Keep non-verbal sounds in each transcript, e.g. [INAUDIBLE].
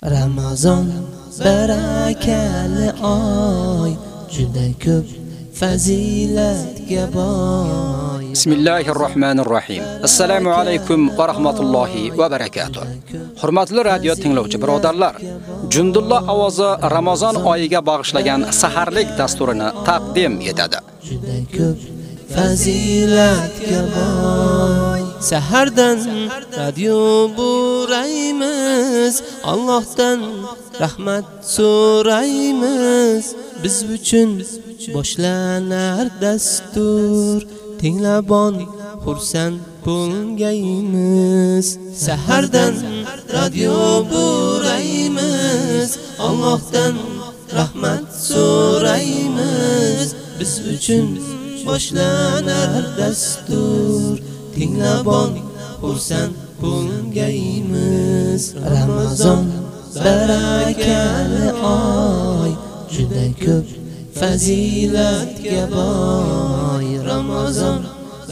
Ramazon barakali oy juda ko'p fazilatga boy Bismillahir Rahmanir Rahim. Assalomu alaykum va rahmatullohi va barakatuh. Hurmatli radio tinglovchi birodarlar, Jundulloh ovozi Ramazon oyiga bag'ishlangan saharlik dasturini taqdim etadi. juda ko'p fazilatga boy. Sahardan radio buraymiz Allohdan rahmat so'raymiz. Biz uchun boshlanar dastur tinglabon xursand bo'lgaymiz. Sahardan radio buraymiz Allohdan rahmat so'raymiz. Biz uchun boshlanar dastur. Tinglabon xursand bo'lgaymiz ramazon barakali oy juda ko'p fazilatga boy. Ramazon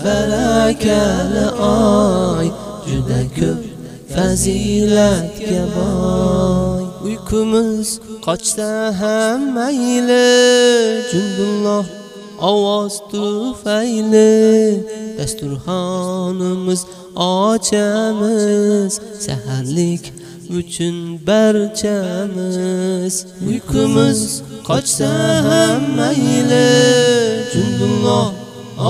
barakali oy juda ko'p fazilatga boy. Uykumiz qochsa ham mayli. Jundulloh ovoz tufayli dasturxonimiz ochamiz saharlik uchun barchamiz. Uykumiz qochsa ham mayli jundulloh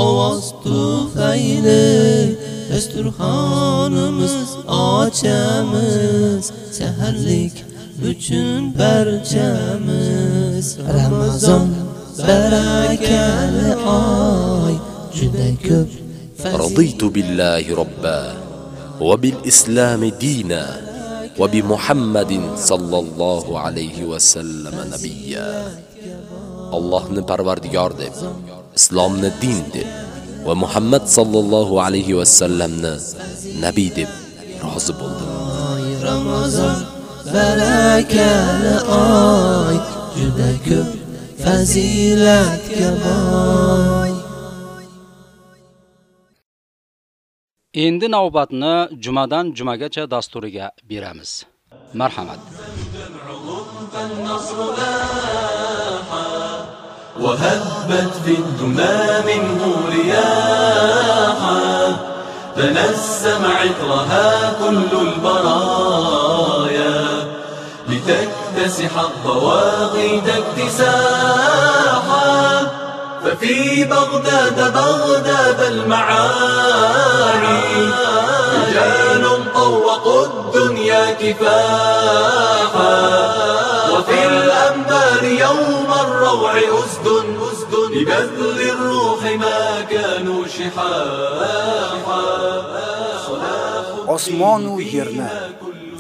ovoz tufayli dasturxonimiz ochamiz saharlik uchun barchamiz. Ramazon barakali oy juda ko'p رضيت بالله ربا وبالإسلام دينا وبمحمد صلى الله عليه وسلم نبيا Allohni parvardigor deb, islomni din deb va Muhammad sallallohu alayhi va sallamni nabiy deb rozi bo'ldim. oy ramazon barakali oy juda ko'p fazilatga boy Endi navbatni jumadan jumagacha dasturiga beramiz. Marhamat. وهبت في الدمى منه رياحا تنسم عطرها كل البرايا لتكتسح الضواغد اكتساحا. ففي بغداد بغداد المعاني. رجال طوقوا الدنيا كفاحا. وفي الأنبار يوم الروع أسد. أسد لبذل الروح ما كانوا شحاحا. osmonu yerni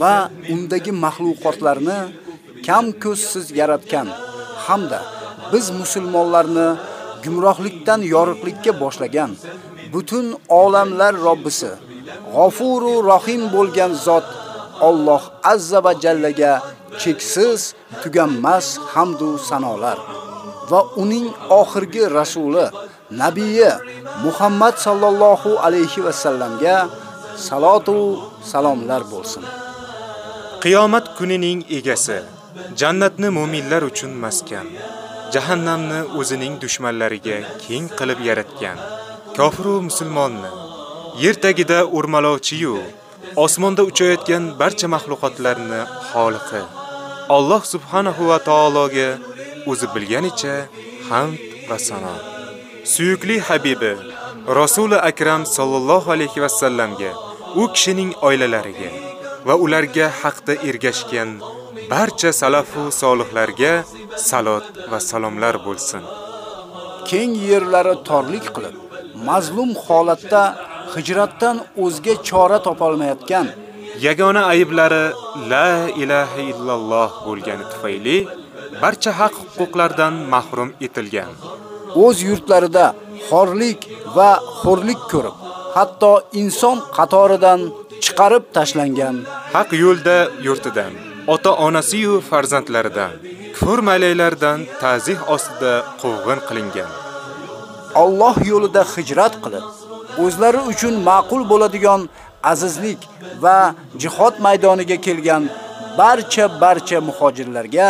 va undagi mahluqotlarni kam ko'zsiz yaratgan. Hamda biz musulmonlarni gumrohlikdan yorug'likka boshlagan butun olamlar Robbisi G'afuru Rahim bo'lgan zot Alloh azza va jallaga cheksiz, tuganmas hamd va sanolar. Va uning oxirgi rasuli nabiyi Muhammad sallallohu alayhi va sallamga salatu salomlar bo'lsin. Qiyomat kunining egasi, jannatni mu'minlar uchun maskan, jahannamni o'zining dushmanlariga keng qilib yaratgan. Kofir va musulmonni yer tagida o'rmalovchi-yu, osmonda uchayotgan barcha mahluqotlarni xoliqi Alloh subhanahu va taologa o'zi bilganicha hamd va sano. Suyukli habibi Rasuli akram sallallohu alayhi va sallamga, u kishining oilalariga va ularga haqda ergashgan barcha salafu solihlarga salot va salomlar bo'lsin. Keng yerlari torlik qilib, mazlum holatda hijratdan o'zga chora topolmayotgan Yagona ayblari la ilaha illalloh bo'lgani tufayli barcha haq huquqlardan mahrum etilgan. o'z yurtlarida xorlik va xo'rlik ko'rib, hatto inson qatoridan chiqarib tashlangan Haq yo'lda yurtidan, ota-onasi yu farzandlaridan, kufr malaylaridan ta'zih ostida quvg'in qilingan. Alloh yo'lida hijrat qilib, o'zlari uchun ma'qul bo'ladigan azizlik va jihod maydoniga kelgan barcha barcha muhojirlarga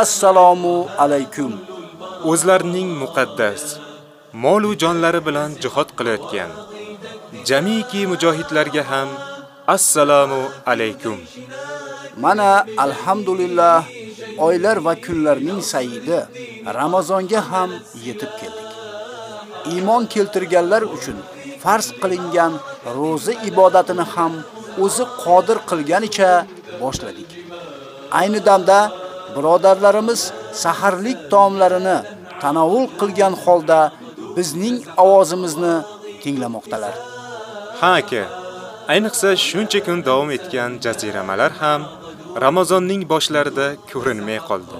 assalomu alaykum. o'zlarining muqaddas mol va jonlari bilan jihad qilayotgan jamiki mujohidlarga ham assalomu alaykum. Mana alhamdulillah oylar va kunlarning sayidi Ramazonga ham yetib keldik. Iymon keltirganlar uchun farz qilingan roza ibodatini ham o'zi qodir qilganicha boshladik. Ayni damda birodarlarimiz saharlik taomlarini tanovul qilgan holda bizning ovozimizni tinglamoqdalar. Ha aka, ayniqsa shuncha kun davom etgan jaziramalar ham Ramazonning boshlarida ko'rinmay qoldi.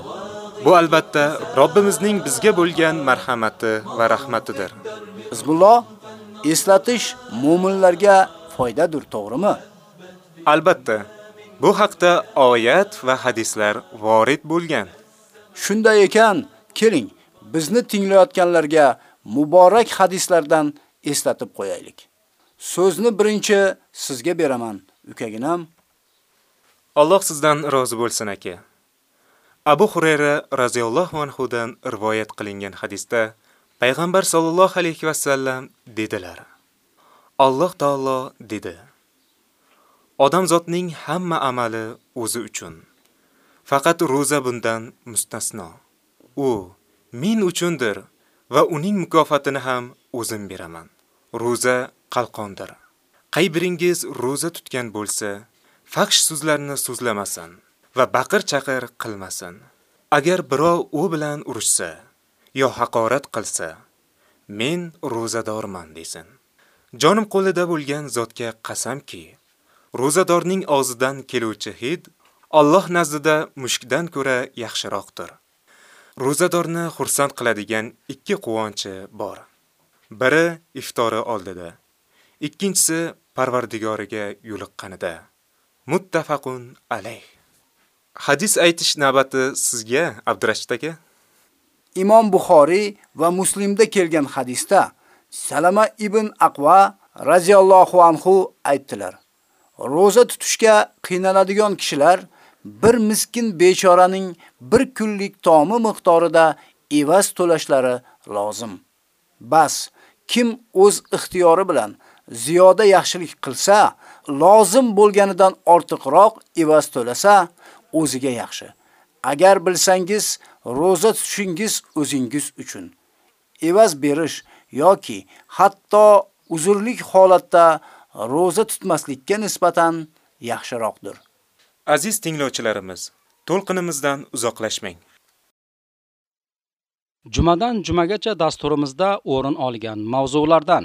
Bu albatta Robbimizning bizga bo'lgan marhamati va rahmatidir. Hizbulloh eslatish mu'minlarga foydadir, to'g'rimi? Albatta, bu haqda oyat va hadislar vorid bo'lgan. Shunday ekan, keling, bizni tinglayotganlarga muborak hadislardan eslatib qo'yaylik. So'zni birinchi sizga beraman, ukaginam. Alloh sizdan rozi bo'lsin aka. Abu Hurayra разияллаху anhu dan rivoyat qilingan hadisda payg'ambar алейхи alayhi va sallam dedilar: Alloh taolo dedi: Odamzotning hamma amali o'zi uchun. Faqat roza bundan mustasno. U men uchundir va uning mukofotini ham o'zim beraman. Roza qalqondir. Qay biringiz roza tutgan bo'lsa, fahsh so'zlarni so'zlamasin va baqir-chaqir qilmasin. Agar birov u bilan urushsa yo haqorat qilsa, men rozadorman desin. Jonim qo'lida bo'lgan zotga qasamki, rozadorning og'zidan keluvchi hid Alloh nazdida mushkdan ko'ra yaxshiroqdir. Rozadorni xursand qiladigan ikki quvonchi bor. Biri iftori oldida, ikkinchisi Parvardigoriga юлукканыда Muttafaqun alayh. Hadis aytish navbati sizga, Abdurashid aka. Imom Buxoriy va Muslimda kelgan hadisda Salama ibn Aqva radhiyallohu anhu aytdilar. Roza tutishga qiynaladigan kishilar bir miskin bechoraning bir kunlik tomi miqdorida evaz to'lashlari lozim. Bas, kim o'z ixtiyori bilan ziyoda yaxshilik qilsa, lozim bo'lganidan ortiqroq evaz to'lasa, o'ziga yaxshi. Agar bilsangiz, roza tutishingiz o'zingiz uchun. Evaz berish yoki hatto uzurlik holatda roza tutmaslikka nisbatan yaxshiroqdir. Aziz tinglovchilarimiz, to'lqinimizdan uzoqlashmang. Jumadan jumagacha dasturimizda o'rin olgan mavzulardan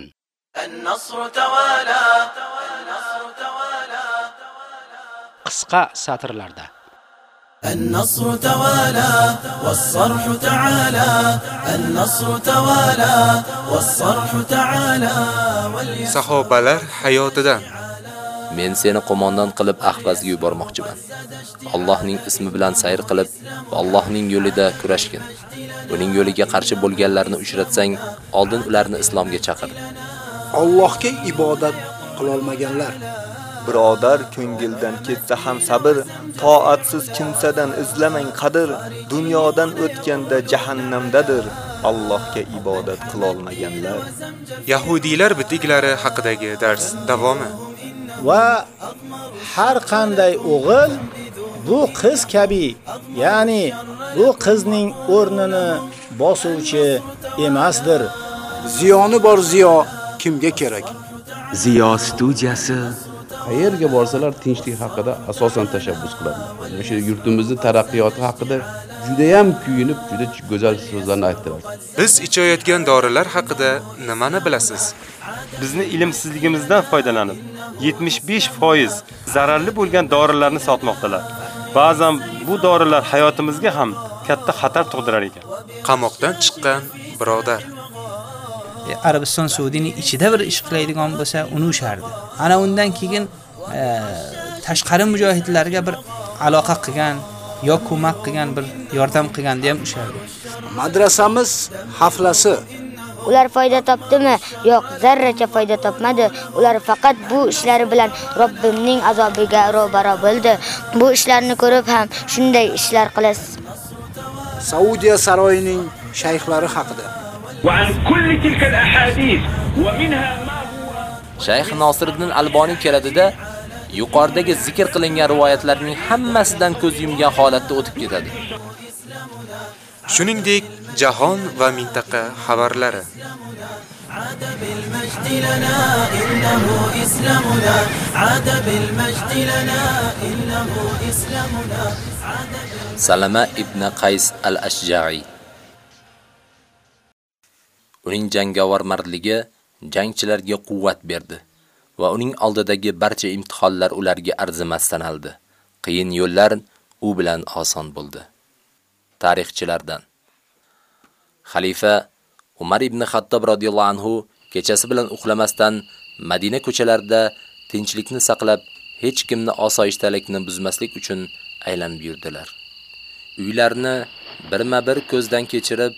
qisqa satrlarda النصر توالى والصرح تعالى النصر توالى والصرح تعالى Sahobalar hayotidan Men seni qo'mondan qilib Ahvazga yubormoqchiman. Allohning ismi bilan sayr qilib va Allohning yo'lida kurashgin. Uning yo'liga qarshi bo'lganlarni uchratsang, oldin ularni islomga chaqir. Allohga ibodat qila olmaganlar Birodar ko'ngildan ketsa ham sabr, toatsiz kimsadan izlamang qadr, dunyodan o'tganda jahannamdadir. Allohga ibodat qila olmaganlar. Yahudiylar bitiklari haqidagi dars davomi. va har qanday o'g'il bu qiz kabi, ya'ni bu qizning o'rnini bosuvchi emasdir. Ziyoni bor ziyo kimga kerak? Ziyo studiyasi qayerga borsalar tinchlik haqida asosan tashabbus qiladilar. O'sha yurtimizning taraqqiyoti haqida juda ham kuyinib, juda go'zal so'zlarni aytdilar. Biz ichayotgan dorilar haqida nimani bilasiz? Bizni ilmsizligimizdan foydalanib 75% zararli bo'lgan dorilarni sotmoqdalar. Ba'zan bu dorilar hayotimizga ham katta xatar tug'dirar ekan. Qamoqdan chiqqan birodar. Arabiston Saudiyaning ichida bir ish qiladigan bo'lsa, uni ushardi. Ana undan keyin e, tashqari mujohidlarga bir aloqa qilgan, yo ko'mak qilgan, bir yordam qilganda ham ushardi. Madrasamiz haflasi Ular foyda topdimi? Yo'q, zarracha foyda topmadi. Ular faqat bu ishlari bilan Robbimning azobiga ro'baro bo'ldi. Bu ishlarni ko'rib ham shunday ishlar qilasiz. Saudiya saroyining shayxlari haqida. وعن كل تلك الأحاديث ومنها ما Shayx Nosiruddin Alboniy keladida yuqoridagi zikr qilingan rivoyatlarning hammasidan ko'z yumgan holatda o'tib ketadi. Shuningdek, jahon va mintaqa xabarlari. عاد بالمجد لنا إنه إسلامنا عاد بالمجد لنا إنه إسلامنا Salama ibn Qays al-Ashja'i Uning jangovar mardligi jangchilarga quvvat berdi va uning oldidagi barcha imtihonlar ularga arzimas sanaldi. Qiyin yo'llar u bilan oson bo'ldi. Tarixchilardan Xalifa Umar ibn Xattob radhiyallohu anhu kechasi bilan uxlamasdan Madina ko'chalarida tinchlikni saqlab, hech kimni osoyishtalikni buzmaslik uchun aylanib yurdilar. Uylarni birma-bir ko'zdan kechirib,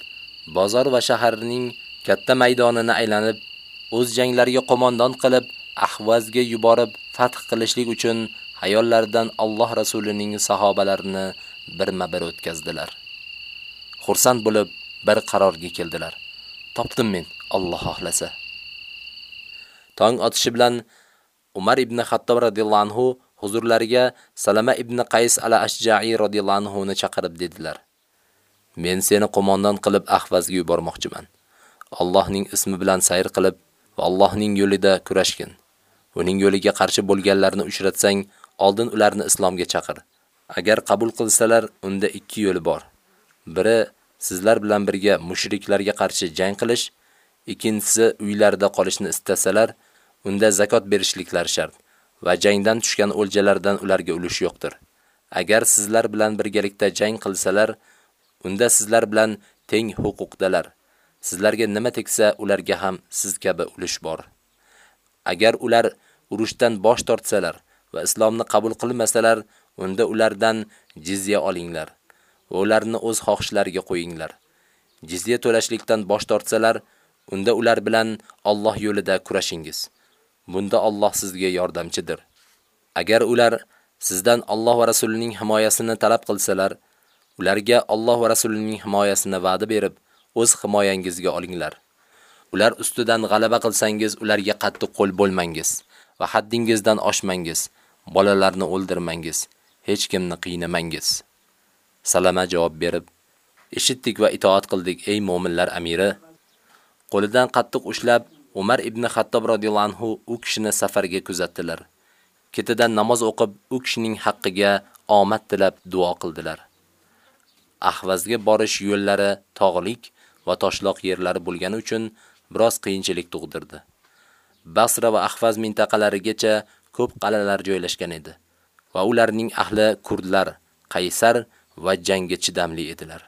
bozor va shaharning katta maydonini aylanib, o'z janglariga qo'mondon qilib, Ahvazga yuborib fath qilishlik uchun hayollaridan Alloh rasulining sahobalarini birma-bir o'tkazdilar. Xursand bo'lib bir qarorga keldilar. Topdim men, Alloh xohlasa. Tong otishi bilan Umar ibn Xattob radhiyallohu anhu huzurlariga Salama ibn Qays al-Ashja'i radhiyallohu anhu ni chaqirib dedilar. Men seni qo'mondon qilib Ahvazga yubormoqchiman. Allohning ismi bilan sayr qilib va Allohning yo'lida kurashgin. Uning yo'liga qarshi bo'lganlarni uchratsang, oldin ularni islomga chaqir. Agar qabul qilsalar, unda ikki yo'l bor. Biri sizlar bilan birga mushriklarga qarshi jang qilish, ikkinchisi uylarida qolishni istasalar, unda zakot berishliklari shart va jangdan tushgan o'ljalardan ularga ulush yo'qdir. Agar sizlar bilan birgalikda jang qilsalar, unda sizlar bilan teng huquqdalar. Sizlarga nima teksa ularga ham siz kabi ulush bor. Agar ular urushdan bosh tortsalar va islomni qabul qilmasalar, unda ulardan jizya olinglar va ularni o'z xohishlariga qo'yinglar. Jizya to'lashlikdan bosh tortsalar, unda ular bilan Alloh yo'lida kurashingiz. Bunda Alloh sizga yordamchidir. Agar ular sizdan Alloh va rasulining himoyasini talab qilsalar, ularga Alloh va rasulining himoyasini va'da berib, o'z himoyangizga olinglar. Ular ustidan g'alaba qilsangiz, ularga qattiq qo'l bo'lmangiz va haddingizdan oshmangiz. Bolalarni o'ldirmangiz, hech kimni qiynamangiz. Salama javob berib, eshitdik va itoat qildik ey mu'minlar amiri. Qo'lidan qattiq ushlab Umar ibn Xattob radhiyallohu anhu u kishini safarga kuzatdilar. Ketidan namoz o'qib, u kishining haqqiga omad tilab duo qildilar. Ahvazga borish yo'llari tog'lik va toshloq yerlari bo'lgani uchun biroz qiyinchilik tug'dirdi. Basra va Ahvaz mintaqalarigacha ko'p qal'alar joylashgan edi va ularning ahli kurdlar, qaysar va jangga chidamli edilar.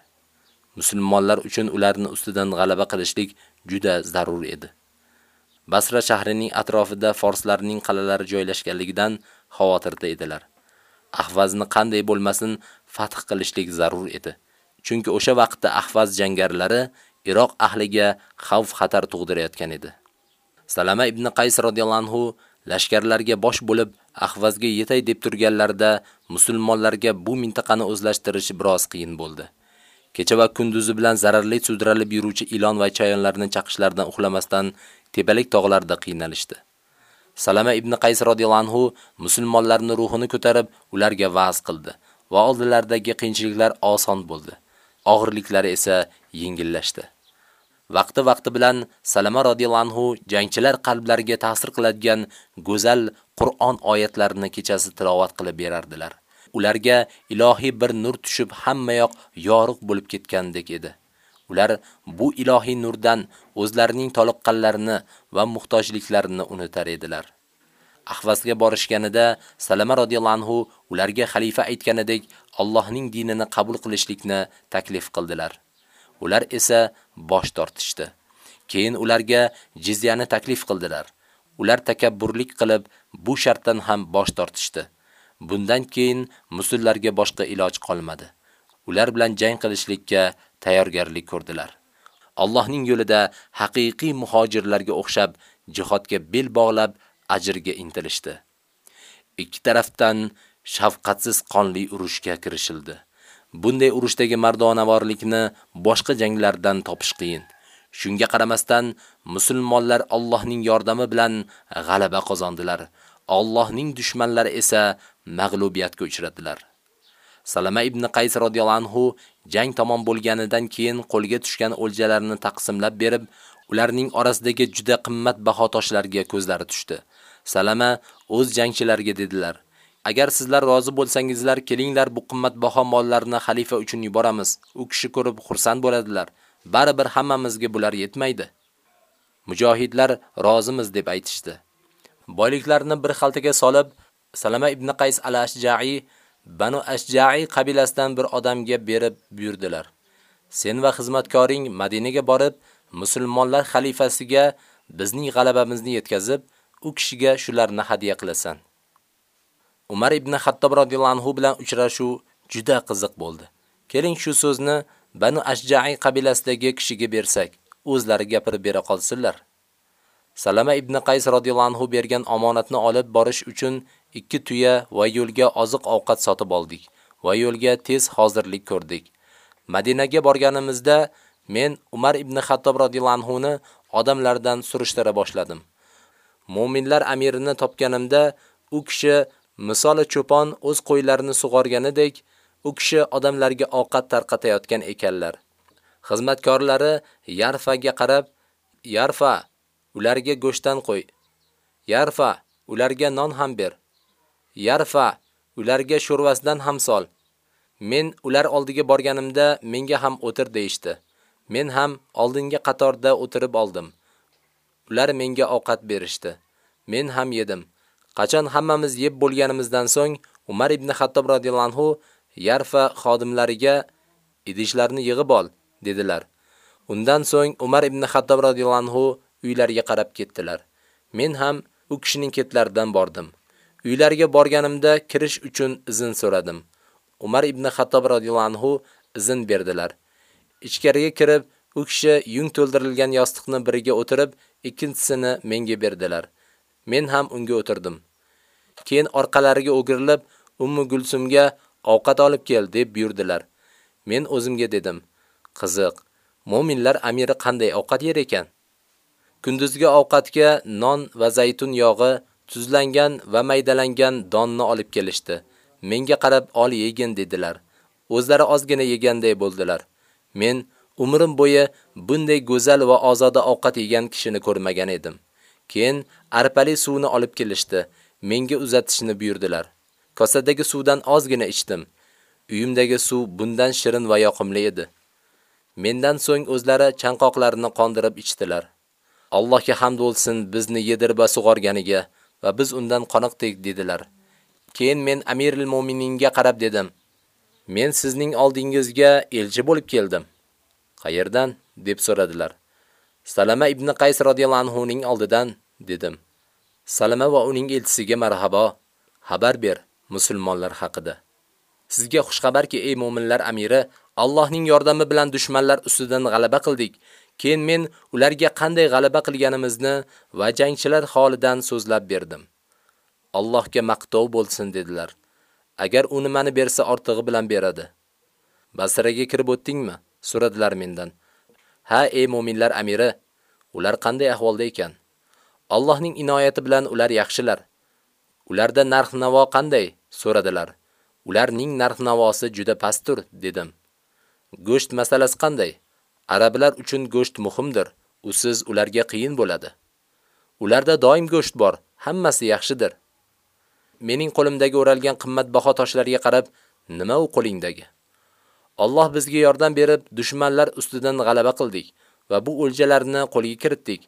Musulmonlar uchun ularni ustidan g'alaba qilishlik juda zarur edi. Basra shahrining atrofida forslarning qal'alari joylashganligidan xavotirda edilar. Ahvazni qanday bo'lmasin fath qilishlik zarur edi. Chunki o'sha vaqtda Ahvaz jangarlari Iroq ahliga xavf xatar tug'dirayotgan edi. Salama ibn Qays radhiyallohu lashkarlarga bosh bo'lib Ahvazga yetay deb turganlarida musulmonlarga bu mintaqani o'zlashtirishi biroz qiyin bo'ldi. Kecha va kunduzi bilan zararli sudralib yuruvchi ilon va chayonlarni chaqishlaridan uxlamasdan tepalik tog'larda qiynalishdi. Salama ibn Qays radhiyallohu musulmonlarning ruhini ko'tarib, ularga va'z qildi va oldilaridagi qiyinchiliklar oson bo'ldi. Og'irliklari esa yengillashdi. Vaqti-vaqti bilan Salama radhiyallohu anhu jangchilar qalblariga ta'sir qiladigan go'zal Qur'on oyatlarini kechasi tilovat qilib berardilar. Ularga ilohiy bir nur tushib hamma yoq yorug' bo'lib ketgandek edi. Ular bu ilohiy nurdan o'zlarining toliqqanlarini va muhtojliklarini unutar edilar. ahvasga borishganida Salama radhiyallohu anhu ularga xalifa aytganidek Allohning dinini qabul qilishlikni taklif qildilar. Ular esa bosh tortishdi. Keyin ularga jizyani taklif qildilar. Ular takabburlik qilib, bu shartdan ham bosh tortishdi. Bundan keyin musullarga boshqa iloj qolmadi. Ular bilan jang qilishlikka tayyorgarlik ko'rdilar. Allohning yo'lida haqiqiy muhojirlarga o'xshab jihodga bel bog'lab ajrga intilishdi. Ikki tarafdan shafqatsiz qonli urushga kirishildi. Bunday urushdagi mardonavorlikni boshqa janglardan topish qiyin. Shunga qaramasdan musulmonlar Allohning yordami bilan g'alaba qozondilar. Allohning dushmanlari esa mag'lubiyatga uchradilar. Salama ibn Qays radhiyallohu anhu jang tamom bo'lganidan keyin qo'lga tushgan o'ljalarni taqsimlab berib, ularning orasidagi juda qimmatbaho toshlarga ko'zlari tushdi. Salama o'z jangchilariga dedilar: Agar sizlar rozi bo'lsangizlar, kelinglar bu qimmatbaho mollarni xalifa uchun yuboramiz. U kishi ko'rib xursand bo'ladilar. Baribir hammamizga bular yetmaydi. Mujohidlar rozimiz deb aytishdi. Boyliklarni bir xaltaga solib, Salama ibn Qays al-Ashja'i Banu Ashja'i qabilasidan bir odamga berib buyurdilar. Sen va xizmatkoring Madinaga borib, musulmonlar xalifasiga bizning g'alabamizni yetkazib, u kishiga shularni hadiya qilasan. Umar ibn Xattob radhiyallohu anhu bilan uchrashuv juda qiziq bo'ldi. Keling shu so'zni Banu Ashja'i qabilasidagi kishiga bersak, o'zlari gapirib bera qolsinlar. Salama ibn кайс radhiyallohu anhu bergan omonatni olib borish uchun ikki tuya va yo'lga oziq-ovqat sotib oldik va yo'lga tez hozirlik ko'rdik. Madinaga borganimizda men Umar ibn Xattob radhiyallohu anhu ni odamlardan surishtira boshladim. Mu'minlar amirini topganimda u kishi misoli cho'pon o'z qo'ylarini sug'organidek, u kishi odamlarga ovqat tarqatayotgan ekanlar. Xizmatkorlari Yarfaga qarab, "Yarfa, ularga go'shtdan qo'y. Yarfa, ularga non ham ber. Yarfa, ularga sho'rvasidan ham sol." Men ular oldiga borganimda menga ham o'tir deyishdi. Men ham oldingi qatorda o'tirib oldim. Ular menga ovqat berishdi. Men ham yedim. Qachon hammamiz yeb bo'lganimizdan so'ng Umar ibn Xattob radhiyallohu anhu Yarfa xodimlariga idishlarni yig'ib ol dedilar. Undan so'ng Umar ibn Xattob radhiyallohu anhu uylariga qarab ketdilar. Men ham u kishining ketlaridan bordim. Uylariga borganimda kirish uchun izin so'radim. Umar ibn Xattob radhiyallohu anhu izn berdilar. Ichkariga kirib, u kishi yung to'ldirilgan yostiqni biriga o'tirib, ikkinchisini menga berdilar. Мен ham unga o'tirdim. Keyin orqalariga o'girilib, Ummu Gulsumga ovqat olib kel deb buyurdilar. Men o'zimga dedim: Qiziq, mu'minlar amiri qanday ovqat yer ekan? Kunduzgi ovqatga non va zaytun yog'i, tuzlangan va maydalangan donni olib kelishdi. Menga qarab ol yegin dedilar. O'zlari ozgina yeganday bo'ldilar. Men umrim bo'yi bunday go'zal va ozoda ovqat yegan kishini ko'rmagan edim. Keyin arpali suvni olib kelishdi. Menga uzatishni buyurdilar. Kosadagi suvdan ozgina ichdim. Uyimdagi suv bundan shirin va yoqimli edi. Mendan so'ng o'zlari chanqoqlarini qondirib ichdilar. Allohga hamd bo'lsin bizni yedirib va sug'organiga va biz undan qoniqdik dedilar. Keyin men Amirul Mo'mininga qarab dedim: "Men sizning oldingizga elchi bo'lib keldim." "Qayerdan?" deb so'radilar. Salama ibn Qays radhiyallohu anhu ning oldidan dedim. Salama va uning elchisiga marhabo, xabar ber musulmonlar haqida. Sizga xush xabarki ey mu'minlar amiri, Allohning yordami bilan dushmanlar ustidan g'alaba qildik. Keyin men ularga qanday g'alaba qilganimizni va jangchilar holidan so'zlab berdim. Allohga maqtov bo'lsin dedilar. Agar uni mani bersa ortig'i bilan beradi. Basraga kirib o'tdingmi? so'radilar mendan. Ha, ey mu'minlar amiri, ular qanday ahvolda ekan? Allohning inoyati bilan ular yaxshilar. Ularda narx-navo qanday? so'radilar. Ularning narx-navosi juda pastdir, dedim. Go'sht masalasi qanday? Arablar uchun go'sht muhimdir. Usiz ularga qiyin bo'ladi. Ularda doim go'sht bor, hammasi yaxshidir. Mening qo'limdagi o'ralgan qimmatbaho toshlarga qarab, nima u qo'lingdagi? Alloh bizga yordam berib, dushmanlar ustidan ғалаба qildik ва бу o'ljalarni qo'lga kiritdik.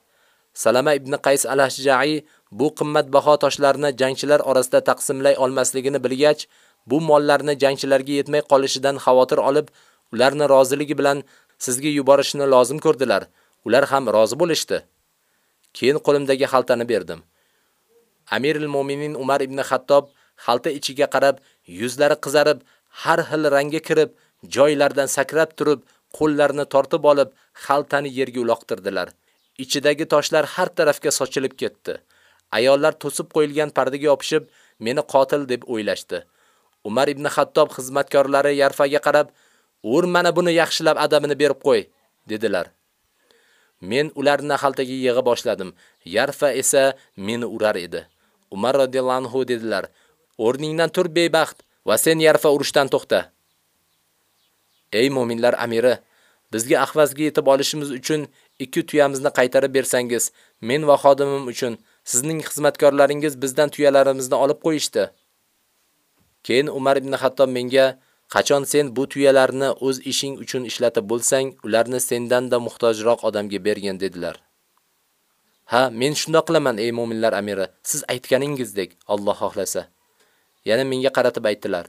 Салама ибн Qays al-Ashja'i bu qimmatbaho toshlarni jangchilar orasida taqsimlay olmasligini bilgach, bu mollarni jangchilarga yetmay qolishidan xavotir olib, ularni roziligi bilan sizga yuborishni lozim ko'rdilar. Ular ham rozi bo'lishdi. Keyin qo'limdagi xaltani berdim. Amirul Mo'minin Umar ibn Xattob xalta ichiga qarab, yuzlari qizarib, har xil rangga kirib, joylardan sakrab turib, qo'llarini tortib olib, xaltani yerga uloqtirdilar. Ichidagi toshlar har tarafga sochilib ketdi. Ayollar to'sib qo'yilgan pardaga yopishib, meni qotil deb o'ylashdi. Umar ibn Xattob xizmatkorlari Yarfaga qarab, "Ur mana buni yaxshilab adabini berib qo'y", dedilar. Men ularni xaltaga yig'a boshladim. Yarfa esa meni urar edi. Umar radhiyallohu dedilar: "O'rningdan tur bebaxt va sen Yarfa urushdan to'xta." Ey mu'minlar amiri, bizga Ahvazga yetib olishimiz uchun ikki tuyamizni qaytarib bersangiz, men va xodimim uchun sizning xizmatkorlaringiz bizdan tuyalarimizni olib qo'yishdi. Keyin Umar ibn Xattob menga Qachon sen bu tuyalarni o'z ishing uchun ishlatib bo'lsang, ularni sendan-da muhtojroq odamga bergin dedilar. Ha, men shundoq qilaman ey mu'minlar amiri, siz aytganingizdek, Alloh xohlasa. Yana menga qaratib aytdilar.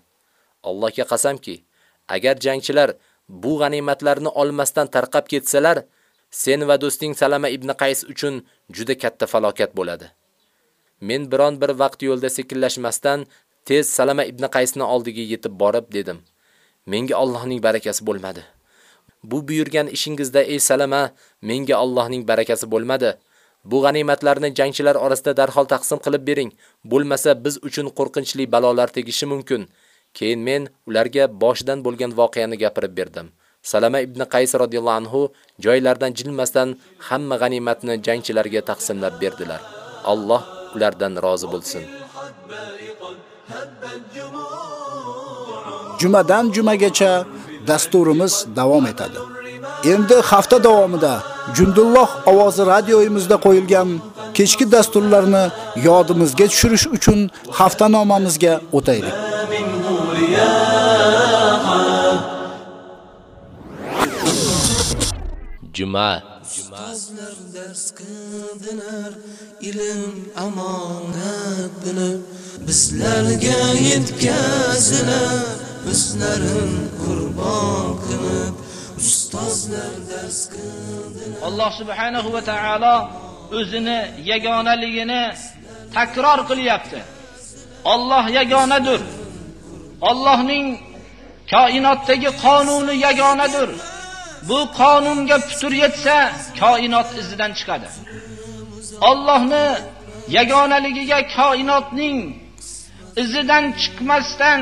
Allohga qasamki, agar jangchilar bu g'animatlarni olmasdan tarqab ketsalar, sen va do'sting Salama ibn Qays uchun juda katta falokat bo'ladi. Men biron bir vaqt yo'lda sekinlashmasdan tez Salama ibn Qaysni oldiga yetib borib dedim. Menga Allohning barakasi bo'lmadi. Bu buyurgan ishingizda ey Salama, menga Allohning barakasi bo'lmadi. Bu g'animatlarni jangchilar orasida darhol taqsim qilib bering, bo'lmasa biz uchun qo'rqinchli balolar tegishi mumkin. Keyin men ularga boshidan bo'lgan voqeani gapirib berdim. Salama ibn Qays radhiyallohu anhu joylardan jilmasdan hamma g'animatni jangchilarga taqsimlab berdilar. Alloh ulardan rozi bo'lsin. Jumadan jumagacha dasturimiz davom etadi. Endi hafta davomida Jundulloh ovozi radioyimizda qo'yilgan kechki dasturlarni yodimizga tushirish uchun haftanomamizga o'taylik. Juma Ustozlar dars qildilar, ilm amonat bilib, bizlarga yetkazilar, o'zlarin qurbon qilib, ustozlar dars qildilar. Alloh subhanahu va taolo o'zini yagonaligini takror qilyapti. Alloh yagonadir. Allohning koinotdagi qonuni yagonadir. Bu qonunga putur yetsa, koinot izidan chiqadi. Allohni yagonaligiga koinotning izidan chiqmasdan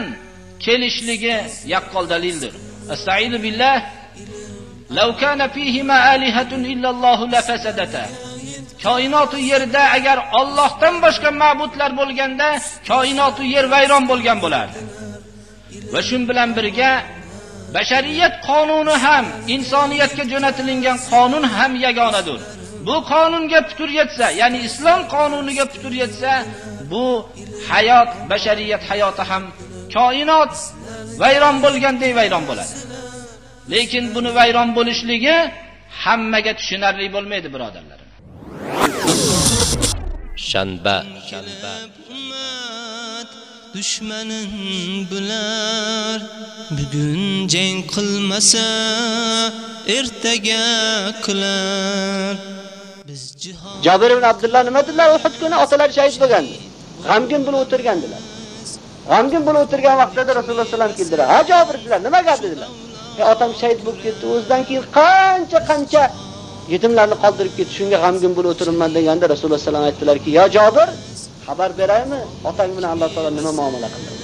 kelishligi yaqqol dalildir. Astaizu billah Law kana fihima alihatun illa Alloh lafasadata. Koinotu yerda agar Allohdan boshqa ma'budlar bo'lganda, koinotu yer vayron bo'lgan bo'lardi. Va shun bilan birga bashariyat qonuni ham insoniyatga jo'natilingan qonun ham yagonadir. Bu qonunga putur yetsa, ya'ni islom qonuniga putur yetsa, bu hayot, bashariyat hayoti ham koinot vayron bo'lganday vayron bo'ladi. Lekin buni vayron bo'lishligi hammaga tushunarli bo'lmaydi, birodarlar. Shanba, shanba. Düşmanın bular bugun jang qilmasa ertaga qilar biz cihan... Cabir ibn Abdullah nima dedilar? Uhud kuni otalar shahid bo'lgan. G'amgin bo'lib o'tirgandilar. G'amgin bo'lib o'tirgan vaqtida Rasululloh sallam keldilar. "Ha Cabir dedilar, nima gap dedilar?" "E otam shahid bo'lib ketdi. O'zidan keyin qancha-qancha yetimlarni qoldirib ketdi. Shunga g'amgin bo'lib o'tiribman" deganda Rasululloh sallam aytdilarki, "Ya Cabir, xabar beraymi? Otang bilan Alloh taolo nima muomala qildi?"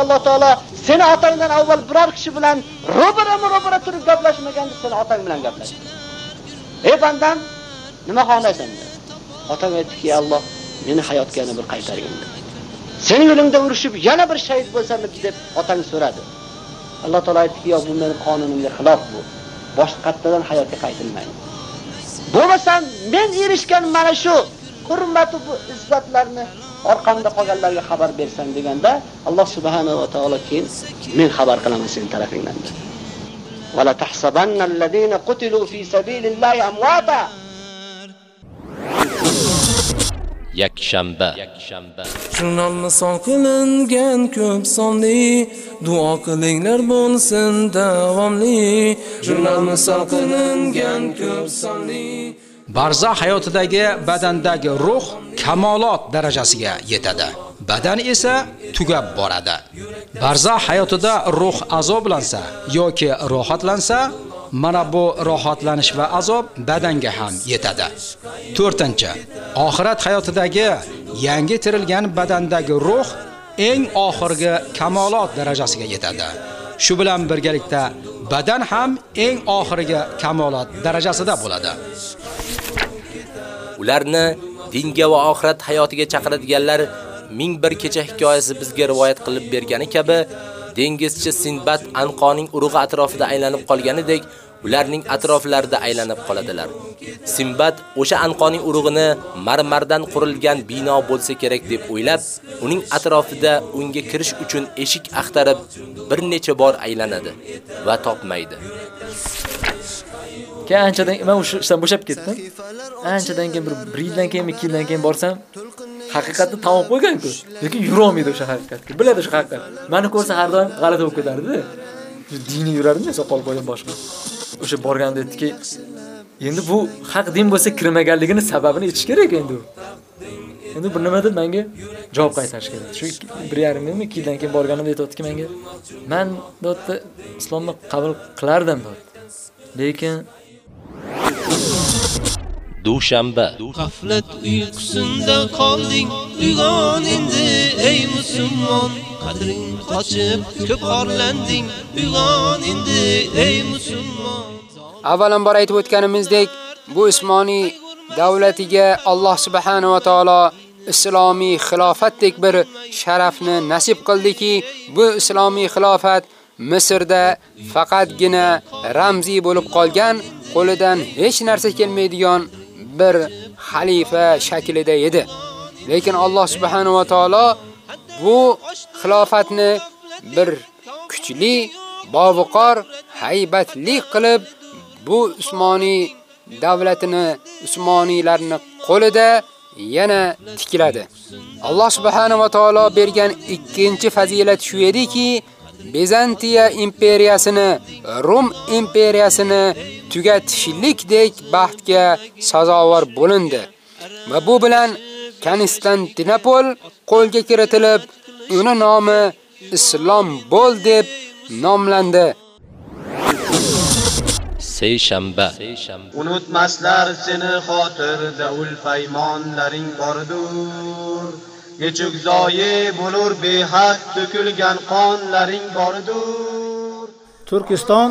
Alloh taolo seni otangdan avval biror kishi bilan ro'bara-ro'bara turib gaplashmaganda seni otang bilan gaplashdi. Ey bandam, nima xohlaysan? Otam aytdiki, Alloh meni hayotga yana bir qaytargin dedi. Sening yo'lingda urushib yana bir shahid bo'lsam deb otang so'radi. Alloh taolo aytdiki, "Yo'q, bu mening qonunimga xilof bu. Boshqatdan hayotga qaytilmaydi." Bo'lmasam men erishgan mana shu hurmatı bu isbatlarını arkamda koyanlarga haber bersen degende Allah subhanahu ve taala keyin men haber kılaman senin tarafından. Ve la tahsabannaellezine kutilu fi sabilillahi amwata. yakshanba. Jurnalni son qilingan ko'p sonli. Duo qilinglar bo'lsin davomli. Jurnalni son qilingan ko'p sonli. Barza hayotidagi badandagi ruh kamolot darajasiga yetadi. Badan esa tugab boradi. barza hayotida ruh azoblansa yoki rohatlansa, mana bu rohatlanish va azob badanga ham yetadi. 4. Oxirat hayotidagi yangi tirilgan badandagi ruh eng oxirgi kamolot darajasiga yetadi. Shu bilan birgalikda badan ham eng oxirgi kamolot darajasida bo'ladi. Ularni dinga va oxirat hayotiga chaqiradiganlar ming bir kecha hikoyasi bizga rivoyat qilib bergani kabi dengizchi Sinbad anqoning urug'i atrofida aylanib qolganidek ularning atroflarida aylanib qoladilar. Sinbad o'sha anqoning urug'ini marmardan qurilgan bino bo'lsa kerak deb o'ylab, uning atrofida unga kirish uchun eshik axtarib bir necha bor aylanadi va topmaydi. Keyin anchadan men o'sha ishdan bo'shab ketdim. Anchadan keyin bir 1 yildan keyin, 2 yildan keyin borsam, haqiqatni tamom qo'ygan-ku. Lekin yura olmaydi o'sha haqiqatga. Biladi o'sha haqiqat. Meni ko'rsa har doim g'alati bo'lib ketardi. Diniy yurardim, soqol qo'ygan boshqa. O'sha borganda aytdiki, endi bu haq din bo'lsa kirmaganligini sababini aytish kerak endi энди Endi bir деп менге menga javob qaytarish kerak. Shu 1.5 yilmi, 2 yildan keyin borganimda aytayotdiki menga, "Men dotda islomni qabul qilardim" dot. Lekin dushanba. G'aflat uyqusinda qolding uyg'on endi ey musulmon. Qadring qochib ko'p orlanding uyg'on endi ey musulmon. Avvalambor aytib o'tganimizdek bu ismoniy davlatiga Alloh subhanahu va taolo islomiy xilofatdek bir sharafni nasib qildiki, bu islomiy xilofat Misrda faqatgina ramziy bo'lib qolgan, qo'lidan hech narsa kelmaydigan bir xalifa shaklida edi. Lekin Alloh subhanahu va taolo bu xilofatni bir kuchli, bovuqor, haybatli qilib bu Usmoniy davlatini, Usmoniylarni qo'lida yana tikladi. Alloh subhanahu va taolo bergan ikkinchi fazilat shu ediki, Bizantiya imperiyasini, Rum imperiyasini tugatishlikdek baxtga sazovor bo'lindi. Va bu bilan Konstantinopol qo'lga kiritilib, uni nomi Islom bo'l deb nomlandi. Seyshanba. Unutmaslar seni xotirda ul paymonlaring bordur. Nechuk zoyi bo'lur behad to'kilgan qonlaring bordur. Turkiston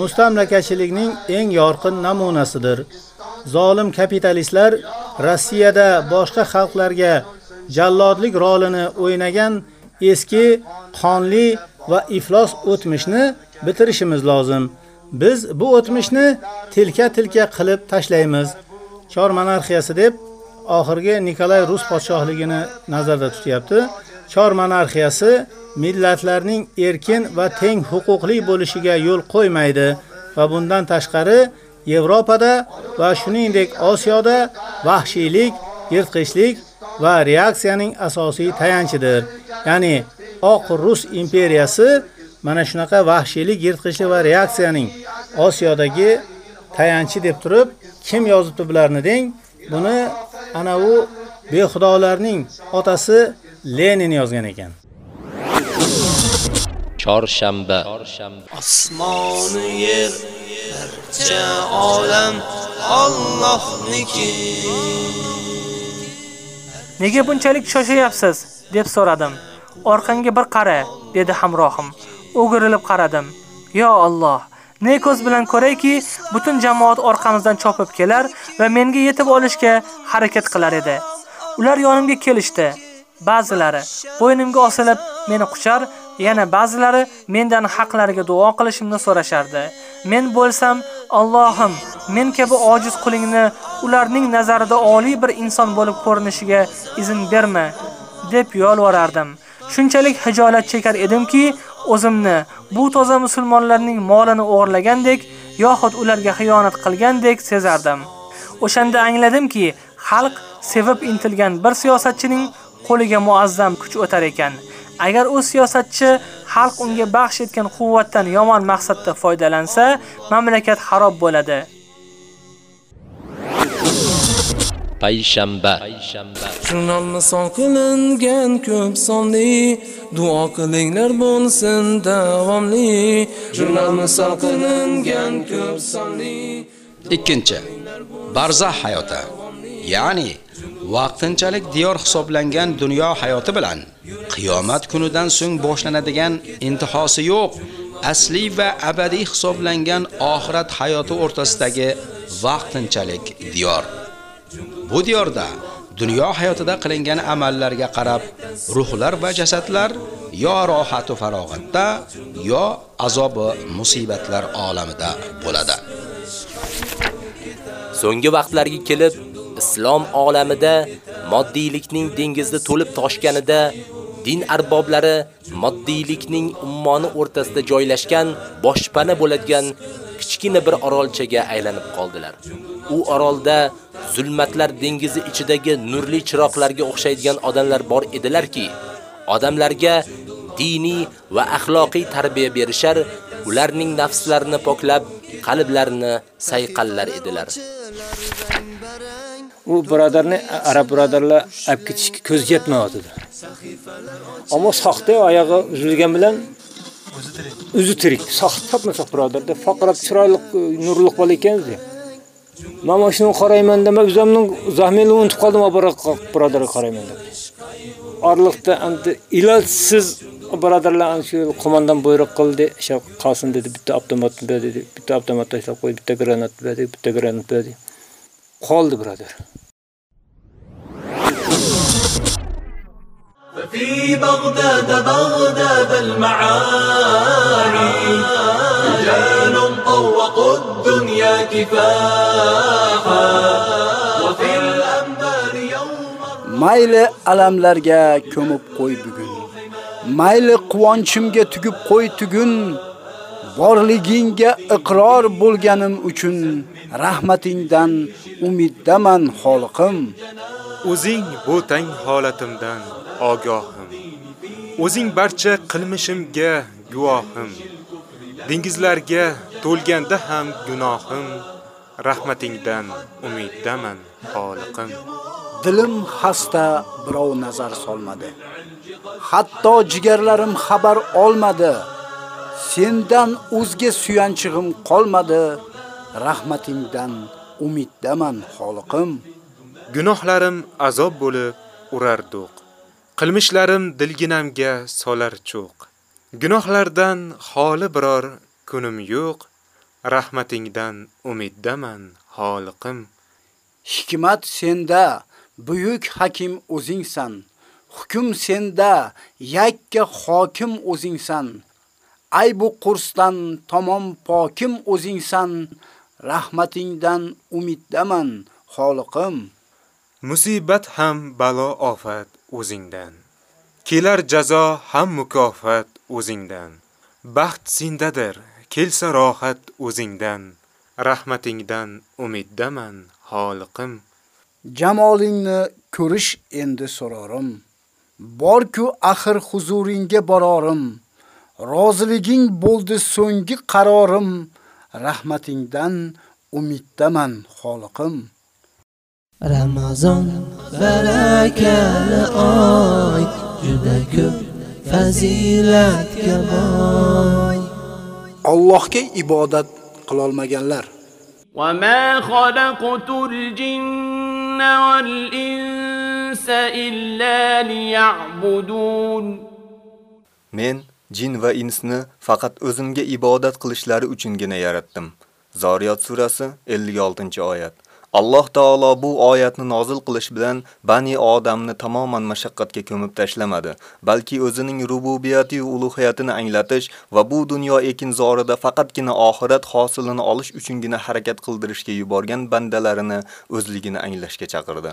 mustamlakachilikning eng yorqin namunasidir. Zolim kapitalistlar Rossiyada boshqa xalqlarga jallodlik rolini o'ynagan eski qonli va iflos o'tmishni bitirishimiz lozim. Biz bu o'tmishni tilka-tilka qilib tashlaymiz. Chor monarxiyasi deb oxirgi Nikolay Rus podshohligini nazarda tutyapti. Chor monarxiyasi millatlarning erkin va teng huquqli bo'lishiga yo'l qo'ymaydi va bundan tashqari Yevropada va shuningdek Osiyoda vahshiylik, yirtqichlik va reaksiyaning asosiy tayanchidir. Ya'ni Oq Rus imperiyasi mana shunaqa vahshiylik, yirtqichlik va reaksiyaning Osiyodagi tayanchi deb turib, kim yozibdi bularni deng? Buni ana u behudolarning otasi Lenin yozgan ekan. Chorshanba. Osmoni yer barcha olam Allohniki. Nega bunchalik shoshayapsiz? deb so'radim. Orqangga bir qara, dedi hamrohim. O'girilib qaradim. Yo Alloh, ne ko'z bilan ko'rayki, butun jamoat orqamizdan chopib kelar va menga yetib olishga harakat qilar edi. Ular yonimga kelishdi. Ba'zilari bo'ynimga osilib meni quchar, yana ba'zilari mendan haqlariga duo qilishimni so'rashardi. Men bo'lsam, Allohim, men kabi ojiz qulingni ularning nazarida oliy bir inson bo'lib ko'rinishiga izin berma, deb yolvorardim. Shunchalik hijolat chekar edimki, o'zimni bu toza musulmonlarning molini o'g'irlagandek yoxud ularga xiyonat qilgandek sezardim. O'shanda angladimki, xalq sevib intilgan bir siyosatchining qo'liga muazzam kuch o'tar ekan. Agar u siyosatchi xalq unga baxsh etgan quvvatdan yomon maqsadda foydalansa, mamlakat xarob bo'ladi. Payshanba. Jurnal misol qilingan ko'p sonli duo qilinglar bo'lsin davomli. Jurnal misol qilingan ko'p sonli. Ikkinchi, barzah hayoti, ya'ni vaqtinchalik diyor hisoblangan dunyo hayoti bilan qiyomat kunidan so'ng boshlanadigan intihosi yo'q, asli va abadiy hisoblangan oxirat hayoti o'rtasidagi vaqtinchalik diyor. Bu diyorda dunyo hayotida qilingan amallarga qarab ruhlar va jasadlar yo rohat farog'atda, yo azobi musibatlar olamida bo'ladi. So'nggi vaqtlarga kelib, islom olamida moddiylikning dengizi to'lib toshganida din arboblari moddiylikning ummoni o'rtasida joylashgan boshpana bo'ladigan kichkina bir orolchaga aylanib qoldilar. U orolda zulmatlar dengizi ichidagi nurli chiroqlarga o'xshaydigan odamlar bor edilarki, odamlarga diniy va axloqiy tarbiya berishar, ularning nafslarini poklab, qalblarini sayqallar edilar. u birodarni arab birodarlar olib ketishga ko'z yetmayotdi. Ammo soxta oyog'i uzilgan bilan o'zi tirik. Soxta topmasa birodarda faqat chiroyli e, nurli bola ekan-da. карайман shuni qarayman dema o'zimning zahmini unutib qoldim birodarga qarayman deb. Orliqda endi ilojsiz birodarlar shu qo'mondan buyruq qildi, o'sha qolsin dedi, bitta avtomat dedi bitta avtomat tashlab qo'ydi, bitta granat berdi, bitta granat berdi. Qoldi birodar. ففي بغداد بغداد المعاني رجال طوقوا الدنيا كفاحا وفي الأنبار يوم Mayli alamlarga ko'mib qo'y bugun. Mayli quvonchimga tugib qo'y tugun. Borligingga iqror bo'lganim uchun rahmatingdan umiddaman xoliqim. O'zing bu tang holatimdan ogohim. O'zing barcha qilmishimga guvohim. Dengizlarga to'lganda ham gunohim, rahmatingdan umiddaman xoliqim. Dilim xasta birov nazar solmadi. Hatto jigarlarim xabar olmadi. Sendan o'zga suyanchig'im qolmadi. Rahmatingdan umiddaman xoliqim. Gunohlarim azob bo'lib urar do'q. Qilmishlarim dilginamga solar cho'q. Gunohlardan xoli biror kunim yo'q. Rahmatingdan umiddaman xoliqim. Hikmat senda, buyuk hakim o'zingsan. Hukm senda, yakka hokim o'zingsan. Ay bu qursdan tamom pokim o'zingsan. Rahmatingdan umiddaman xoliqim. Musibat ham balo ofat o'zingdan. Kelar jazo ham mukofot o'zingdan. Baxt sendadir, kelsa rohat o'zingdan. Rahmatingdan umiddaman xoliqim. Jamolingni ko'rish endi so'rorim. Borku axir huzuringga bororim. Roziliging bo'ldi so'nggi qarorim. Rahmatingdan umiddaman xoliqim. Ramazon barakali oy juda ko'p fazilatga boy Allohga ibodat qila olmaganlar وما خلقت الجن والإنس إلا ليعبدون Men jin va insni faqat o'zimga ibodat qilishlari uchungina yaratdim. Zariyat surasi 56-oyat. Alloh taolo bu oyatni nozil qilish bilan Bani Odamni tamoman mashaqqatga ko'mib tashlamadi, balki o'zining rububiyati va ulug'iyatini anglatish va bu dunyo ekinzorida faqatgina oxirat hosilini olish uchungina harakat qildirishga yuborgan bandalarini o'zligini anglashga chaqirdi.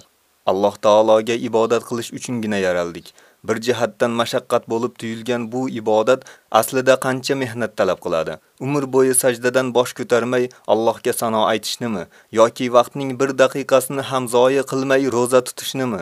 Alloh taologa ibodat qilish uchungina yaraldik. Bir jihatdan mashaqqat bo'lib tuyulgan bu ibodat aslida qancha mehnat talab qiladi. Umr bo'yi sajdadan bosh ko'tarmay Allohga sano aytishnimi yoki vaqtning bir daqiqasini ham зоя qilmay roza tutishnimi?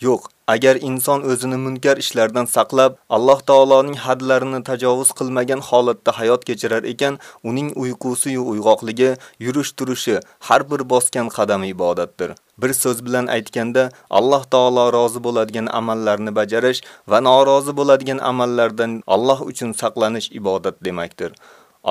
Yo'q, agar inson o'zini munkar ishlardan saqlab, Alloh taoloning hadlarini tajovuz qilmagan holatda hayot kechirar ekan, uning uyqusi va uyg'oqligi, yurish turishi, har bir bosgan qadami ibodatdir. Bir so'z bilan aytganda, Alloh таала rozi bo'ladigan amallarni bajarish va norozi bo'ladigan amallardan Alloh uchun saqlanish ibodat demakdir.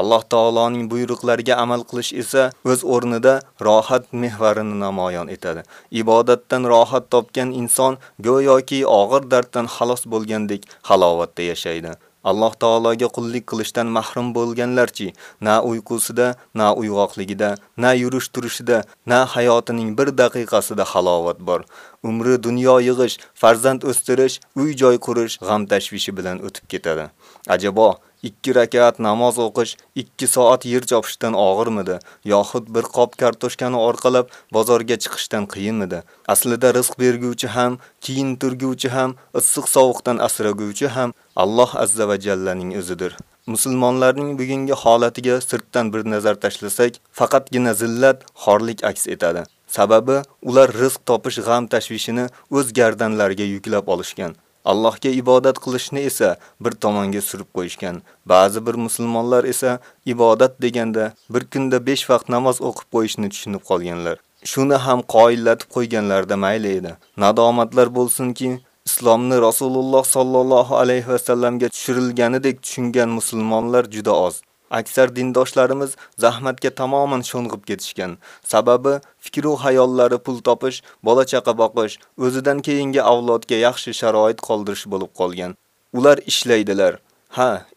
Alloh taoloning buyruqlariga amal qilish esa o'z o'rnida rohat mehvarini namoyon etadi. ибодаттан rohat topgan inson go'yoki og'ir darddan xalos bo'lgandek halovatda yashaydi. Аллах таалага qullik кылыштан mahrum болгонларчы на уйкусуда на uyg'oqligida, на yurish turishida, на hayotining бир daqiqasida halovat bor. Umri dunyo yig'ish, farzand o'stirish, uy-joy qurish g'am tashvishi bilan o'tib ketadi. Ajabo, 2 rakat namoz o'qish 2 soat yer chopishdan og'irmidi yoxud бир qop kartoshkani orqalab bozorga chiqishdan qiyinmidi? Aslida rizq berguvchi ham, кийин turguvchi ham, issiq sovuqdan asraguvchi ham Alloh azza va jallaning өзүдүр Musulmonlarning bugungi holatiga sirtdan bir nazar tashlasak, faqatgina zillat, xorlik aks etadi. Sababi ular rizq topish g'am tashvishini o'z gardanlariga yuklab olishgan. Allohga ibodat qilishni esa bir tomonga surib qo'yishgan. Ba'zi bir musulmonlar esa ibodat deganda bir kunda 5 vaqt namoz o'qib qo'yishni tushunib qolganlar. Shuni ham qoyillatib qo'yganlarda mayli edi. Nadomatlar bo'lsinki, islomni Rasululloh sollallohu alayhi va sallamga tushirilganidek tushungan musulmonlar juda oz. Aksar dindoshlarimiz zahmatga tamoman sho'ng'ib ketishgan. Sababi fikr va hayollari pul topish, bola chaqa boqish, o'zidan жакшы avlodga yaxshi sharoit qoldirish bo'lib qolgan. Ular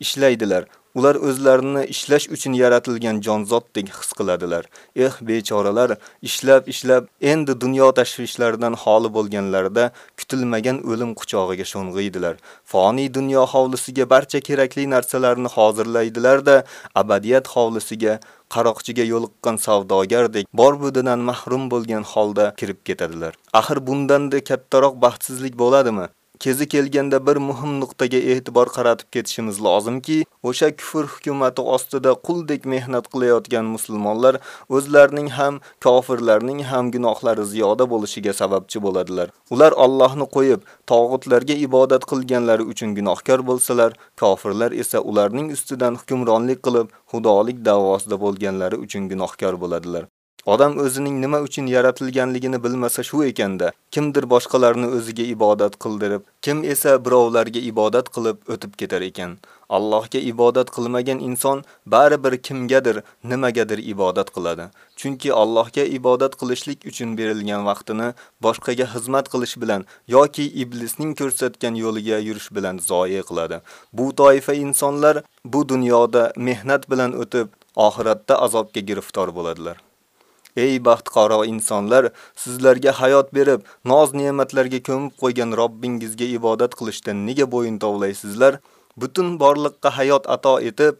ishlaydilar. Ular o'zlarini ishlash uchun yaratilgan jonzotdek his qiladilar. Eh, bechoralar, ishlab ishlab endi dunyo tashvishlaridan xoli bo'lganlarida kutilmagan o'lim quchog'iga sho'ng'iydilar. Foniy dunyo hovlisiga barcha kerakli narsalarni hozirlaydilar-da, abadiyat hovlisiga qaroqchiga yo'liqqan savdogardek bor-budidan mahrum bo'lgan holda kirib ketadilar. Axir bundan-da kattaroq baxtsizlik bo'ladimi? Kezi kelganda bir muhim nuqtaga e'tibor qaratib ketishimiz lozimki, o'sha kufr hukumati ostida quldek mehnat qilayotgan musulmonlar o'zlarining ham kofirlarning ham gunohlari ziyoda bo'lishiga sababchi bo'ladilar. Ular Allohni qo'yib, tog'utlarga ibodat qilganlari uchun gunohkor bo'lsalar, kofirlar esa ularning ustidan hukmronlik qilib, xudolik da'vosida bo'lganlari uchun gunohkor bo'ladilar. Odam o'zining nima uchun yaratilganligini bilmasa shu ekanda, kimdir boshqalarni o'ziga ibodat qildirib, kim esa birovlarga ibodat qilib o'tib ketar ekan. Allohga ibodat qilmagan inson baribir kimgadir, nimagadir ibodat qiladi. Chunki Allohga ibodat qilishlik uchun berilgan vaqtini boshqaga xizmat qilish bilan yoki iblisning ko'rsatgan yo'liga yurish bilan zoya qiladi. Bu toifa insonlar bu dunyoda mehnat bilan o'tib, oxiratda azobga giriftor bo'ladilar. Ey baxtqaro insonlar, sizlarga hayot berib, noz-ne'matlarga ko'mib qo'ygan Robbingizga ibodat qilishdan nega bo'yin tovlaysizlar? Butun borliqqa hayot ato etib,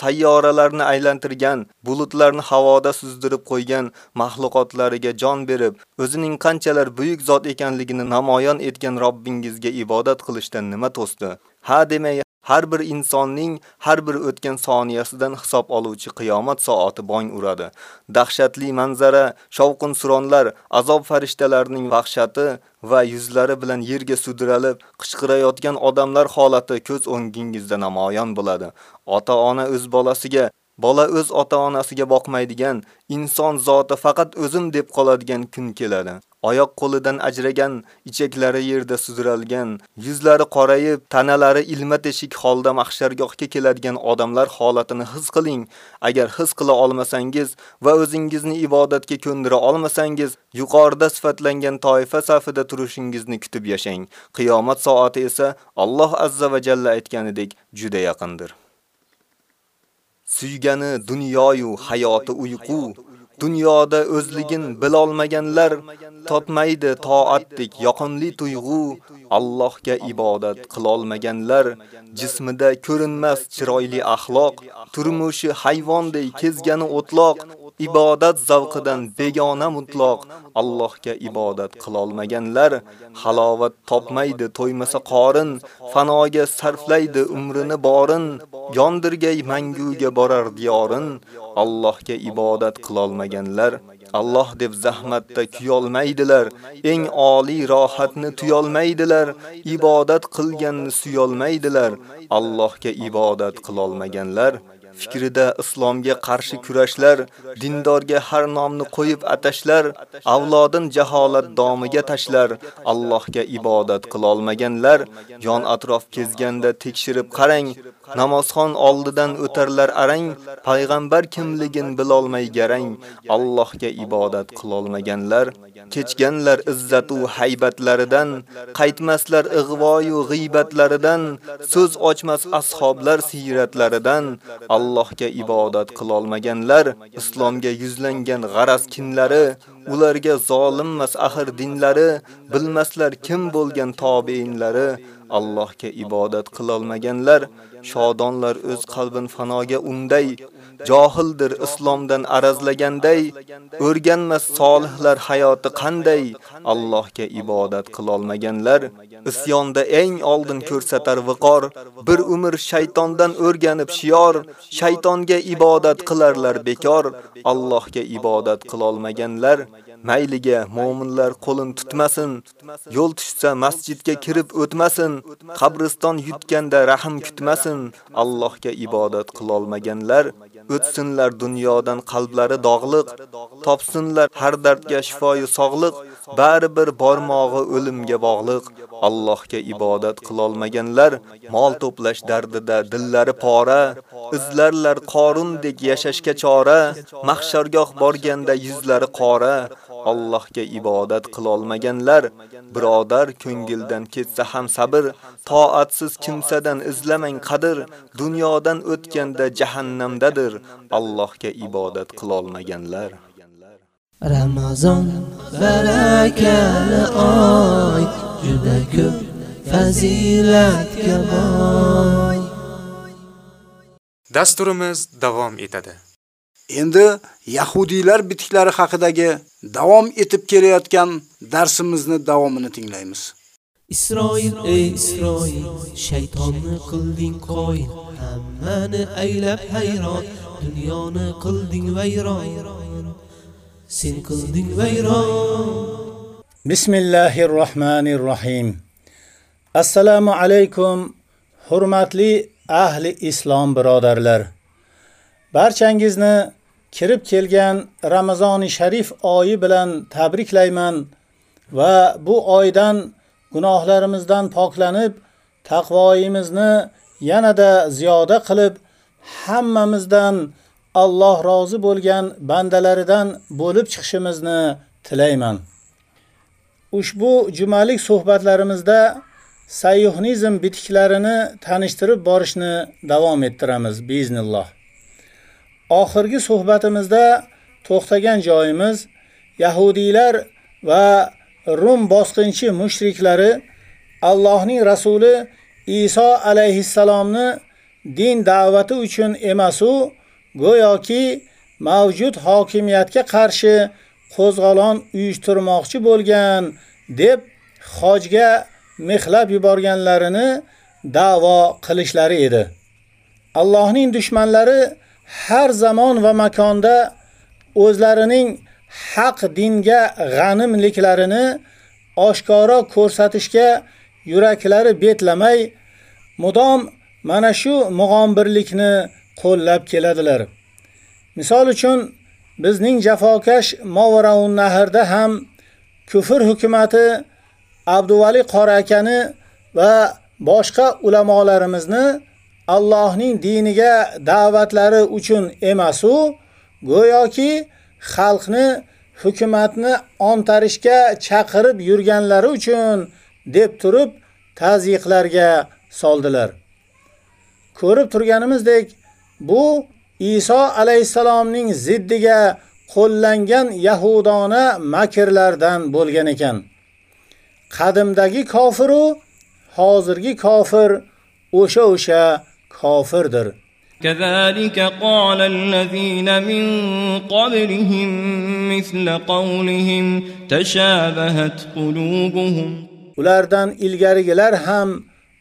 sayyoralarni aylantirgan, bulutlarni havoda suzdirib qo'ygan mahluqotlariga jon berib, o'zining qanchalar buyuk zot ekanligini namoyon etgan Robbingizga ibodat qilishdan nima to'sdi? Ha demay Har bir insonning har bir o'tgan soniyasidan hisob oluvchi qiyomat soati bong uradi. Dahshatli manzara, shovqin suronlar, azob farishtalarining vahshati va yuzlari bilan yerga sudralib, qichqirayotgan odamlar holati ko'z o'ngingizda namoyon bo'ladi. Ota-ona o'z bolasiga Bola o'z ota-onasiga boqmaydigan, inson zoti faqat o'zim deb qoladigan kun keladi. Oyoq qo'lidan ajragan, ichaklari yerda suzralgan, yuzlari qorayib, tanalari ilma teshik holda mahshargohga keladigan odamlar holatini his qiling. Agar his qila olmasangiz va o'zingizni ibodatga ko'ndira olmasangiz, yuqorida sifatlangan toifa safida turishingizni kutib yashang. Qiyomat soati esa Alloh azza va jalla aytganidek juda yaqindir. Suygani dunyoyu hayoti uyqu, Dunyoda o'zligin bilolmaganlar totmaydi toatdek yoqimli tuyg'u, Allohga ibodat qila olmaganlar jismida ko'rinmas chiroyli axloq, turmushi hayvondek kezgani o'tloq, ibodat zavqidan begona mutloq, Allohga ibodat qila olmaganlar halovat topmaydi to'ymasa qorin, fanoga sarflaydi umrini borin, yondirgay manguga borar diyorin, Allohga ibodat qila olmaganlar Alloh deb zahmatda kuyolmaydilar, eng oliy rohatni tuyolmaydilar, ibodat qilganni suyolmaydilar. Allohga ibodat qila olmaganlar fikrida islomga qarshi kurashlar, dindorga har nomni qo'yib atashlar, avlodin jaholat domiga tashlar, Allohga ibodat qila olmaganlar, yon atrof kezganda tekshirib qarang, namozxon oldidan o'tarlar arang, payg'ambar kimligin bilolmay garang, Allohga ibodat qila olmaganlar, kechganlar izzat u haybatlaridan, qaytmaslar ig'voyu g'iybatlaridan, so'z ochmas ashoblar siyratlaridan, Allohga ibodat qila olmaganlar, islomga yuzlangan g'araz kinlari, ularga zolimmas axir dinlari, bilmaslar kim bo'lgan tobiinlari, Allohga ibodat qila olmaganlar, shodonlar o'z qalbin fanoga unday, johildir islomdan arazlaganday, o'rganmas solihlar hayoti qanday, Allohga ibodat qila olmaganlar, isyonda eng oldin ko'rsatar viqor, bir umr shaytondan o'rganib shiyor, shaytonga ibodat qilarlar bekor, Allohga ibodat qila olmaganlar, mayliga mu'minlar qo'lin tutmasin, yo'l tushsa masjidga kirib o'tmasin, qabriston yutganda rahm kutmasin, Allohga ibodat qila olmaganlar o'tsinlar dunyodan qalblari dog'liq, topsinlar har dardga shifoyu sog'liq, bari bir bormog'i o'limga bog'liq. Allohga ibodat qilolmaganlar mol to'plash dardida dillari pora, izlarlar qorundek yashashga chora, mahshargoh borganda yuzlari qora. Allohga ibodat qilolmaganlar birodar ko'ngildan ketsa ham sabr, toatsiz kimsadan izlamang qadr, dunyodan o'tganda jahannamdadir. Allohga ibodat qilolmaganlar. Ramazon barakali oy, juda ko'p fazilatga boy. Dasturimiz davom etadi. Endi yahudiylar bitiklari haqidagi davom etib kelayotgan darsimizni davomini tinglaymiz. Isroil ey Isroil shaytonni qilding qo'y hammani aylab hayron dunyoni qilding vayron сен кылдың vayron. Bismillahir Rahmanir рахим ассаламу алейкум hurmatli ahli islom birodarlar. Barchangizni kirib kelgan Ramazoni Sharif oyi bilan tabriklayman va bu oydan gunohlarimizdan poklanib, taqvoyimizni yanada ziyoda qilib, hammamizdan Alloh rozi bo'lgan bandalaridan bo'lib chiqishimizni tilayman. Ushbu jumalik suhbatlarimizda sayyohnizm bitiklarini tanishtirib borishni davom ettiramiz biiznilloh. Oxirgi suhbatimizda to'xtagan joyimiz Yahudiylar va Rum bosqinchi mushriklari Allohning rasuli Iso alayhissalomni din da'vati uchun emas u go'yoki mavjud hokimiyatga qarshi qo'zg'olon uyushtirmoqchi bo'lgan deb hojga mixlab yuborganlarini da'vo qilishlari edi. Allohning dushmanlari har zamon va makonda o'zlarining haq dinga g'animliklarini oshkora ko'rsatishga yuraklari betlamay, mudom mana shu mug'ombirlikni qo'llab keladilar. Misol uchun bizning jafokash Mavraun nahrda ham kufr hukumati Abduvali qora akani va boshqa ulamolarimizni Allohning diniga da'vatlari uchun emas u go'yoki xalqni hukumatni ontarishga chaqirib yurganlari uchun deb turib tazyiqlarga soldilar. Ko'rib turganimizdek, bu Iso alayhisalomning ziddiga qo'llangan yahudona makrlardan bo'lgan ekan. Qadimdagi kofir u hozirgi kofir o'sha o'sha kofirdir. كذلك قال الذين من قبلهم مثل قولهم تشابهت قلوبهم ulardan ilgarigilar ham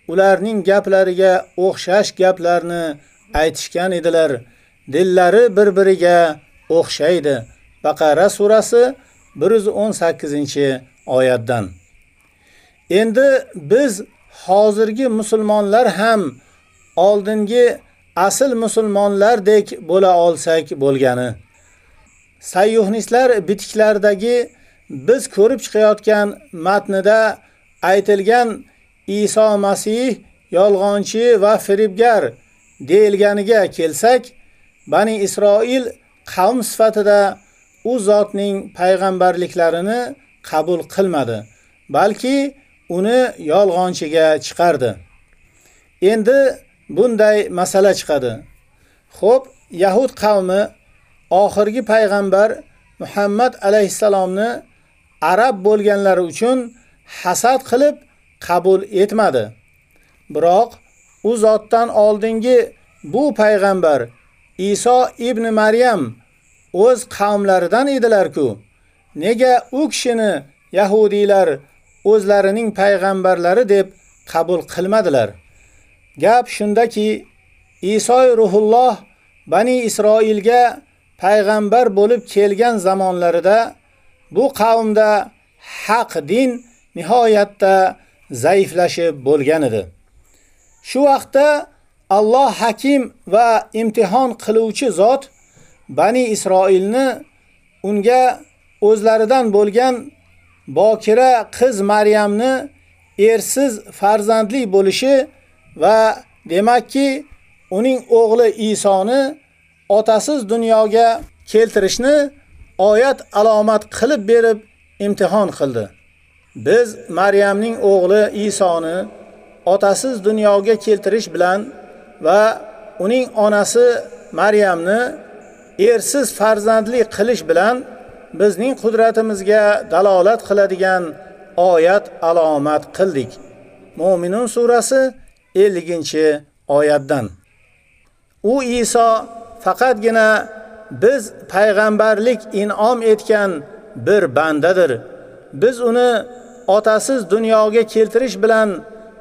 ularning gaplariga o'xshash gaplarni aytishgan edilar. Dillari bir-biriga o'xshaydi. Baqara surasi 118-oyatdan. Endi biz hozirgi musulmonlar ham oldingi asl musulmonlardek bo'la olsak bo'lgani. Sayyuhnistlar bitiklaridagi biz ko'rib chiqayotgan matnida aytilgan Iso Masih yolg'onchi va firibgar deyilganiga kelsak, Bani Isroil qavm sifatida u zotning payg'ambarliklarini qabul qilmadi, balki uni yolg'onchiga chiqardi. Endi bunday masala chiqadi. Xo'p, Yahud qavmi oxirgi payg'ambar Muhammad alayhisalomni arab bo'lganlari uchun hasad qilib qabul etmadi. Biroq u zotdan oldingi bu payg'ambar Iso ibn Maryam o'z qavmlaridan edilar-ku. Nega u kishini yahudiylar o'zlarining payg'ambarlari deb qabul qilmadilar? Gap shundaki, Iso ruhulloh Bani Isroilga payg'ambar bo'lib kelgan zamonlarida bu qavmda haq din nihoyatda zaiflashib bo'lgan edi. Shu vaqtda Alloh hakim va imtihon qiluvchi zot Bani Isroilni unga o'zlaridan bo'lgan bokira qiz Maryamni ersiz farzandli bo'lishi va demakki uning o'g'li Isoni otasiz dunyoga keltirishni oyat alomat qilib berib imtihon qildi. Biz Maryamning o'g'li Isoni otasiz dunyoga keltirish bilan va uning onasi Maryamni ersiz farzandli qilish bilan bizning qudratimizga dalolat qiladigan oyat alomat qildik. Mo'minun surasi 50-oyatdan. U Iso faqatgina biz payg'ambarlik in'om etgan bir bandadir. Biz uni otasiz dunyoga keltirish bilan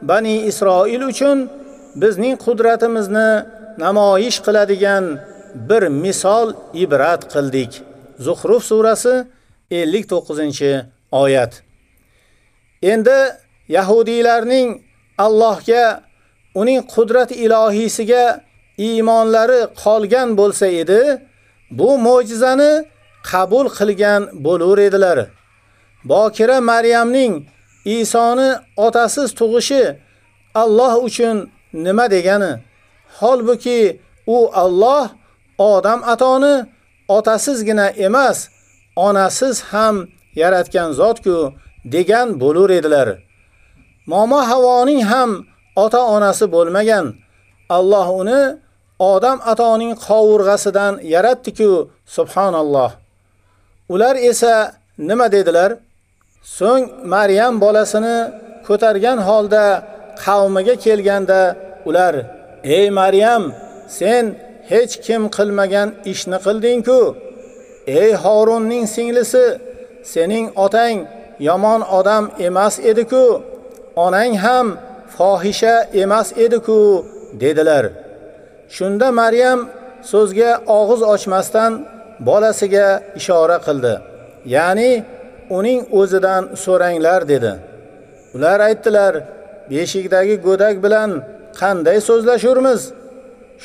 Bani Isroil uchun bizning qudratimizni namoyish qiladigan bir misol ibrat qildik. Zuhruf surasi 59-oyat. Endi yahudiylarning Allohga, uning qudrat ilohisiga iymonlari qolgan bo'lsa edi, bu mo'jizani qabul qilgan bo'lar edilar. Bokira Maryamning Isoni otasiz tug'ishi Alloh uchun nima degani? Holbuki u Alloh odam atoni otasizgina emas, onasiz ham yaratgan zot-ku degan bo'lar edilar. Momo Havoning ham ota-onasi bo'lmagan. Alloh uni odam atoning qovurg'asidan yaratdi-ku, subhanalloh. Ular esa nima dedilar? So'ng Maryam bolasini ko'targan holda qavmiga kelganda ular: "Ey Maryam, sen hech kim qilmagan ishni qilding-ku. Ey Harunning singlisi, sening otang yomon odam emas edi-ku, onang ham fohisha emas edi-ku" dedilar. Shunda Maryam so'zga og'iz ochmasdan bolasiga ishora qildi. Ya'ni uning o'zidan so'ranglar dedi. Ular aytdilar: "Beshikdagi go'dak bilan qanday so'zlashurmiz?"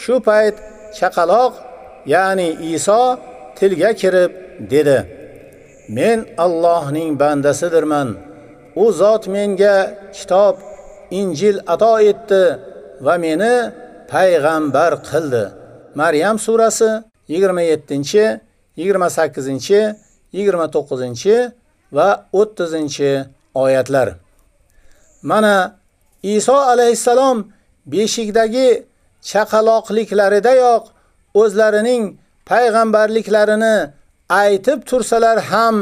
Shu payt chaqaloq, ya'ni Iso tilga kirib dedi: "Men Allohning bandasidirman. U zot menga kitob, Injil ato etdi va meni payg'ambar qildi." Maryam surasi 27, 28, 29 va 30 oyatlar. Mana Iso alayhisalom beshikdagi chaqaloqliklaridayoq o'zlarining payg'ambarliklarini aytib tursalar ham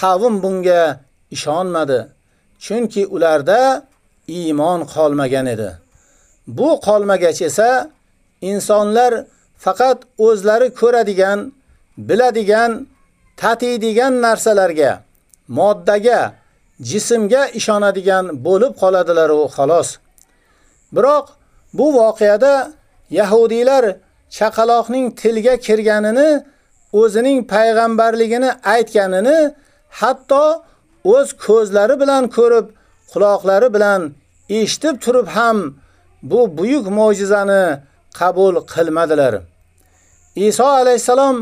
qavm bunga ishonmadi. Chunki ularda iymon qolmagan edi. Bu qolmagach esa insonlar faqat o'zlari ko'radigan, biladigan, tatiydigan narsalarga, moddaga, jismga ishonadigan bo'lib qoladilar u xolos. Biroq Bu voqeada yahudiylar chaqaloqning tilga kirganini, o'zining payg'ambarligini aytganini hatto o'z ko'zlari bilan ko'rib, quloqlari bilan eshitib turib ham bu buyuk mo'jizani qabul qilmadilar. Iso alayhisalom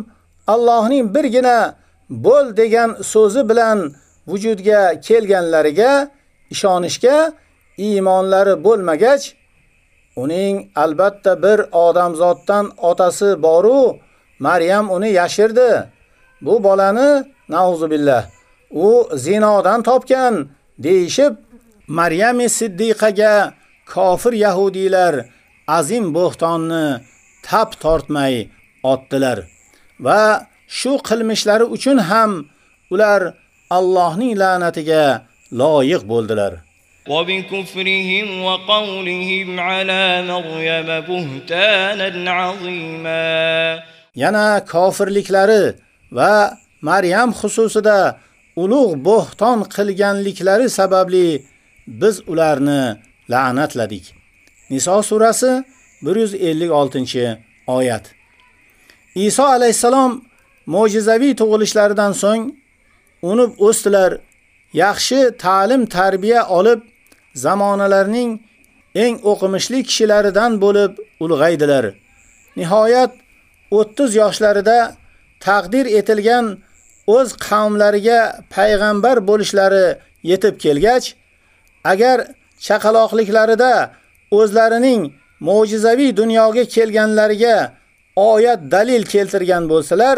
Allohning birgina bo'l degan so'zi bilan vujudga kelganlariga ishonishga iymonlari bo'lmagach, uning albatta bir odamzotdan otasi boru Maryam uni yashirdi. Bu bolani nauzubillah u zinodan topgan deyishib Maryam Siddiqaga kofir yahudiylar azim bo'xtonni tap tortmay otdilar va shu qilmishlari uchun ham ular Allohning la'natiga loyiq bo'ldilar. وبكفرهم وقولهم على مريم بهتانا عظيما yana kofirliklari va Maryam xususida ulug' bo'xton qilganliklari sababli biz ularni la'natladik. Niso surasi 156-oyat. Iso alayhisalom mo'jizaviy tug'ilishlaridan so'ng unib o'sdilar, yaxshi ta'lim tarbiya olib, zamonalarning eng o'qimishli kishilaridan bo'lib ulg'aydilar. Nihoyat 30 yoshlarida taqdir etilgan o'z qavmlariga payg'ambar bo'lishlari yetib kelgach, agar chaqaloqliklarida o'zlarining mo'jizaviy dunyoga kelganlariga oyat dalil keltirgan bo'lsalar,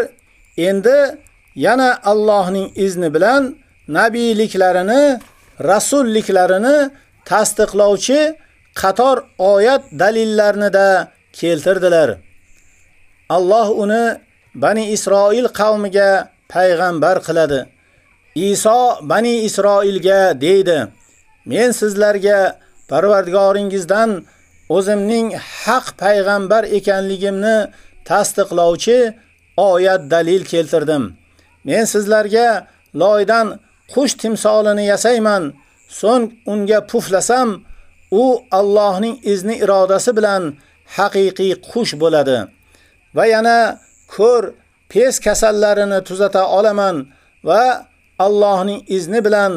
endi yana Allohning izni bilan nabiyliklarini, rasulliklarini tasdiqlovchi qator oyat dalillarni da keltirdilar. Alloh uni Bani Isroil qavmiga payg'ambar qiladi. Iso Bani Isroilga deydi: Men sizlarga Parvardigoringizdan o'zimning haq payg'ambar ekanligimni tasdiqlovchi oyat dalil keltirdim. Men sizlarga loydan qush timsolini yasayman, so'ng unga puflasam, u Allohning izni irodasi bilan haqiqiy qush bo'ladi. Va yana ko'r, pes kasallarini tuzata olaman va Allohning izni bilan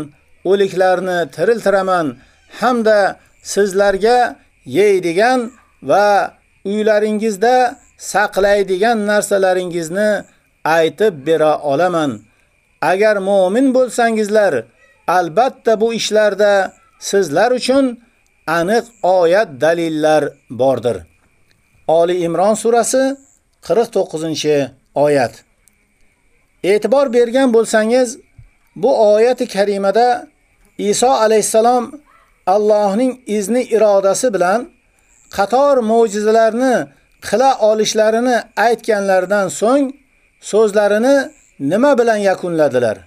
o'liklarni tiriltiraman hamda sizlarga yeydigan va uylaringizda saqlaydigan narsalaringizni aytib bera olaman. Agar mu'min bo'lsangizlar, albatta bu ishlarda sizlar uchun aniq oyat dalillar bordir. Oli Imron surasi 49-oyat. E'tibor bergan bo'lsangiz, bu oyati karimada Iso alayhisalom Allohning izni irodasi bilan qator mo'jizalarni qila olishlarini aytganlardan so'ng so'zlarini nima bilan yakunladilar?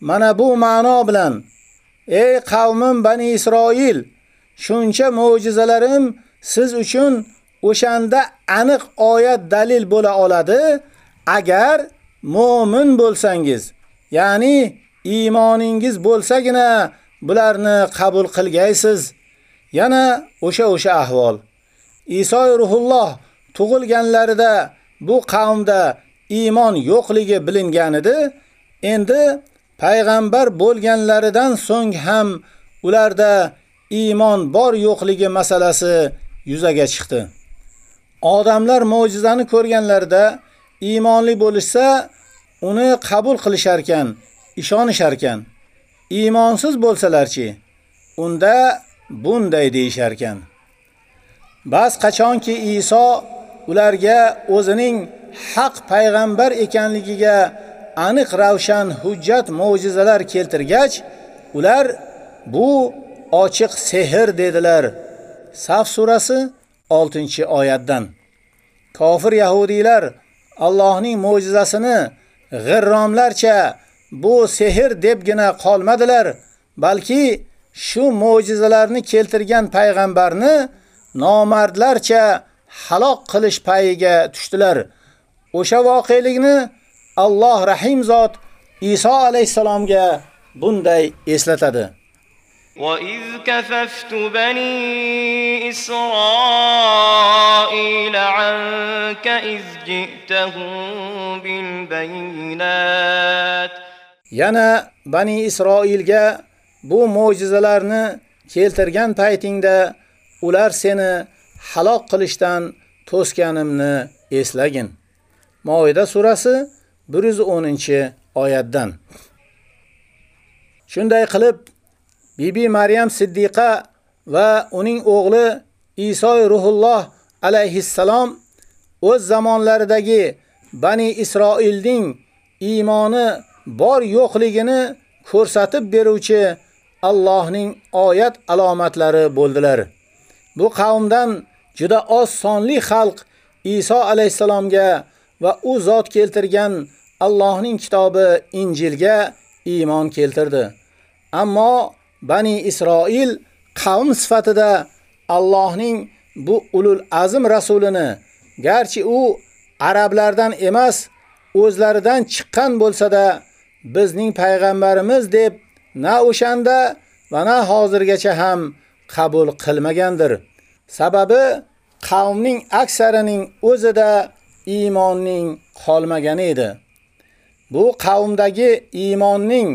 Mana bu ma'no bilan: Ey qavmim Bani Isroil, shuncha mo'jizalarim siz uchun o'shanda aniq oyat dalil bo'la oladi, agar mu'min bo'lsangiz, ya'ni iymoningiz bo'lsagina bularni qabul qilgaysiz. Yana o'sha o'sha ahvol. Iso ruhulloh tug'ilganlarida bu qavmda iymon yo'qligi bilingan edi. Endi payg'ambar bo'lganlaridan so'ng ham ularda iymon bor yo'qligi masalasi yuzaga chiqdi. Odamlar mo'jizani ko'rganlarida iymonli bo'lishsa, uni qabul qilishar ekan, ishonishar ekan. Iymonsiz bo'lsalarchi, unda bunday deyishar ekan. Bas qachonki Iso ularga o'zining haq payg'ambar ekanligiga aniq ravshan hujjat mo'jizalar keltirgach, ular bu ochiq sehr dedilar. Saf surasi 6-oyatdan. Kofir yahudiylar Allohning mo'jizasini g'irromlarcha bu sehr debgina qolmadilar, balki shu mo'jizalarni keltirgan payg'ambarni nomardlarcha halok qilish payiga tushdilar. O'sha voqelikni Alloh Rahim zot Iso alayhisalomga bunday eslatadi. وَإِذْ كَفَفْتُ بَنِي إِسْرَائِيلَ عَنكَ إِذْ جِئْتَهُم بِالْبَيِّنَاتِ Yana Bani Isroilga bu mo'jizalarni keltirgan paytingda ular seni halok qilishdan to'sganimni eslagin. Moida surasi 110-oyatdan. Shunday qilib, Bibi Maryam Siddiqa va uning o'g'li Iso ruhulloh alayhissalom o'z zamonlaridagi Bani Isroilning iymoni bor yo'qligini ko'rsatib beruvchi Allohning oyat alomatlari bo'ldilar. Bu qavmdan juda oz sonli xalq Iso alayhisalomga va u zot keltirgan Allohning kitobi Injilga iymon keltirdi. Ammo Bani Isroil qavm sifatida Allohning bu ulul azm rasulini garchi u arablardan emas, o'zlaridan chiqqan bo'lsa-da, bizning payg'ambarimiz deb na o'shanda va na hozirgacha ham qabul qilmagandir. Sababi qavmning aksarining o'zida iymonning qolmagani edi. Bu qavmdagi iymonning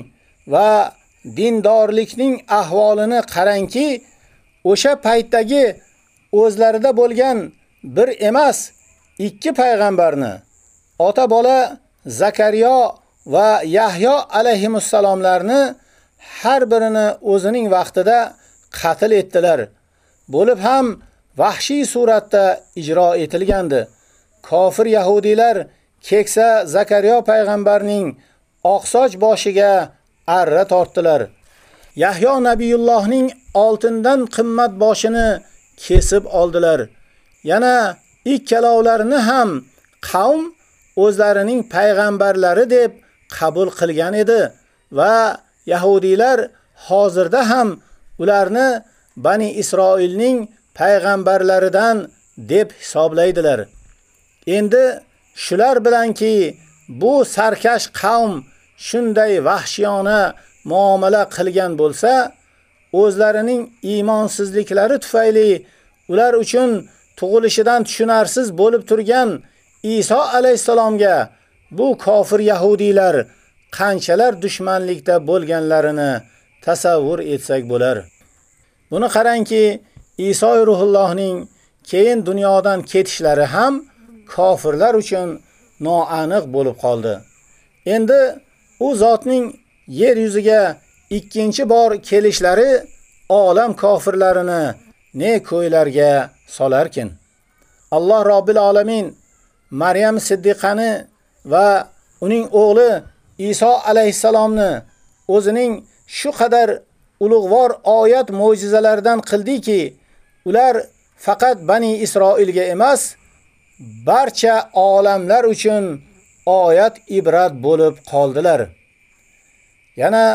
va dindorlikning ahvolini qarangki, o'sha paytdagi o'zlarida bo'lgan bir emas, ikki payg'ambarni ota bola Zakariya va Yahyo alayhimussalomlarni har birini o'zining vaqtida qatl etdilar. Bo'lib ham vahshiy suratda ijro etilgandi. Kofir yahudiylar keksa Zakariya payg'ambarning oqsoch boshiga arra tortdilar. Yahyo nabiyullohning oltindan qimmat boshini kesib oldilar. Yana ikkalovlarini ham qavm o'zlarining payg'ambarlari deb qabul qilgan edi va yahudiylar hozirda ham ularni Bani Isroilning payg'ambarlaridan deb hisoblaydilar. Endi shular bilanki bu sarkash qavm shunday vahshiyona muomala qilgan bo'lsa, o'zlarining iymonsizliklari tufayli ular uchun tug'ilishidan tushunarsiz bo'lib turgan Iso alayhisalomga bu kofir yahudiylar qanchalar dushmanlikda bo'lganlarini tasavvur etsak bo'lar. Buni qarangki, Iso ruhullohning keyin dunyodan ketishlari ham kofirlar uchun noaniq bo'lib qoldi. Endi u zotning yer yuziga ikkinchi bor kelishlari olam kofirlarini ne ko'ylarga solarkin. Alloh Robbil alamin Maryam Siddiqani va uning o'g'li Iso alayhisalomni o'zining shu qadar ulug'vor oyat mo'jizalaridan qildiki, ular faqat Bani Isroilga emas, barcha olamlar uchun oyat ibrat bo'lib qoldilar. Yana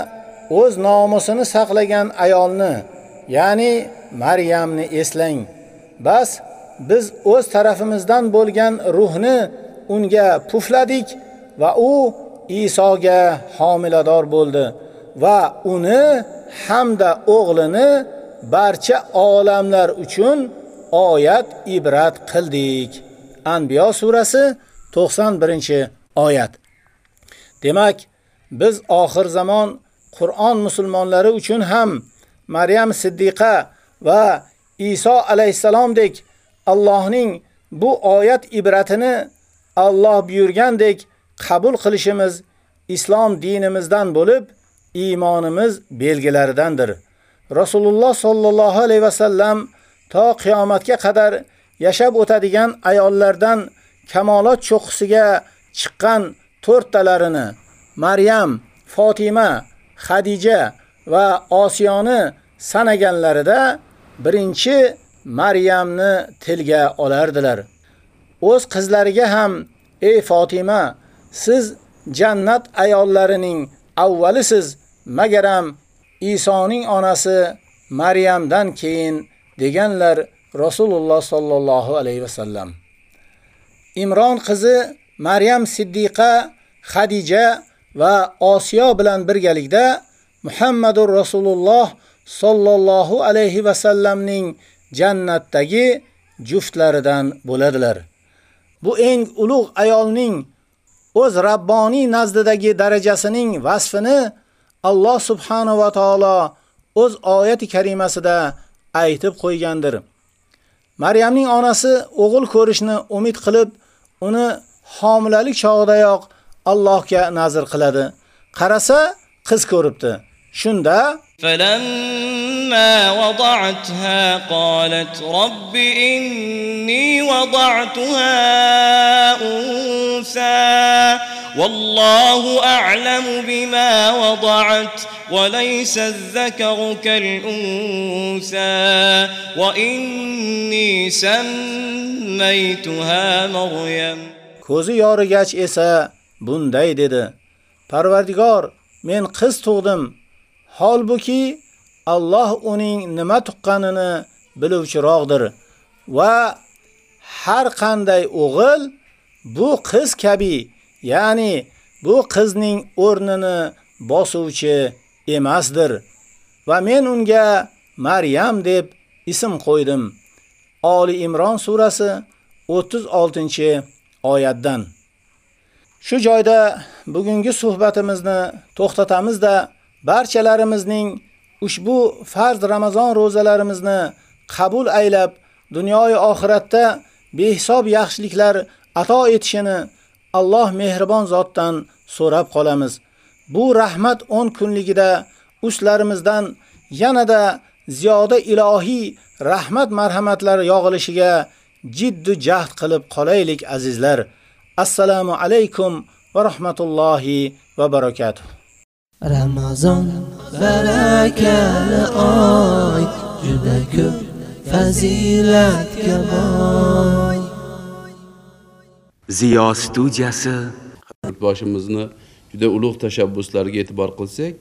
o'z nomusini saqlagan ayolni, ya'ni Maryamni eslang. Bas biz o'z tarafimizdan bo'lgan ruhni unga pufladik va u Isoga homilador bo'ldi va uni hamda o'g'lini barcha olamlar uchun oyat ibrat qildik. Anbiyo surasi 91-oyat. Demak, biz oxir zamon Qur'on musulmonlari uchun ham Maryam Siddiqa va Iso alayhisalomdek Allohning bu oyat ibratini Alloh buyurgandek qabul qilishimiz islom dinimizdan bo'lib, iymonimiz belgilaridandir. Rasululloh sollallohu alayhi va sallam to qiyomatga qadar yashab o'tadigan ayollardan kamolot cho'qqisiga chiqqan to'rttalarini Maryam, Fatima, Xadija va Osiyoni sanaganlarida birinchi Maryamni tilga olardilar. O'z qizlariga ham: "Ey Fatima, siz jannat ayollarining avvalisiz, magaram Isoning onasi Maryamdan keyin" deganlar Rasululloh sollallohu alayhi vasallam. Imron qizi Maryam Siddiqa, Xadija va Osiyo bilan birgalikda Muhammadur Rasululloh sollallohu alayhi va sallamning jannatdagi juftlaridan bo'ladilar. Bu eng ulug' ayolning o'z Rabboniy nazdidagi darajasining vasfini Аллах субханава таала өз аяти каримасында айтып койгандыр. Марьямдын анасы оғыл көрүшүнө умид кылып, уну хамилелик чагыдаяк Аллахка назар кылады. Караса, кыз көрүптү. Шунда فلما وضعتها قالت رب إني وضعتها أنثى والله أعلم بما وضعت وليس الذكر كالأنثى وإني سميتها مريم ko'zi yorigach esa bunday dedi. Parvardigor, men qiz tug'dim. Halbuki Allah uning nima tuqqanini biluvchiroqdir va har qanday o'g'il bu qiz kabi, ya'ni bu qizning o'rnini bosuvchi emasdir va men unga Maryam deb ism qo'ydim. Oli Imron surasi 36-oyatdan. Shu joyda bugungi suhbatimizni to'xtatamiz-da, barchalarimizning ushbu farz Ramazon ro'zalarimizni qabul aylab, dunyoy oxiratda behisob yaxshiliklar ato etishini Alloh mehribon zotdan so'rab qolamiz. Bu rahmat 10 kunligida uslarimizdan yanada ziyoda ilohiy rahmat marhamatlar yog'ilishiga jiddu jahd qilib qolaylik azizlar. Assalomu alaykum va rahmatullohi va barakatuh. Ramazon barakali oy juda ko'p fazilatga boy Ziyo studiyasi boshimizni juda ulug' tashabbuslarga e'tibor qilsak,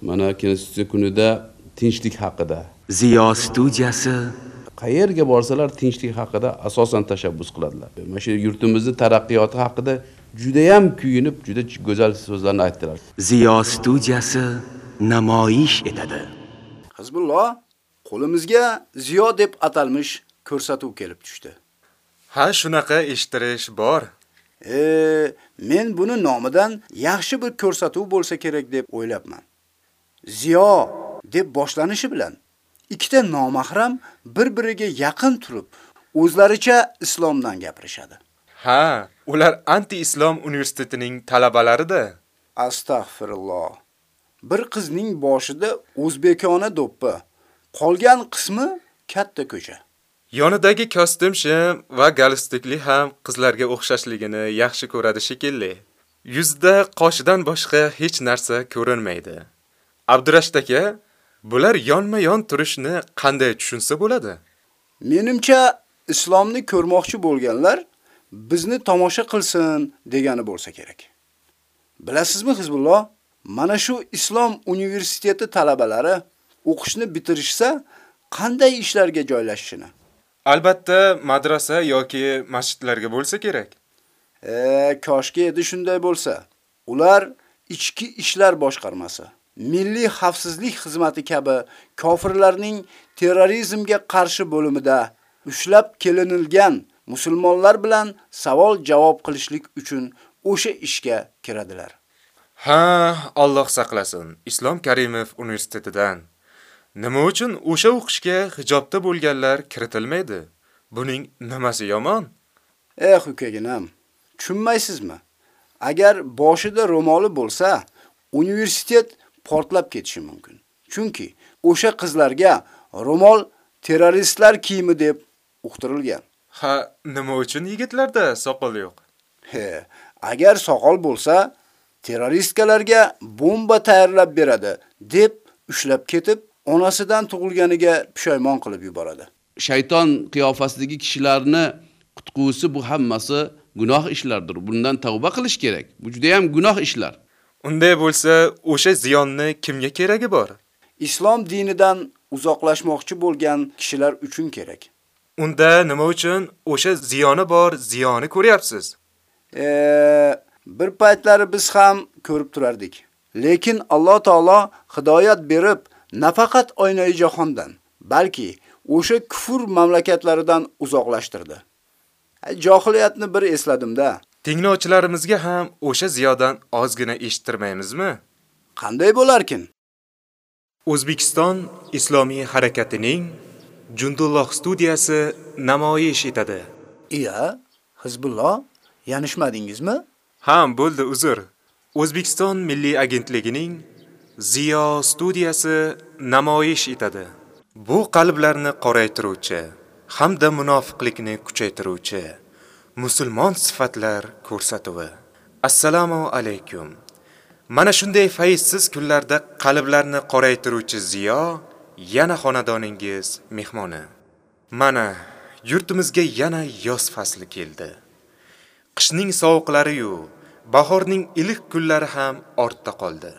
mana Konstitutsiya kunida tinchlik haqida. Ziyo studiyasi Qayerga borsalar tinchlik haqida asosan tashabbus qiladilar. Mana shu yurtimizni taraqqiyoti haqida juda ham kuyinib, juda go'zal so'zlarni aytdilar. Ziyo studiyasi namoyish etadi. Hizbulloh qo'limizga Ziyo deb atalmish ko'rsatuv kelib tushdi. Ha, shunaqa eshittirish bor. E, men buni nomidan yaxshi bir ko'rsatuv bo'lsa kerak deb o'ylabman. Ziyo deb boshlanishi bilan ikkita nomahram bir-biriga yaqin turib, o'zlaricha islomdan gapirishadi. Ha, ular anti-islom universitetining talabalari-da. Astagfirulloh. Bir qizning boshida o'zbekona do'ppi, qolgan qismi katta ko'cha. Yonidagi kostyum shim va galstukli ham qizlarga o'xshashligini yaxshi ko'radi shekilli. Yuzda qoshidan boshqa hech narsa ko'rinmaydi. Abdurashid aka, bular yonma-yon turishni qanday tushunsa bo'ladi? Menimcha islomni ko'rmoqchi bo'lganlar bizni tomosha qilsin degani bo'lsa kerak. Bilasizmi Hizbulloh? Mana shu islom universiteti talabalari o'qishni bitirishsa, qanday ishlarga joylashishini Albatta, madrasa yoki masjidlarga bo'lsa kerak. E, koshki edi shunday bo'lsa. Ular ichki ishlar boshqarmasi, milliy xavfsizlik xizmati kabi kofirlarning terrorizmga qarshi bo'limida ushlab kelinilgan musulmonlar bilan savol-javob qilishlik uchun o'sha ishga kiradilar. Ha, Alloh saqlasin. Islom Karimov universitetidan Nima uchun o'sha o'qishga hijobda bo'lganlar kiritilmaydi? Buning nimasi yomon? Eh, ukaginam, tushunmaysizmi? Agar boshida ro'moli bo'lsa, universitet portlab ketishi mumkin. Chunki o'sha qizlarga ro'mol terroristlar kiyimi deb uqtirilgan. Ha, nima uchun yigitlarda soqol yo'q? He, agar soqol bo'lsa, terroristkalarga bomba tayyorlab beradi deb ushlab ketib, onasidan tug'ilganiga pushaymon qilib yuboradi. Shayton qiyofasidagi kishilarni qutqusi bu hammasi gunoh ishlardir. Bundan tavba qilish kerak. Bu juda ham gunoh ishlar. Unday bo'lsa, o'sha ziyonni kimga keragi bor? Islom dinidan uzoqlashmoqchi bo'lgan kishilar uchun kerak. Unda nima uchun o'sha ziyoni bor, ziyoni ko'ryapsiz? Bir paytlari biz ham ko'rib turardik. Lekin Alloh taolo hidoyat berib, nafaqat oynai jahondan, balki o'sha kufur mamlakatlaridan uzoqlashtirdi. Johiliyatni bir esladimda. Tinglovchilarimizga ham o'sha ziyodan ozgina eshittirmaymizmi? Qanday bo'larkin? O'zbekiston Islomiy harakatining Jundulloh studiyasi namoyish etadi. Iya, Hizbulloh, yanishmadingizmi? Ha, bo'ldi, uzr. O'zbekiston Milliy agentligining Ziyo studiyasi namoyish etadi. Bu qalblarni qoraytiruvchi hamda munofiqlikni kuchaytiruvchi musulmon sifatlar ko'rsatuvi. Assalomu alaykum. Mana shunday fayzsiz kunlarda qalblarni qoraytiruvchi ziyo yana xonadoningiz mehmoni. Mana yurtimizga yana yoz fasli keldi. Qishning sovuqlariyu bahorning iliq kunlari ham ortda qoldi.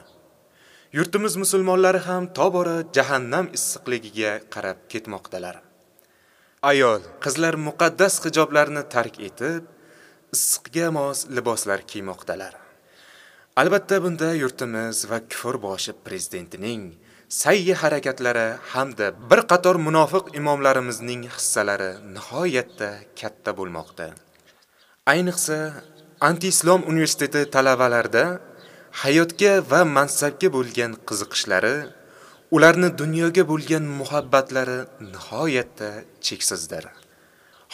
Yurtimiz musulmonlari ham tobora jahannam issiqligiga qarab ketmoqdalar. Ayol, qizlar muqaddas hijoblarni tark etib, issiqga mos liboslar kiymoqdalar. Albatta bunda yurtimiz va kufr boshi prezidentining sayyi harakatlari hamda bir qator munofiq imomlarimizning hissalari nihoyatda katta bo'lmoqda. Ayniqsa Anti-Islom universiteti talabalarida hayotga va mansabga bo'lgan qiziqishlari, ularni dunyoga bo'lgan muhabbatlari nihoyatda cheksizdir.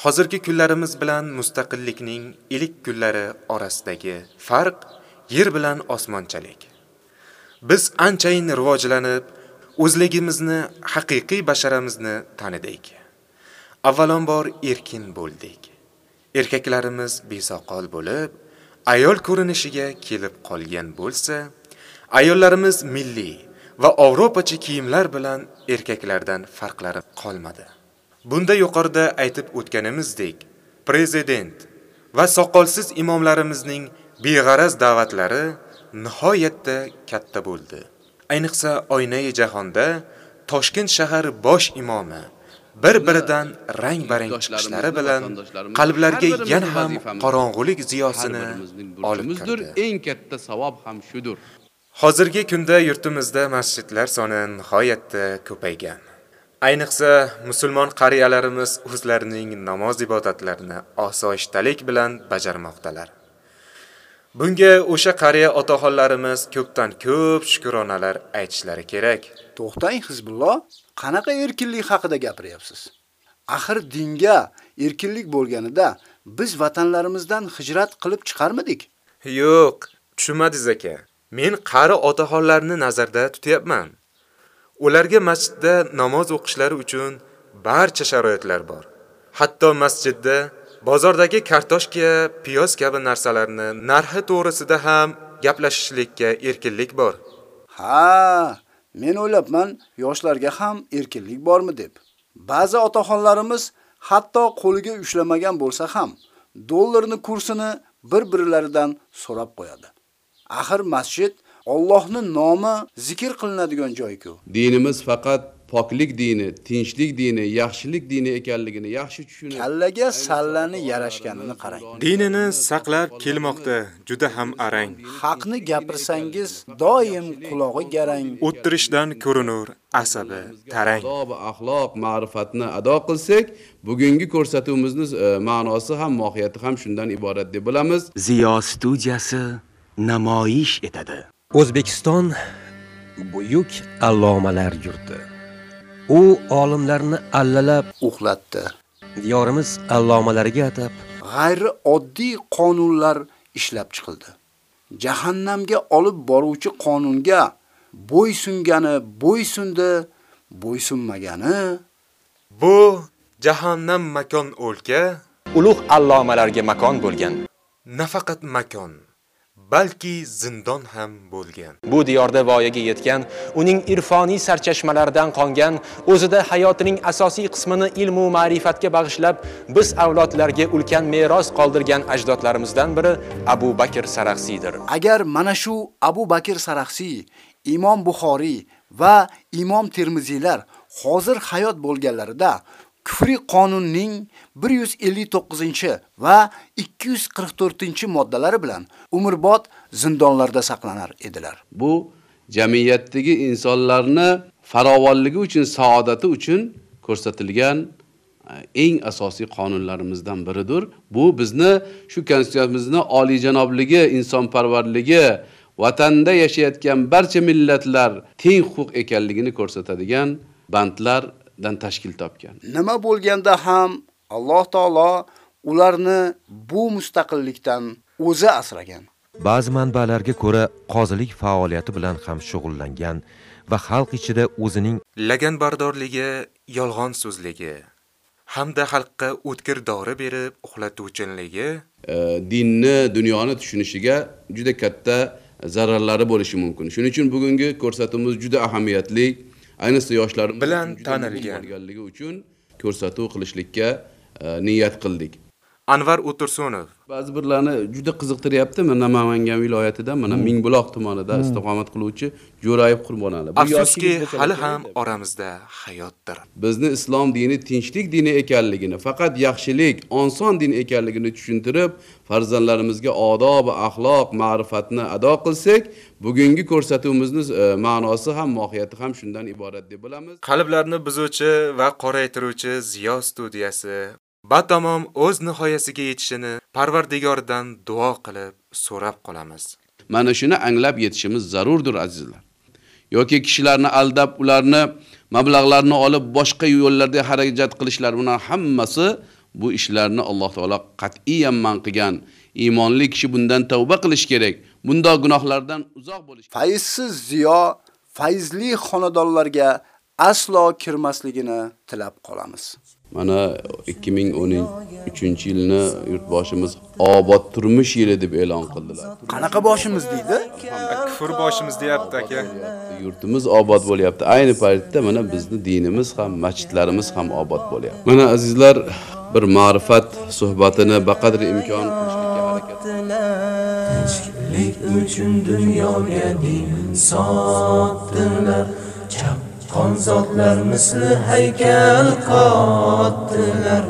Hozirgi kunlarimiz bilan mustaqillikning ilk kunlari orasidagi farq yer bilan osmonchalik. Biz anchayin rivojlanib, o'zligimizni, haqiqiy basharamizni tanidik. Avvalambor erkin bo'ldik. Erkaklarimiz besoqol bo'lib, ayol ko'rinishiga kelib qolgan bo'lsa, ayollarimiz milliy va Yevropacha kiyimlar bilan erkaklardan farqlari qolmadi. Bunda yuqorida aytib o'tganimizdek, prezident va soqolsiz imomlarimizning beg'araz da'vatlari nihoyatda katta bo'ldi. Ayniqsa oynai jahonda Toshkent shahar bosh imomi bir-biridan rang-barang chiqishlari bilan qalblarga yana ham qorong'ulik ziyosini olib kirdi. Eng katta savob ham shudur. Hozirgi kunda yurtimizda masjidlar soni nihoyatda ko'paygan. Ayniqsa musulmon qariyalarimiz o'zlarining namoz ibodatlarini osoyishtalik bilan bajarmoqdalar. Bunga o'sha qariya otaxonlarimiz ko'pdan ko'p shukronalar aytishlari kerak. To'xtang Hizbulloh, qanaqa erkinlik haqida gapiryapsiz? Axir dinga erkinlik bo'lganida biz vatanlarimizdan hijrat qilib chiqarmadik? Yo'q, tushunmadingiz aka. Men qari otaxonlarni nazarda tutyapman. Ularga masjidda namoz o'qishlari uchun barcha sharoitlar bor. Hatto masjidda bozordagi kartoshka, piyoz kabi narsalarni narxi to'g'risida ham gaplashishlikka erkinlik bor. Ha, men o'ylabman, yoshlarga ham erkinlik bormi deb. Ba'zi otaxonlarimiz hatto qo'liga ushlamagan bo'lsa ham dollarni kursini bir-birlaridan so'rab qo'yadi. Axir masjid Allohning nomi zikr qilinadigan joy-ku. Dinimiz faqat poklik dini, tinchlik dini, yaxshilik dini ekanligini yaxshi tushunib, kallaga sallani yarashganini qarang. Dinini saqlab kelmoqda, juda ham arang. Haqni gapirsangiz doim qulog'i garang. O'ttirishdan ko'rinur asabi tarang. va axloq, ma'rifatni ado qilsak, bugungi ko'rsatuvimizni e, ma'nosi ham mohiyati ham shundan iborat deb bilamiz. Ziyo studiyasi namoyish etadi. O'zbekiston buyuk allomalar yurti. U olimlarni allalab uxlatdi. Diyorimiz allomalariga atab g'ayri oddiy qonunlar ishlab chiqildi. Jahannamga olib boruvchi qonunga bo'ysungani bo'ysundi, bo'ysunmagani Bu jahannam makon o'lka, ulug' allomalarga makon bo'lgan. nafaqat makon, balki zindon ham bo'lgan. Bu diyorda voyaga yetgan, uning irfoniy sarchashmalaridan qongan, o'zida hayotining asosiy qismini ilm va ma'rifatga bag'ishlab, biz avlodlarga ulkan meros qoldirgan ajdodlarimizdan biri Abu Bakr Saraxsiydir. Agar mana shu Abu Bakr Saraxsiy, Imom Buxoriy va Imom Termiziylar hozir hayot bo'lganlarida kufriy qonunning 159 va 244 moddalari bilan umrbod zindonlarda saqlanar edilar. Bu jamiyatdagi insonlarni farovonligi uchun, saodati uchun ko'rsatilgan e, eng asosiy qonunlarimizdan biridir. Bu bizni shu konstitutsiyamizni oliyjanobligi, insonparvarligi, vatanda yashayotgan barcha millatlar teng huquq ekanligini ko'rsatadigan bandlar dan tashkil topgan. Nima bo'lganda ham Alloh taolo ularni bu mustaqillikdan o'zi asragan. Ba'zi manbalarga ko'ra qozilik faoliyati bilan ham shug'ullangan va xalq ichida o'zining laganbardorligi, yolg'on so'zligi hamda xalqqa o'tkir dori berib uxlatuvchanligi dinni, dunyoni tushunishiga juda katta zararlari bo'lishi mumkin. Shuning uchun bugungi ko'rsatuvimiz juda ahamiyatli. Ayniqsa yoshlarimiz bilan tanilgan. uchun ko'rsatuv qilishlikka e, niyat qildik. Anvar O'tursunov Ba'zi birlarni juda qiziqtiryapti. Mana Namangan viloyatidan, mana Hmm. Mingbuloq tumanida Hmm. istiqomat qiluvchi Jo'rayev Qurbonali. Afsuski hali ham oramizda hayotdir. bizni islom dini tinchlik dini ekanligini, faqat yaxshilik, oson din ekanligini tushuntirib, farzandlarimizga odob, axloq, ma'rifatni ado qilsak, bugungi ko'rsatuvimizni e, ma'nosi ham mohiyati ham shundan iborat deb bilamiz. Qalblarni buzuvchi va qoraytiruvchi Ziyo studiyasi batamom o'z nihoyasiga yetishini Parvardigordan duo qilib so'rab qolamiz. Mana shuni anglab yetishimiz zarurdir azizlar. Yoki kishilarni aldab, ularni mablag'larni olib boshqa yo'llarda harakat qilishlar bular hammasi bu ishlarni Alloh taolo qat'iyan man qilgan. Iymonli kishi bundan tavba qilish kerak. Bundoq gunohlardan uzoq bo'lish. Fayzsiz ziyo fayzli xonadonlarga aslo kirmasligini tilab qolamiz. Mana 2013-yilni yurtboshimiz obod turmush yili deb e'lon qildilar. Qanaqa boshimiz deydi? Kufr boshimiz deyapti aka. Yurtimiz obod bo'lyapti. Ayni paytda mana bizni dinimiz ham, masjidlarimiz ham obod bo'lyapti. Mana azizlar, bir ma'rifat suhbatini baqadri imkon qilishlikka harakat Tinchlik uchun dunyoga din sotdilar Chaqqon zotlar misli haykal qotdilar.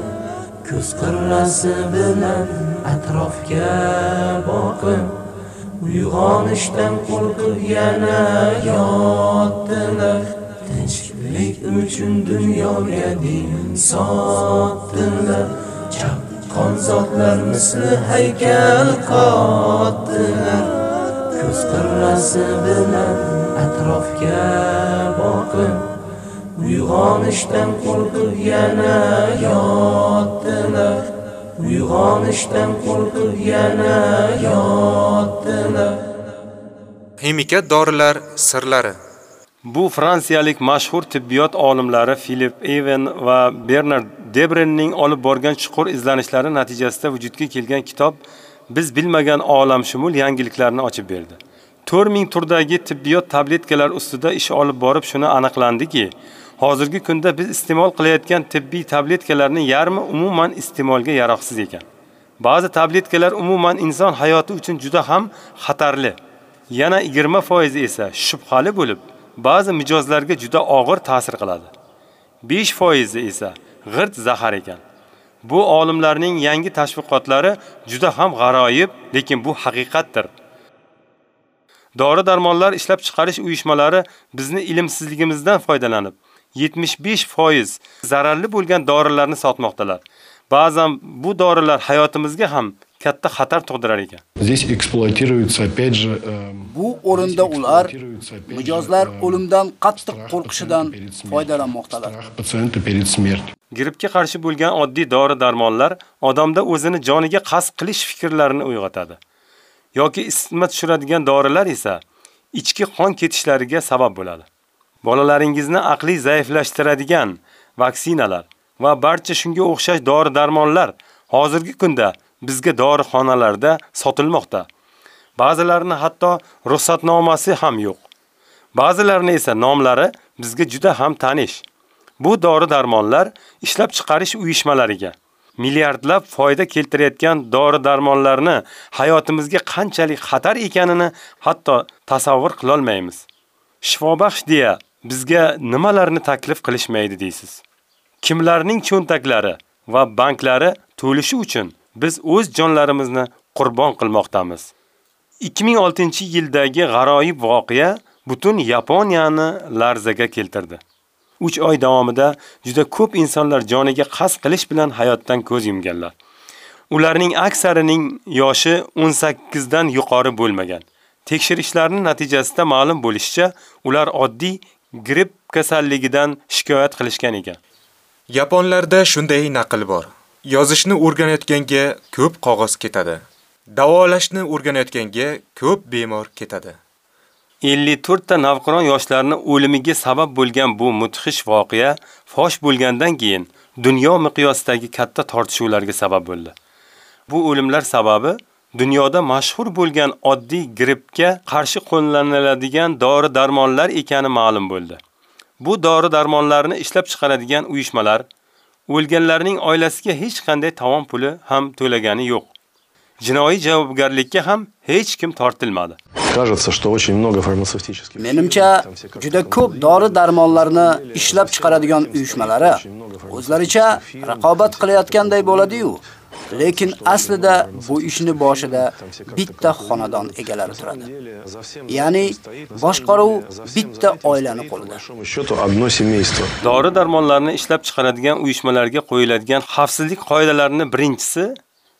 Ko'z qirrasi bilan atrofga boqib Uyg'onishdan qo'rqib yana yotdilar. Tinchlik uchun dunyoga din sotdilar. Chaqqon zotlar misli haykal qotdilar. Ko'z qirrasi bilan atrofga boqib Uyg'onishdan qo'rqib yana yotdilar. Uyg'onishdan qo'rqib yana yotdilar. Ximika dorilar sirlari. Bu fransiyalik mashhur tibbiyot olimlari Filip Even va Bernard Debrenning olib borgan chuqur izlanishlari natijasida vujudga kelgan kitob biz bilmagan olamshumul yangiliklarni ochib berdi. 4000 turdagi tibbiyot tabletkalar ustida ish olib borib shuni aniqlandiki, hozirgi kunda biz iste'mol qilayotgan tibbiy tabletkalarning yarmi umuman iste'molga yaroqsiz ekan. Ba'zi tabletkalar umuman inson hayoti uchun juda ham xatarli. Yana 20% esa shubhali bo'lib, ba'zi mijozlarga juda og'ir ta'sir qiladi. 5% esa g'irt zahar ekan. Bu olimlarning yangi tashviqotlari juda ham g'aroyib, lekin bu haqiqatdir. Dori-darmonlar ishlab chiqarish uyushmalari bizni ilmsizligimizdan foydalanib 75% zararli bo'lgan dorilarni sotmoqdalar. Ba'zan bu dorilar hayotimizga ham katta xatar tug'dirar ekan. Здесь эксплуатируется опять же э, Bu o'rinda ular mijozlar o'limdan qattiq qo'rqishidan foydalanmoqdalar. пациента перед смертью. Grippga qarshi bo'lgan oddiy dori-darmonlar odamda o'zini joniga qasd qilish fikrlarini uyg'otadi. Yoki isitma tushiradigan dorilar esa ichki qon ketishlariga sabab bo'ladi. Bolalaringizni aqliy zaiflashtiradigan vaksinalar va barcha shunga o'xshash dori-darmonlar hozirgi kunda bizga dorixonalarda sotilmoqda. Ba'zilarini hatto ruxsatnomasi ham yo'q. Ba'zilarini esa nomlari bizga juda ham tanish. Bu dori-darmonlar ishlab chiqarish uyushmalariga миллиардлап foyda keltirayotgan dori-darmonlarni hayotimizga qanchalik xatar ekanini hatto tasavvur qila olmaymiz. Shifobaxsh deya bizga nimalarni taklif qilishmaydi deysiz. Kimlarning cho'ntaklari va banklari to'lishi uchun biz o'z jonlarimizni qurbon qilmoqdamiz. 2006-yildagi g'aroyib voqea butun Yaponiyani larzaga keltirdi. 3 oy davomida juda ko'p insonlar joniga qasd qilish bilan hayotdan ko'z yumganlar. Ularning aksarining yoshi 18 dan yuqori bo'lmagan. Tekshirishlarning natijasida ma'lum bo'lishicha, ular oddiy gripp kasalligidan shikoyat qilishgan ekan. Yaponlarda shunday naql bor. Yozishni o'rganayotganga ko'p qog'oz ketadi. Davolashni o'rganayotganga ko'p bemor ketadi. 54 ta navqiron yoshlarni o'limiga sabab bo'lgan bu mudhish voqea fosh bo'lgandan keyin dunyo miqyosidagi katta tortishuvlarga sabab bo'ldi. Bu o'limlar sababi dunyoda mashhur bo'lgan oddiy grippga qarshi qo'llaniladigan dori-darmonlar ekani ma'lum bo'ldi. Bu dori-darmonlarni ishlab chiqaradigan uyushmalar o'lganlarning oilasiga hech qanday tovon puli ham to'lagani yo'q. Jinoiy javobgarlikka ham hech kim tortilmadi. Кажется, что очень много фармацевтических... Menimcha, juda ko'p dori-darmonlarni ishlab chiqaradigan uyushmalari o'zlaricha raqobat qilayotganday bo'ladi-yu, lekin aslida bu ishni boshida bitta xonadon egalari turadi. Ya'ni boshqaruv bitta oilani qo'lida. счету одно семейство. Dori-darmonlarni ishlab chiqaradigan uyushmalarga qo'yiladigan xavfsizlik qoidalarining birinchisi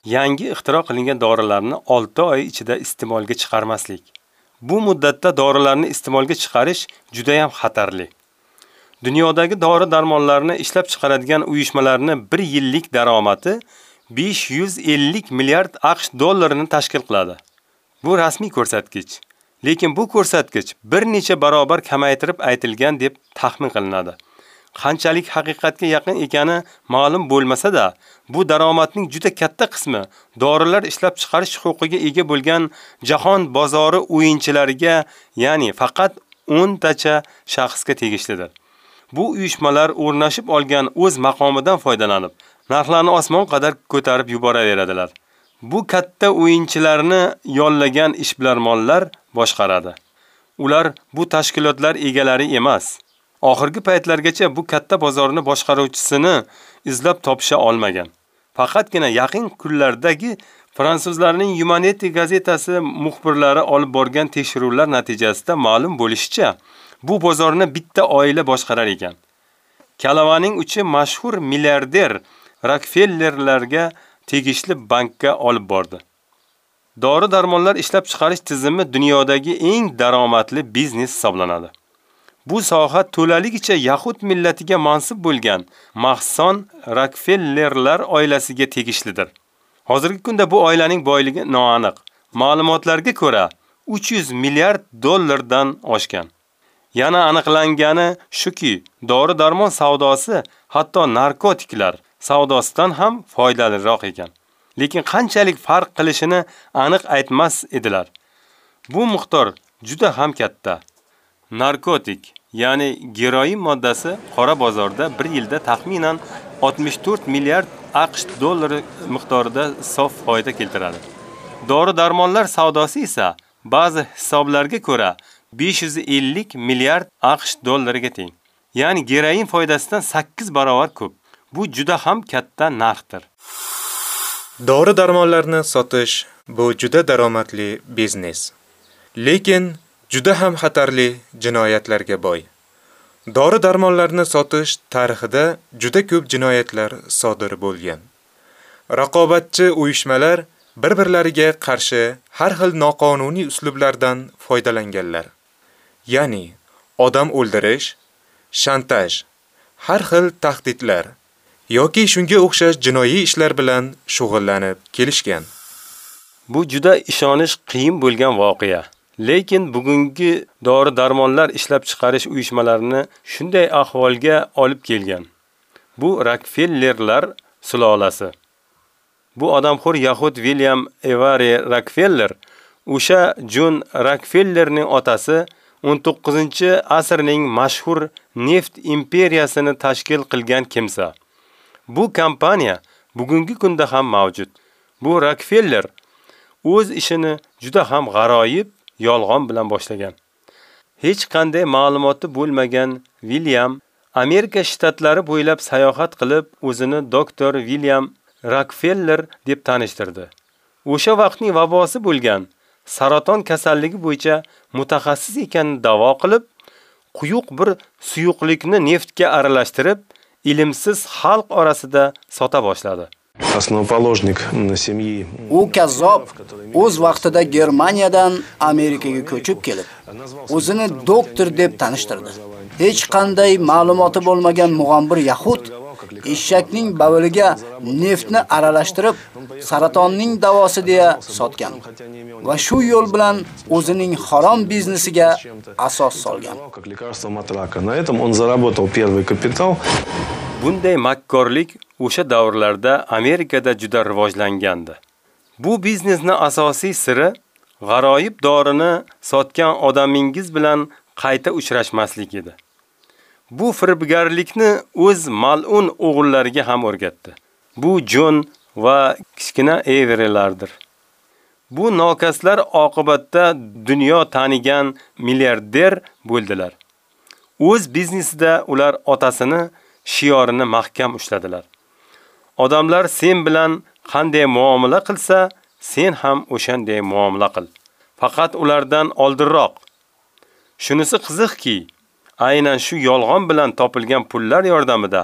yangi ixtiro qilingan dorilarni 6 oy ichida iste'molga chiqarmaslik. Bu muddatda dorilarni iste'molga chiqarish juda ham xatarli. Dunyodagi dori-darmonlarni ishlab chiqaradigan uyushmalarning 1 yillik daromadi 550 milliard AQSh dollarini tashkil qiladi. Bu rasmiy ko'rsatkich. Lekin bu ko'rsatkich bir necha barobar kamaytirib aytilgan deb taxmin qilinadi. Qanchalik haqiqatga yaqin ekani ma'lum bo'lmasa-da, bu daromadning juda katta qismi dorilar ishlab chiqarish huquqiga ega bo'lgan jahon bozori o'yinchilariga, ya'ni faqat 10 tacha shaxsga tegishlidir. Bu uyushmalar o'rnashib olgan o'z maqomidan foydalanib, narxlarni osmon qadar ko'tarib yuboraveradilar. Bu katta o'yinchilarni yollagan ishbilarmonlar boshqaradi. Ular bu tashkilotlar egalari emas. Oxirgi paytlargacha bu katta bozorni boshqaruvchisini izlab topisha olmagan. Faqatgina yaqin kunlardagi fransuzlarning Humanity gazetasi muxbirlari olib borgan tekshiruvlar natijasida ma'lum bo'lishicha, bu bozorni bitta oila boshqarar ekan. Kalavaning uchi mashhur milliarder Rockefellerlarga tegishli bankka olib bordi. Dori-darmonlar ishlab chiqarish tizimi dunyodagi eng daromadli biznes hisoblanadi. Bu soha to'laligicha Yahud millatiga mansub bo'lgan Mahson Rockefellerlar oilasiga tegishlidir. Hozirgi kunda bu oilaning boyligi noaniq. Ma'lumotlarga ko'ra 300 milliard dollardan oshgan. Yana aniqlangani shuki, dori-darmon savdosi hatto narkotiklar savdosidan ham foydaliroq ekan. Lekin qanchalik farq qilishini aniq aytmas edilar. Bu miqdor juda ham katta. Narkotik, ya'ni geroin moddasi qora bozorda 1 yilda taxminan 64 milliard AQSh dollari miqdorida sof foyda keltiradi. Dori-darmonlar savdosi esa ba'zi hisoblarga ko'ra 550 milliard AQSh dollariga teng. Ya'ni geroin foydasidan 8 barobar ko'p. Bu juda ham katta narxdir. Dori-darmonlarni sotish bu juda daromadli biznes. Lekin juda ham xatarli jinoyatlarga boy. Dori-darmonlarni sotish tarixida juda ko'p jinoyatlar sodir bo'lgan. Raqobatchi uyushmalar bir-birlariga qarshi har xil noqonuniy uslublardan foydalanganlar. Ya'ni odam o'ldirish, shantaj, har xil tahdidlar yoki shunga o'xshash jinoiy ishlar bilan shug'ullanib kelishgan. Bu juda ishonish qiyin bo'lgan voqea. Lekin bugungi dori-darmonlar ishlab chiqarish uyushmalarini shunday ahvolga olib kelgan. Bu Rockefellerlar sulolasi. Bu odamxo'r Yahud William Avery Rockefeller o'sha John Rockefellerning otasi 19-asrning mashhur neft imperiyasini tashkil qilgan kimsa. Bu kompaniya bugungi kunda ham mavjud. Bu Rockefeller o'z ishini juda ham g'aroyib yolg'on bilan boshlagan. Hech qanday ma'lumoti bo'lmagan William Amerika shtatlari bo'ylab sayohat qilib, o'zini doktor William Rockefeller deb tanishtirdi. O'sha vaqtning vabosi bo'lgan saraton kasalligi bo'yicha mutaxassis ekanini da'vo qilib, quyuq bir suyuqlikni neftga aralashtirib, ilmsiz xalq orasida sota boshladi. Основоположник семьи. U kazzob o'z vaqtida Germaniyadan Amerikaga ko'chib kelib, o'zini doktor deb tanishtirdi. Hech qanday ma'lumoti bo'lmagan mug'ambir yahud eshakning baviliga neftni aralashtirib, saratonning davosi deya sotgan va shu yo'l bilan o'zining harom biznesiga asos solgan. Как лекарством от рака. На этом он заработал первый капитал. Bunday makkorlik o'sha davrlarda Amerikada juda rivojlangandi. Bu biznesning asosiy siri g'aroyib dorini sotgan odamingiz bilan qayta uchrashmaslik edi. Bu firibgarlikni o'z mal'un o'g'illariga ham o'rgatdi. Bu Jon va kichkina Everilardir. Bu nokaslar oqibatda dunyo tanigan milliarder bo'ldilar. O'z biznesida ular otasini shiorini mahkam ushladilar. Odamlar sen bilan qanday muomala qilsa, sen ham o'shanday muomala qil. Faqat ulardan oldinroq. Shunisi qiziqki, aynan shu yolg'on bilan topilgan pullar yordamida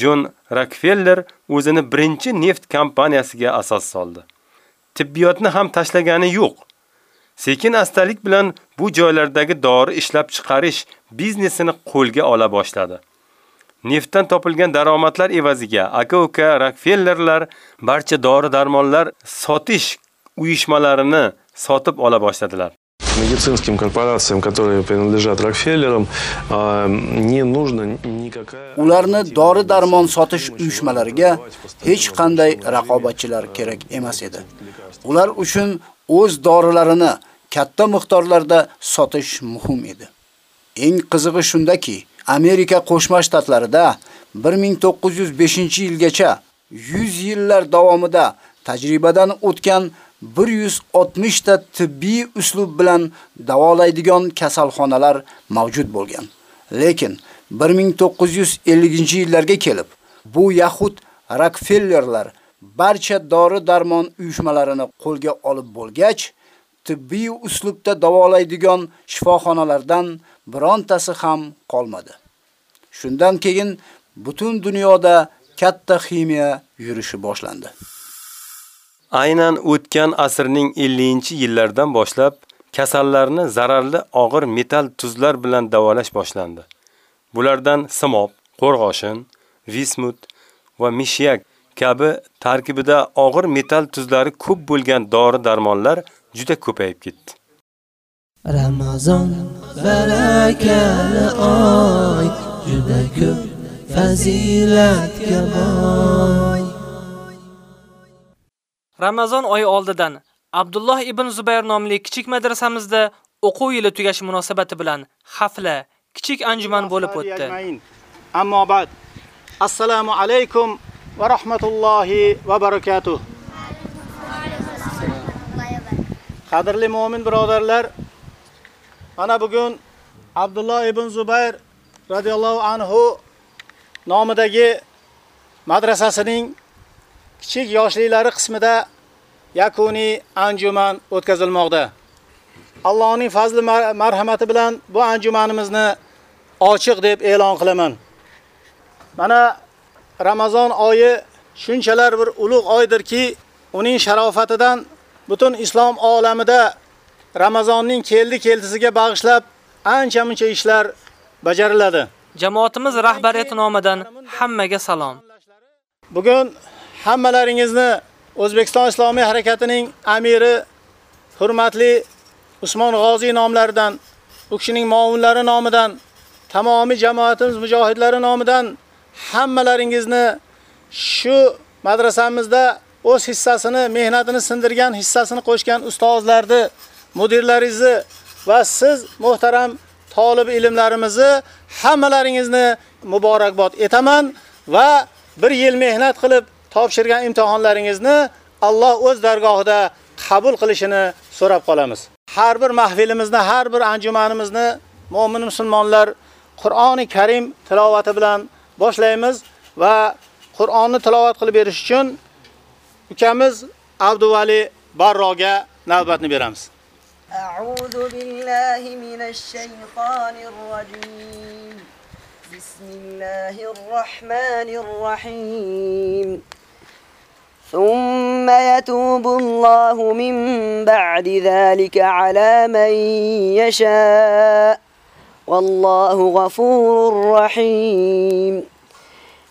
Jon Rockefeller o'zini birinchi neft kompaniyasiga asos soldi. Tibbiyotni ham tashlagani yo'q. Sekin astalik bilan bu joylardagi dori ishlab chiqarish biznesini qo'lga ola boshladi. Neftdan topilgan daromadlar evaziga aka-uka Rockefellerlar barcha dori-darmonlar sotish uyushmalarini sotib ola boshladilar. Медицинским корпорациям, которые принадлежат Рокфеллерам, а, не нужно никакая... Ularni dori-darmon sotish uyushmalariga hech qanday raqobatchilar kerak emas edi. Ular uchun o'z dorilarini katta miqdorlarda sotish muhim edi. Eng qizig'i shundaki, Америка Кошма Штатларында 1905-жылгача 100 жылдар давамында тажрибадан өткөн 160 та тиббий услуб менен даволайдыган касалханалар мавжуд болгон. Лекин 1950-жылдарга келип, бу яхуд Рокфеллерлар барча дори-дармон уюшмаларыны колго алып болгач, тиббий услубда даволайдыган шифохоналардан бронтасы хам qolmadi. Shundan keyin butun dunyoda katta ximiya yurishi boshlandi. Aynan o'tgan asrning 50-yillardan boshlab kasallarni zararli og'ir metal tuzlar bilan davolash boshlandi. Bulardan simob, qo'rg'oshin, vismut va mishyak kabi tarkibida og'ir металл tuzlari ko'p bo'lgan dori-darmonlar juda ko'payib ketdi. Ramazon barakali oy juda ko'p fazilatga boy Ramazon oyi oldidan Abdulloh ibn Zubayr nomli kichik madrasamizda o'quv yili tugashi munosabati bilan hafla, kichik anjuman bo'lib o'tdi. Ammo ba'd. Assalomu alaykum va rahmatullohi va barakatuh. Qadrli mu'min birodarlar, mana bugun Abdulloh ibn Zubayr radhiyallohu anhu nomidagi madrasasining kichik yoshliklari qismida yakuniy anjuman o'tkazilmoqda. Allohning fazli marhamati bilan bu anjumanimizni ochiq deb e'lon qilaman. Mana Ramazon oyi shunchalar bir ulug' oydirki, uning sharofatidan butun islom olamida Ramazonning keldi-keltisiga bag'ishlab ancha-muncha ishlar bajariladi. Jamoatimiz rahbariyati nomidan hammaga salom. Bugun hammalaringizni O'zbekiston Islomiy harakatining amiri hurmatli Usmon G'oziy nomlaridan, u kishining muovinlari nomidan, tamomiy jamoatimiz mujohidlari nomidan hammalaringizni shu madrasamizda o'z hissasini, mehnatini sindirgan, hissasini qo'shgan ustozlarni, mudirlaringizni va siz muhtaram talib ilmlarimizni hammalaringizni muborakbod etaman va bir yil mehnat qilib topshirgan imtihonlaringizni Alloh o'z dargohida qabul qilishini so'rab qolamiz. Har bir mahfilimizni, har bir anjumanimizni mu'min musulmonlar Qur'oni Karim tilovati bilan boshlaymiz va Qur'onni tilovat qilib berish uchun ukamiz Abduvali Barroga navbatni beramiz. أعوذ بالله من الشيطان الرجيم. بسم الله الرحمن الرحيم. ثم يتوب الله من بعد ذلك على من يشاء. والله غفور رحيم.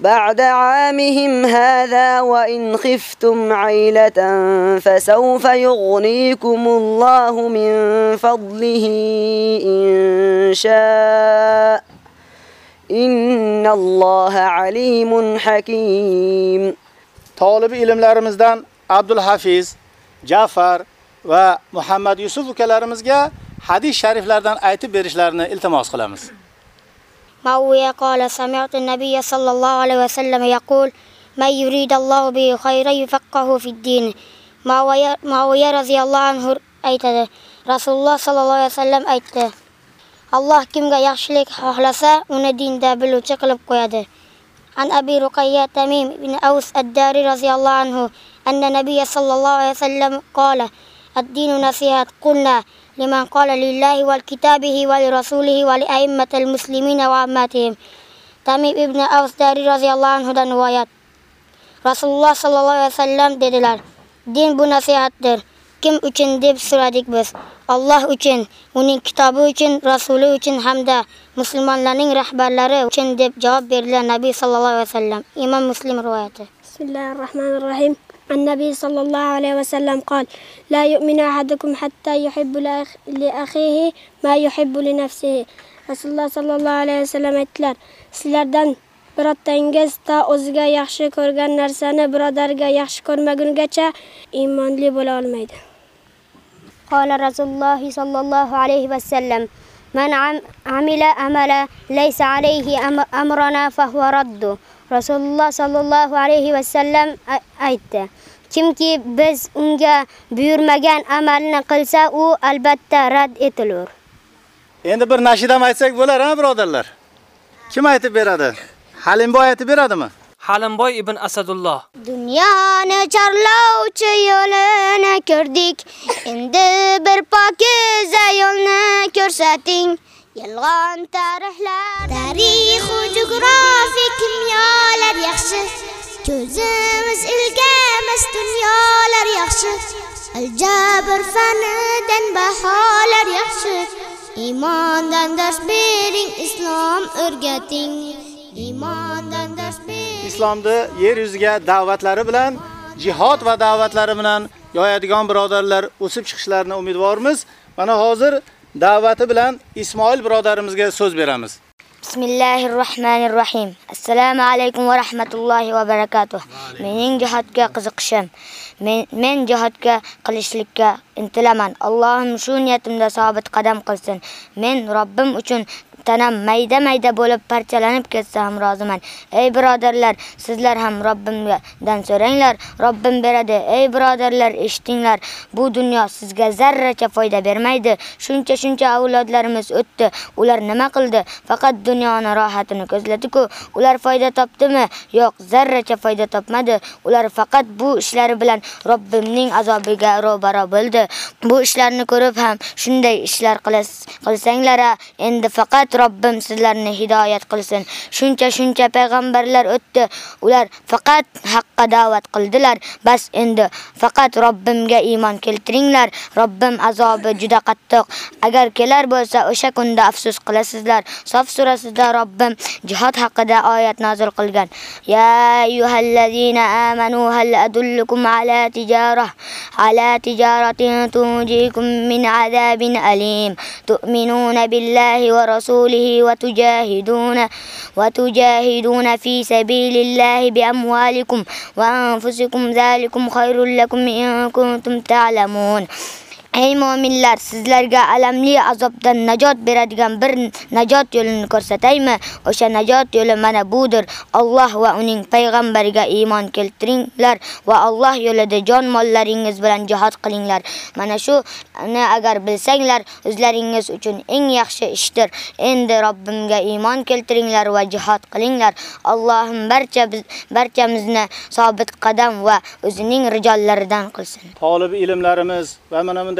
بعد عامهم هذا وإن خفتم عيلة فسوف يغنيكم الله من فضله إن شاء. إن الله عليم حكيم. طالب إلملارمزدان عبدالحافيز جعفر ومحمد يوسف وكالارمزجا حديث شريفلاردان بيرش بيرشلارنا التماس قلامز معوية قال سمعت النبي صلى الله عليه وسلم يقول من يريد الله به خيرا يفقه في الدين. معوية رضي الله عنه aytadi rasululloh sollallohu alayhi vasallam aytdi alloh kimga yaxshilik xohlasa uni dinda biluvchi qilib qo'yadi عن أبي رقية تميم بن أوس الداري رضي الله عنه أن النبي صلى الله عليه وسلم قال الدين نصيحة قلنا لمن قال لله والكتابه ولرسوله ولأئمة المسلمين وعاماتهم Tamim ibn Avs dari roziyallohu anhudan rivoyat. Rasululloh sallallohu alayhi vasallam dedilar: "Din bu nasihatdir. Kim uchun deb so'radik biz? Alloh uchun, uning kitobi uchun, rasuli uchun hamda musulmonlarning rahbarlari uchun deb javob berdilar Nabiy sallallohu alayhi vasallam. Imom Muslim rivoyati. Bismillahirrahmanirrahim. النبي صلى الله عليه وسلم قال لا يؤمن أحدكم حتى يحب لأخيه ما يحب لنفسه rasululloh sollallohu alayhi vasallam aytdilar sizlardan birottangiz ta o'ziga yaxshi ko'rgan narsani birodariga yaxshi ko'rmagungacha iymonli bo'la olmaydi قال رسول الله صلى الله عليه وسلم من عمل عملا ليس عليه أمرنا فهو رد rasululloh sollallohu alayhi vasallam aytdi kimki biz unga buyurmagan amalni qilsa u albatta rad etilur Endi bir nashidam aytsak bo'lar, ha, birodarlar? Kim aytib beradi? Halimboy aytib beradimi? Halimboy ibn Asadulloh. Dunyoni chorlovchi yo'lini ko'rdik. Endi bir pokiza yo'lni ko'rsating. Yolg'on tarixlar, tarix va geografik kimyolar yaxshi. Ko'zimiz ilgamiz dunyolar yaxshi. Aljabr fanidan baholar yaxshi. Iymondan dars bering, islom o'rgating. Iymondan dars bering. Islomni yer yuziga da'vatlari bilan, jihod va da'vatlari bilan yoyadigan birodarlar o'sib chiqishlarini umidvormiz. Mana hozir da'vati bilan Ismoil birodarimizga so'z beramiz. Bismillahirrohmanirrohim. Assalomu alaykum va rahmatullohi va barakatuh. Mening jihodga qiziqishim, men, men jihodga qilishlikka intilaman. Allohim shu niyatimda sobit qadam qilsin. Men Robbim uchun tanam mayda-mayda bo'lib parchalanib ketsa ham roziman. Ey birodarlar, sizlar ham Robbimdan so'ranglar, Robbim beradi. Ey birodarlar, eshitinglar. Bu dunyo sizga zarracha foyda bermaydi. Shuncha-shuncha avlodlarimiz o'tdi. Ular nima qildi? Faqat dunyoni rohatini ko'zladi-ku. Ular foyda topdimi? Yo'q, zarracha foyda topmadi. Ular faqat bu ishlari bilan Robbimning azobiga ro'baro bo'ldi. Bu ishlarni ko'rib ham shunday ishlar qilsanglar, endi faqat Robbim sizlarni hidoyat qilsin. Shuncha-shuncha payg'ambarlar o'tdi. Ular faqat haqqa da'vat qildilar. Bas endi faqat Robbimga iymon keltiringlar. Robbim azobi juda qattiq. Agar kelar bo'lsa, o'sha kunda afsus qilasizlar. Sof surasida Robbim jihad haqida oyat nozil qilgan. Ya ayyuhallazina amanu hal adullukum ala tijarah ala tijaratin tunjikum min azabin alim. Tu'minuna billahi wa rasul ورسوله وتجاهدون وتجاهدون في سبيل الله بأموالكم وأنفسكم. ذلكم خير لكم إن كنتم تعلمون. Ey mu'minlar, sizlarga alamli azobdan najot beradigan bir najot yo'lini ko'rsataymi? O'sha najot yo'li mana budir. Alloh va uning payg'ambariga iymon keltiringlar va Alloh yo'lida jon mollaringiz bilan jihad qilinglar. Mana shuni agar bilsanglar, o'zlaringiz uchun eng yaxshi ishdir. Endi Robbimga iymon keltiringlar va jihad qilinglar. Allohim barcha barchamizni sobit qadam va o'zining rijollaridan qilsin. Talib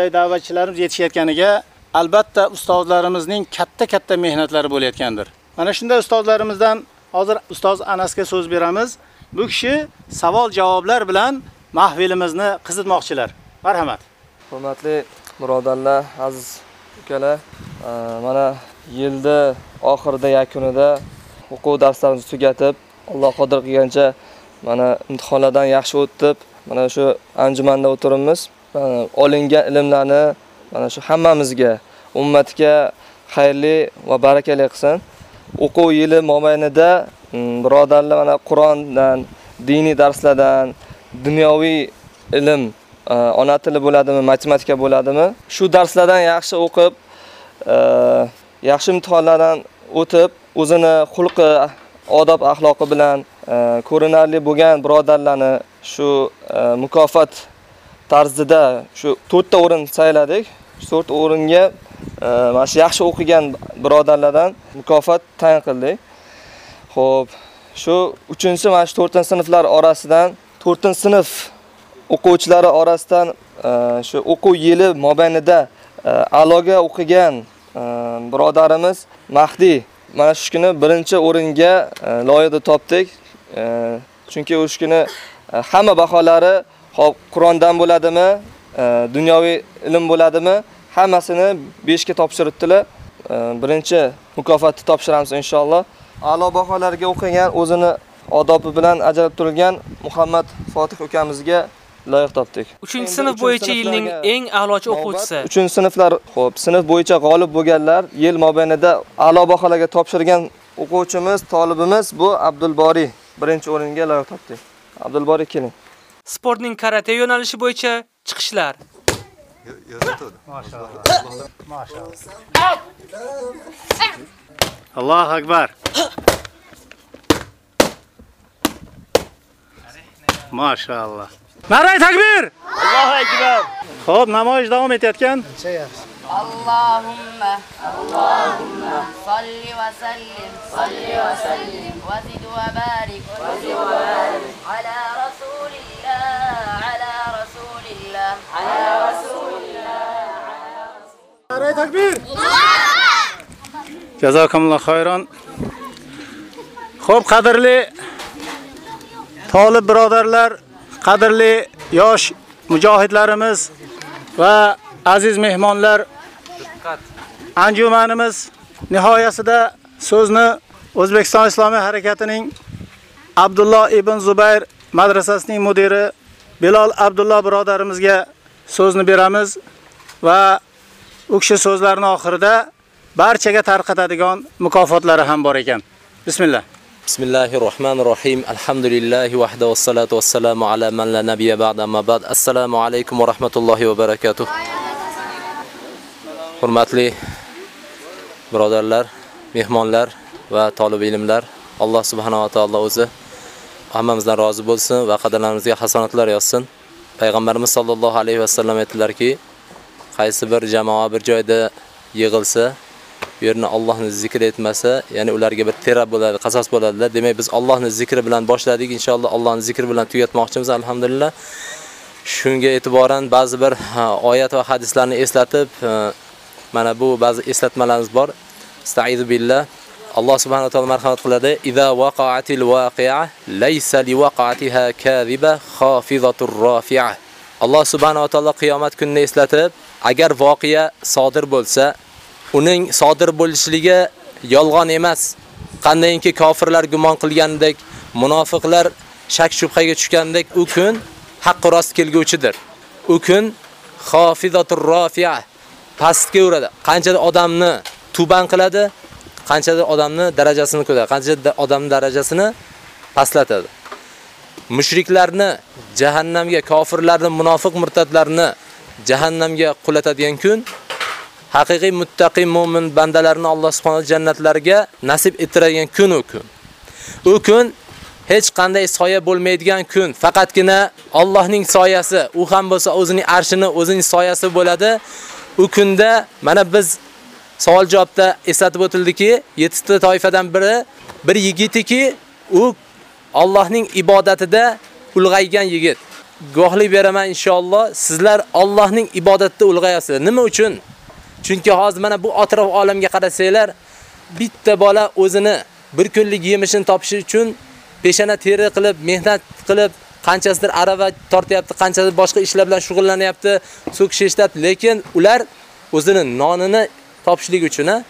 ilmlarimiz va mana bunday da'vatchilarimiz yetishayotganiga albatta ustozlarimizning katta-katta mehnatlari bo'layotgandir. Mana shunday ustozlarimizdan hozir ustoz Anasga so'z beramiz. Bu kishi savol-javoblar bilan mahfilimizni qizitmoqchilar. Marhamat. Hurmatli birodarlar, aziz ukalar, e, mana yilda oxirida yakunida o'quv darslarimizni tugatib, Alloh qodir qilgancha mana imtihonlardan yaxshi o'tib, mana shu anjumanda o'tiribmiz. Olingan ilmlarni mana shu hammamizga, ummatga xayrli va barakali qilsin. O'quv yili mobaynida mm, birodarlar mana Qur'ondan, diniy darslardan, dunyoviy ilm, e, ona tili bo'ladimi, matematika bo'ladimi, shu darslardan yaxshi o'qib, e, yaxshi imtihonlardan o'tib, o'zini xulqi, odob axloqi bilan e, ko'rinarli bo'lgan birodarlarni shu mukofot tarzida shu 4 ta o'rin sayladik. Shu 4 o'ringa e, mana shu yaxshi o'qigan birodarlardan mukofot tayin qildik. Xo'p, shu 3-chi mana shu 4-sinflar orasidan 4-sinf o'quvchilari orasidan e, shu o'quv yili mobaynida e, a'loga o'qigan birodarimiz Mahdi mana shu kuni birinchi o'ringa loyiqda topdik. Chunki o'sha kuni hamma baholari Xo'p, Qur'ondan bo'ladimi, dunyoviy ilm bo'ladimi, hammasini 5 ga topshiribdilar. Birinchi mukofotni topshiramiz inshaalloh. A'lo baholarga o'qigan, o'zini odobi bilan ajralib turgan Muhammad Fotih ukamizga loyiq topdik. 3-sinf bo'yicha yilning eng a'lochi o'quvchisi. 3-sinflar, xo'p, sinf bo'yicha g'olib bo'lganlar, yil mobaynida a'lo baholarga topshirgan o'quvchimiz, talibimiz bu Abdulbori birinchi o'ringa loyiq topdik. Abdulbori keling. sportning karate yo'nalishi bo'yicha chiqishlar. Allohu akbar. Mashaalloh. Naray takbir! Allohu akbar. Xo'p, namoyish davom etayotgan. اللهم اللهم صل وسلم صل وسلم وزد وبارك وزد وبارك على رسول Нараи такбир! Жазакамла хайран. Хоп, қадірли толиб биродарлар, қадірли yosh mujohidlarimiz va aziz mehmonlar anjumanimiz nihoyasida so'zni O'zbekiston Islomiy harakatining Abdulloh ibn Zubayr madrasasining mudiri Bilal Abdulloh birodarimizga so'zni beramiz va u kishi so'zlarining oxirida barchaga tarqatadigan mukofotlari ham bor ekan. Bismillah. Bismillahir Rahmanir Rahim. Alhamdulillahi wahda wassalatu wassalamu ala man la nabiyya ba'da amma ba'd. Assalomu alaykum va rahmatullohi va barakatuh. Hurmatli birodarlar, mehmonlar va talab ilmlar, Alloh subhanahu va taolo o'zi hammamizdan rozi bo'lsin va qadamlarimizga hasanatlar yozsin. Payg'ambarimiz sollallohu alayhi vasallam aytdilarki, qaysi bir jamoa bir joyda yig'ilsa, bu yerni Allohni zikr etmasa, ya'ni ularga bir tera bo'ladi, qasos bo'ladilar. Demek biz Allohni zikri bilan boshladik, inshaalloh Allohning zikri bilan tugatmoqchimiz, alhamdulillah. Shunga e'tiboran ba'zi bir oyat va hadislarni eslatib, mana bu ba'zi eslatmalarimiz bor. Estaizu billah. Alloh subhanahu va taolo marhamat qiladi. Iza waqa'atil waqi'a laysa liwaqa'atiha kadhiba khafizatur rafi'a. Alloh subhanahu va taolo qiyomat kunini eslatib, agar voqea sodir bo'lsa, uning sodir bo'lishligi yolg'on emas. qandayinki kofirlar gumon qilgandek, munofiqlar shak shubhaga tushgandek u kun haqq rost kelguvchidir. U kun xofizatur rafi'a pastga uradi. Qancha odamni tuban qiladi, канча odamni darajasini ko'taradi, канча odamni darajasini pastlatadi. Mushriklarni jahannamga, kofirlarni, munofiq murtadlarni jahannamga qulatadigan kun, haqiqiy muttaqi mu'min bandalarni Alloh subhanahu jannatlariga nasib ettiradigan kun u kun. U kun hech qanday soya bo'lmaydigan kun, faqatgina Allohning soyasi, u ham bo'lsa o'zining arshini, o'zining soyasi bo'ladi. U kunda mana biz savol javobda eslatib o'tildiki, 7 ta toifadan biri bir yigitiki, u Allohning ibodatida ulg'aygan yigit. Guvohlik beraman inshaalloh, sizlar Allohning ibodatida ulg'ayasiz. Nima uchun? Chunki hozir mana bu atrof olamga qarasanglar, bitta bola o'zini bir kunlik yemishini topish uchun peshana teri qilib, mehnat qilib, qanchasidir arava tortyapti, qanchasidir boshqa ishlar bilan shug'ullanyapti, so'kish eshityapti, lekin ular o'zini nonini topishlik uchun,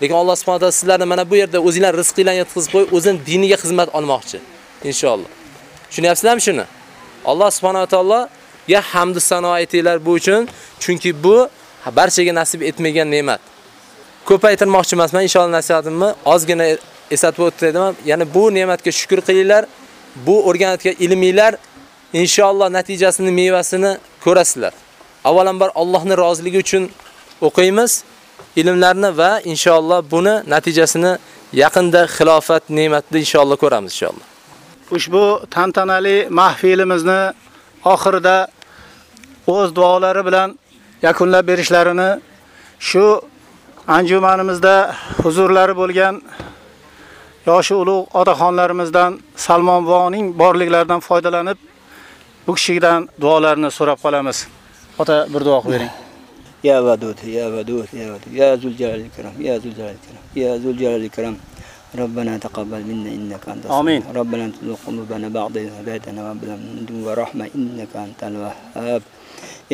lekin Alloh subhanahu va taolo sizlarni mana bu yerda o'zingizlar rizqinglarni yetkazib qo'yib, o'zini diniga xizmat olmoqchi. Inshaalloh. Tushunyapsizlarmi shuni? Alloh subhanahu va taologa hamd sano aytinglar bu uchun, chunki bu barchaga nasib etmagan ne'mat. Ko'paytirmoqchi emasman, inshaalloh nasihatimni ozgina eslatib o'tdim. Ya'ni bu ne'matga shukr qilinglar. Bu o'rganayotgan ilminglar inshaalloh natijasini, mevasini ko'rasizlar. Avvalambor Allohning roziligi uchun o'qiymiz ilmlarni va inshaalloh buni natijasini yaqinda xilofat ne'matida inshaalloh ko'ramiz inshaalloh. Ushbu tantanali mahfilimizni oxirida o'z duolari bilan yakunlab berishlarini shu anjumanimizda huzurlari bo'lgan yoshi ulug' otaxonlarimizdan Salmon boning borliklaridan foydalanib bu kishidan duolarini so'rab qolamiz. Ota bir duo qilib bering. يا ودود يا ودود يا ودود يا ذو الجلال الكرام يا ذو الجلال الكرام يا ذو الجلال الكرام ربنا تقبل منا انك انت آمين. ربنا تزغ قلوبنا بعد إذ هديتنا وهب لنا من لدنك ورحمة انك انت الوهاب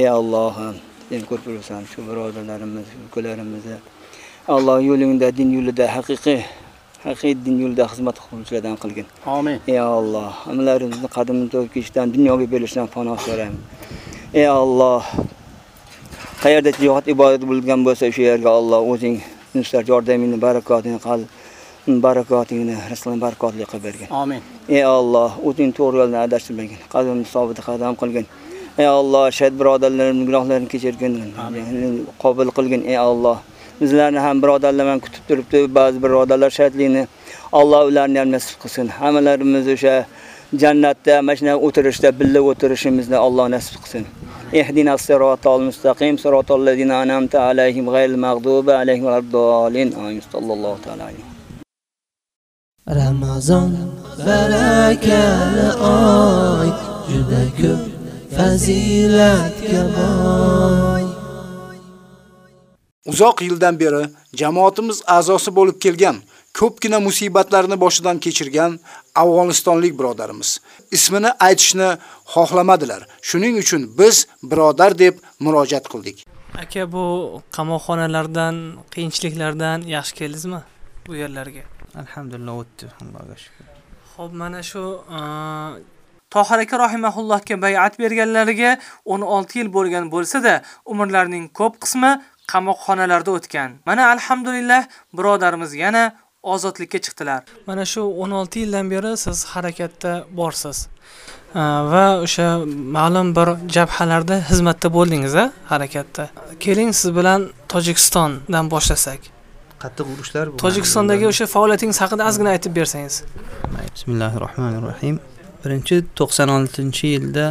يا الله sen ko'rib turibsan shu birodarlarimiz ukalarimizni Alloh yo'lingda din yo'lida haqiqiy haqiqiy din yo'lida xizmat qiluvchilardan qilgin. Amin. Ey Alloh, hammalarimizni qadamini to'g'ri ketishdan, dunyoga berilishdan panoh so'raymiz. Ey Alloh, jihat ibodat bo'lgan bo'lsa o'sha yerga Alloh o'zing nusrat yordamingni barakotini qil barakotini rizqini barakotli qilib bergin. Amin. Ey Alloh, o'zing to'g'ri yo'ldan adashtirmagin. Qadamni sobit qadam qilgin. Ey Alloh, shahid birodarlarimning gunohlarini kechirgin. Qabul qilgin ey Alloh. Bizlarni ham birodarlar kutib turibdi. Ba'zi birodarlar shahidlikni Alloh ularni ham nasib qilsin. Hammalarimiz o'sha jannatda mashina o'tirishda billa o'tirishimizni Alloh nasib qilsin. اهدنا الصراط المستقيم صراط الذين أنعمت عليهم غير المغضوب عليهم ولا الضالين. آمين. صلى الله تعالى عليه. Ramazon barakali oy juda ko'p fazilatga Uzoq yildan beri jamoatimiz a'zosi bo'lib kelgan, ko'pgina musibatlarni boshidan kechirgan Afg'onistonlik birodarimiz ismini aytishni xohlamadilar. Shuning uchun biz birodar deb murojaat qildik. Aka bu qamoqxonalardan, qiyinchiliklardan yaxshi keldingizmi bu yerlarga? Alhamdulillah o'tdi, Allohga shukr. Xo'p, mana shu Tohir aka rahimahullohga bay'at berganlariga 16 yil bo'lgan bo'lsa-da, umrlarining ko'p qismi qamoqxonalarda o'tgan. Mana alhamdulillah birodarimiz yana ozodlikka chiqdilar. Mana shu 16 yildan beri siz harakatda borsiz. va o'sha ma'lum bir jabhalarda xizmatda bo'ldingiz-a, harakatda. Keling siz bilan Tojikistondan boshlasak. Qattiq urushlar. Tojikistondagi o'sha faoliyatingiz haqida ozgina aytib bersangiz. Bismillahirrohmanirrohim. Birinchi 96-yilda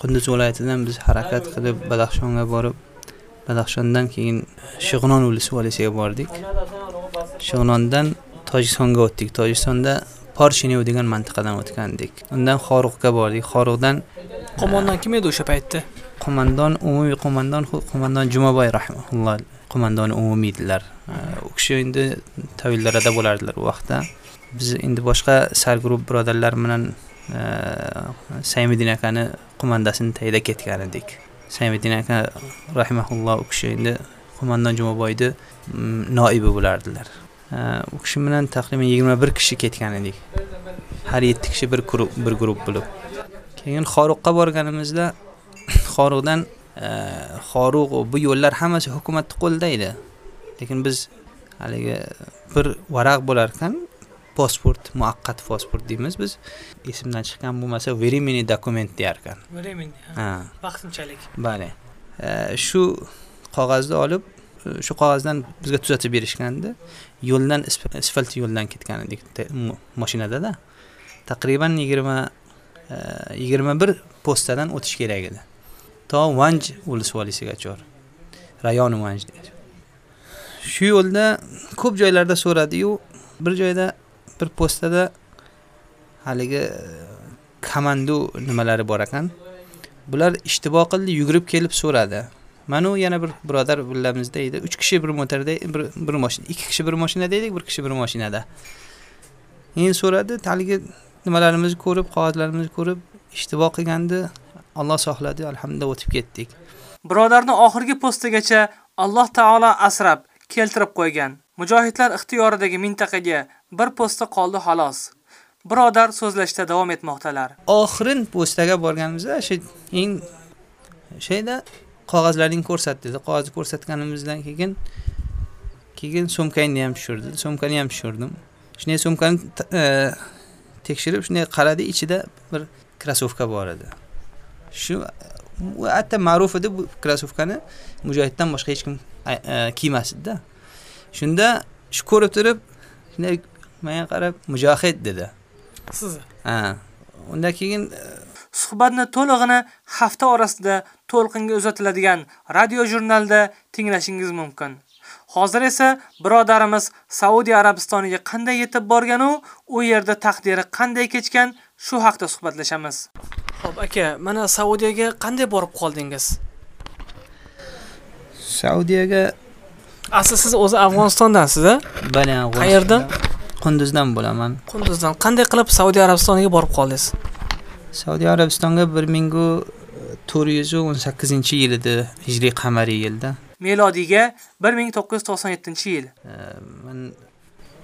Qunduz viloyatidan biz harakat qilib Badaxshonga borib, Badaxshondan keyin Shig'non valisiga bordik. Shig'nondan Tojikistonga o'tdik. Tojikistonda Porshinov degan mintaqadan o'tgandik. Undan Xoruqqa bordik. Xoruqdan qo'mondon kim edi o'sha paytda? Qo'mondon umumiy qo'mondon qo'mondon Jumaboy rahimahulloh qo'mondon umumiydilar. U kishi endi tavillarida bo'lardilar u vaqtda. Biz endi boshqa sarguruh birodarlar bilan Saymiddin akani qo'mandasini tayida ketgan edik. Saymiddin ака rahimahulloh у kishi endi qo'mondon жумабайды mm, noibi bo'lardilar. u kishi bilan такрибан 21 kishi ketgan edik. Har 7 kishi bir guruh bir guruh bo'lib. Keyin Xoruqqa borganimizda [COUGHS] Xoruqdan e, Xoruq bu yo'llar hammasi hukumatning qo'lida edi. Lekin biz haligi bir varaq bo'lar ekan, pasport, muaqqat pasport deymiz biz. Esimdan chiqqan bo'lmasa, временный dokument deyar ekan. Временный. Bale. E, shu qog'ozni olib e, shu qog'ozdan bizga tuzatib berishgandi yo'ldan asfalt yo'ldan ketgan edik mo- mashinadada taqriban yigirma e, yigirma bir postadan o'tish kerak edi to vanj ulusvolisigacha rayoni vanj degan shu yo'lda ko'p joylarda so'radiyu bir joyda бир postada haligi e, komando nimalari bor ekan. Bular ishtibo qildi yugurib kelib so'radi. Manu yana bir birodar billamizda edi. Uch kishi bir motorda bir, bir mashina ikki kishi bir mashinada edik bir kishi bir mashinada. Keyin so'radi haligi nimalarimizni ko'rib qog'ozlarimizni ko'rib ishtibo qilgandi. Alloh saqladi alhamdulillah o'tib ketdik. Birodarni oxirgi postigacha Alloh taolo asrab keltirib qo'ygan. Mujohidlar ixtiyoridagi mintaqaga bir posta qoldi xolos. Birodar so'zlashda davom etmoqdalar. oxirin postaga borganimizda shu eng shayda qog'ozlaringni ko'rsat dedi qog'ozni ko'rsatganimizdan keyin keyin sumkangni ham tushirdi sumkani ham tushirdim shunday sumkani e, tekshirib shunday qaradi ichida bir krossovka bor edi shu hatto ma'ruf edi bu krossovkani mujohiddan boshqa hech kim e, kiymasdi-da. kiymas edida shunda shu ko'rib turib shunday menga qarab mujohid dedi Siz ha undan keyin suhbatni to'lig'ini hafta orasida to'lqinga uzatiladigan radio jurnalda tinglashingiz mumkin. Hozir esa birodarimiz Saudiya Arabistoniga qanday yetib borgan u, yerda taqdiri qanday kechgan, shu haqda suhbatlashamiz. Xo'p, aka, mana Saudiyaga qanday borib qoldingiz? saudiyaga Asli siz o'zi Afg'onistondansiz, a? bana Qayerdan? Qunduzdan bo'laman Qunduzdan. Qanday qilib Saudiya Arabistoniga borib qoldingiz? saudiya arabistonga bir ming to'rt yuz o'n sakkizinchi yil edi hijriy qamariy yilda Milodiyga 1997-yil. man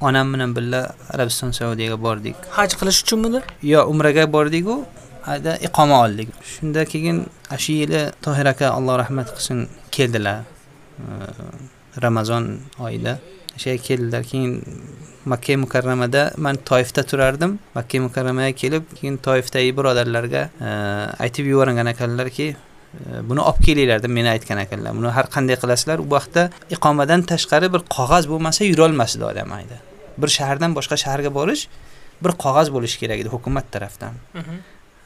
onam bilan birga arabiston saudiyaga bordik Haj qilish uchunmidi? yo umraga bordiku ada iqoma oldik shunda keyin shu yili tohir aka alloh rahmat qilsin keldilar e, ramazon oyida keyin makka mukarramada man toifda turardim. Makka mukarramaga kelib keyin toifdagi birodarlarga e, aytib yuborgan ekanlarki e, buni olib kelinglar deb meni aytgan ekanlar. Buni har qanday qilasizlar. U vaqtda iqomadan tashqari bir qog'oz bo'lmasa yurolmasdi odam ayda bir shahardan boshqa shaharga borish bir qog'oz bo'lishi kerak edi hukumat tarafdan.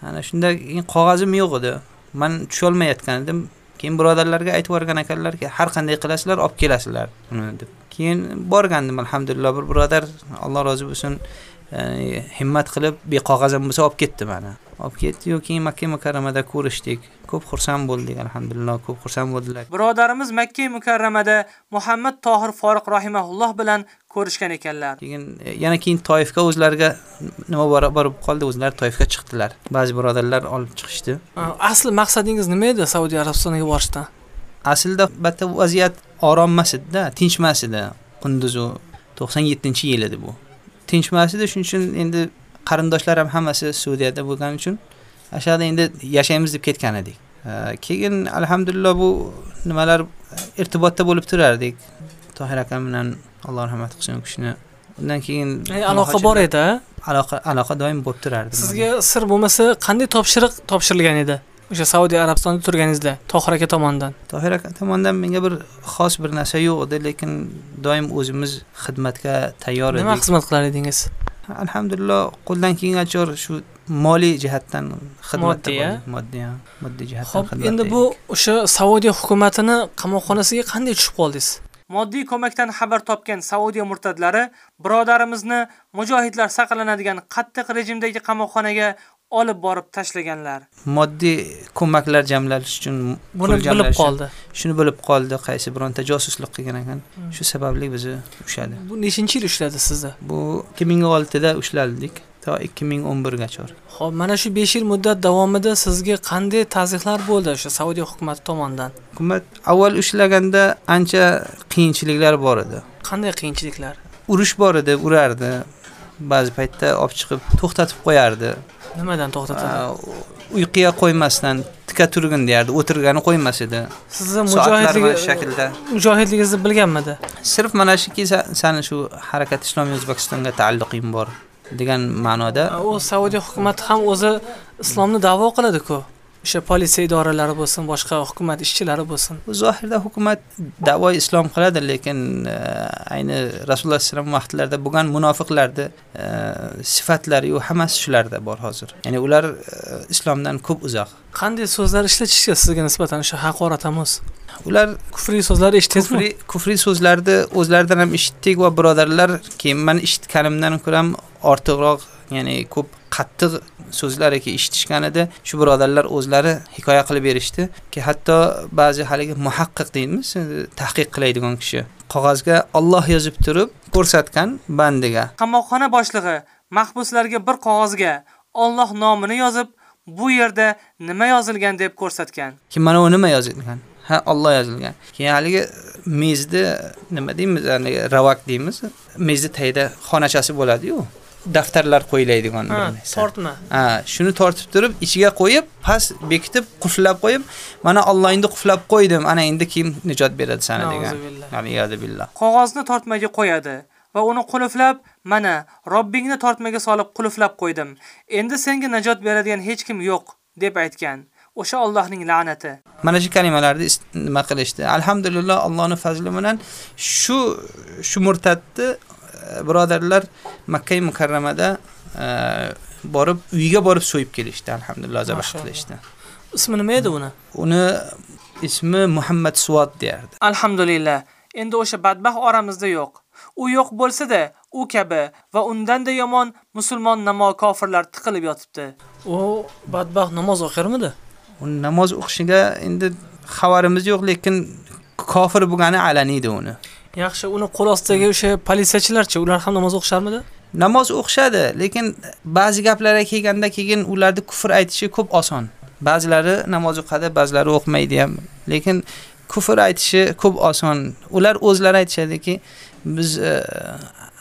Ana shunda keyin qog'ozim yo'q edi. Man tusholmayotgan edim. Keyin birodarlarga aytib yuborgan ekanlarki har qanday qilasizlar olib kelasizlar uni deb keyin borgandim alhamdulillah. Bir birodar alloh rozi bo'lsin ya'ni himmat qilib beqog'ozim bo'lsa olib ketdi mani. Olib ketdiyu keyin makka mukarramada ko'rishdik. Ko'p xursand bo'ldik alhamdulillah ko'p xursand bo'ldilar. Birodarimiz Makka mukarramada Muhammad Tohir Foriq rahimahulloh bilan ko'rishgan ekanlar. keyin e, yana keyin toifga o'zlariga nima bor- borib qoldi? O'zlari toifga chiqdilar. Ba'zi birodarlar olib chiqishdi. Asli maqsadingiz nima edi Saudiya Arabistoniga borishdan? Aslida albatta vaziyat orommas edida tinchmas edi qunduz u to'qson yettinchi yil edi bu. Tinchmas edi shuning uchun endi qarindoshlar ham hammasi sudiyada bo'lgani uchun o'sha yerda endi yashaymiz deb ketgan edik. Keyin alhamdulillah bu nimalar irtibotda bo'lib turardik. Tohir akam bilan alloh rahmat qilsin u kishini. Undan keyin Ya'ni aloqa bor edi, a? aloqa aloqa doim bo'lib turardi. Sizga sir bo'lmasa qanday topshiriq topshirilgan edi? O'sha Saudiya Arabistonda turganingizda Tohir aka tomonidan. tohir aka tomonidan menga bir xos bir narsa yo'q edi lekin doim o'zimiz xizmatga tayyor edik Nima xizmat qilar edingiz? alhamdulillah qo'ldan kelgancha shu moliy jihatdan xizmatda Moddiy, moddiy jihatdan xizmatda endi bu o'sha Saudiya hukumatini qamoqxonasiga qanday tushib qoldingiz? Moddiy ko'makdan xabar topgan Saudiya murtadlari birodarimizni mujohidlar saqlanadigan qattiq rejimdagi qamoqxonaga olib borib tashlaganlar. moddiy ko'maklar jamlash uchun Buni bilib qoldi. shuni bilib qoldi qaysi bironta josuslik qilgan ekan shu sababli bizni ushladi Bu nechinchi yil ushladi sizni? bu 2006da ushladik to 2011gacha Xo'p, mana shu 5 yil muddat davomida sizga qanday tazyiqlar bo'ldi o'sha Saudiya hukumati tomonidan? hukumat avval ushlaganda ancha qiyinchiliklar bor edi Qanday qiyinchiliklar? urush bor edi urardi ba'zi paytda olib chiqib to'xtatib qo'yardi Nimadan to'xtatadi? uyquga qo'ymasdan tika turgin deyardi o'tirgani qo'ymas edi Sizni Soatlar mujohidligi mana shu shaklda mujohidligingizni bilganmidi? sirf mana shuki sa- sani shu harakat islomiy o'zbekistonga taalluqing bor degan ma'noda U Saudiya hukumati ham o'zi islomni da'vo qiladi-ku. O'sha politsiya idoralari bo'lsin boshqa hukumat ishchilari bo'lsin zohirda hukumat da'vo islom qiladi, lekin e, ayni Rasululloh alayhi vaqtlarida bo'lgan munofiqlarni e, sifatlari yu hammasi shularda bor hozir. Ya'ni ular e, islomdan ko'p uzoq. qanday so'zlar ishlatishga sizga nisbatan o'sha haqorat amoz Ular kufriy so'zlar eshitdingizmi kufriy kufriy so'zlarni o'zlaridan ham eshitdik va birodarlar keyin man eshitganimdan ko'ra ham ortiqroq, ya'ni ko'p qattiq so'zlar eki eshitishgan edi. Shu birodarlar o'zlari hikoya qilib berishdi ki hatto ba'zi haligi muhaqqiq deymiz, tahqiq qiladigan kishi qog'ozga Alloh yozib turib ko'rsatgan bandiga. qamoqxona boshlig'i mahbuslarga bir qog'ozga Alloh nomini yozib bu yerda nima yozilgan deb ko'rsatgan Ki mana u nima yozilgan? Ha, Alloh yozilgan. Keyin haligi mezni nima deymiz, ya'ni ravak deymiz. Mezni tagida xonachasi bo'ladi-yu. Daftarlar qo'yiladigan ha bir narsa. tortma Ha, shuni tortib turib, ichiga qo'yib, past bekitib, qulflab qo'yib, mana Alloh endi qulflab qo'ydim, ana endi kim nijot beradi sana degan. Nauzubillah. Ya'ni ya'ni billah. qog'ozni tortmaga qo'yadi va uni qulflab mana Robbingni tortmaga solib qulflab qo'ydim endi senga najot beradigan hech kim yo'q deb aytgan o'sha Allohning la'nati Mana shu kalimalarni nima qilishdi. Alhamdulillah Allohning fazli bilan shu shu murtadni birodarlar Makka mukarramada e, borib uyiga borib so'yib kelishdi. Alhamdulillah zabah Mashallah. qilishdi. ismi nima edi uni Uni ismi Muhammad Suvat derdi. alhamdulillah endi o'sha badbaxt oramizda yo'q u yo'q bo'lsa-da u kabi va undanda yomon musulmon namo kofirlar tiqilib yotibdi u badbaxt namoz o'qirmidi Uni namoz o'qishiga endi xabarimiz yo'q, lekin kofir bo'lgani alaniydi uni. Yaxshi uni qo'l ostidagi o'sha politsiyachilarchi ular ham namoz o'qisharmidi Namoz o'qishadi, lekin ba'zi gaplarga kelganda keyin ularni kufr aytishi ko'p oson. Ba'zilari namoz o'qadi, ba'zilari o'qimaydi ham. Lekin kufr aytishi ko'p oson. Ular o'zlari aytishadiki, biz e,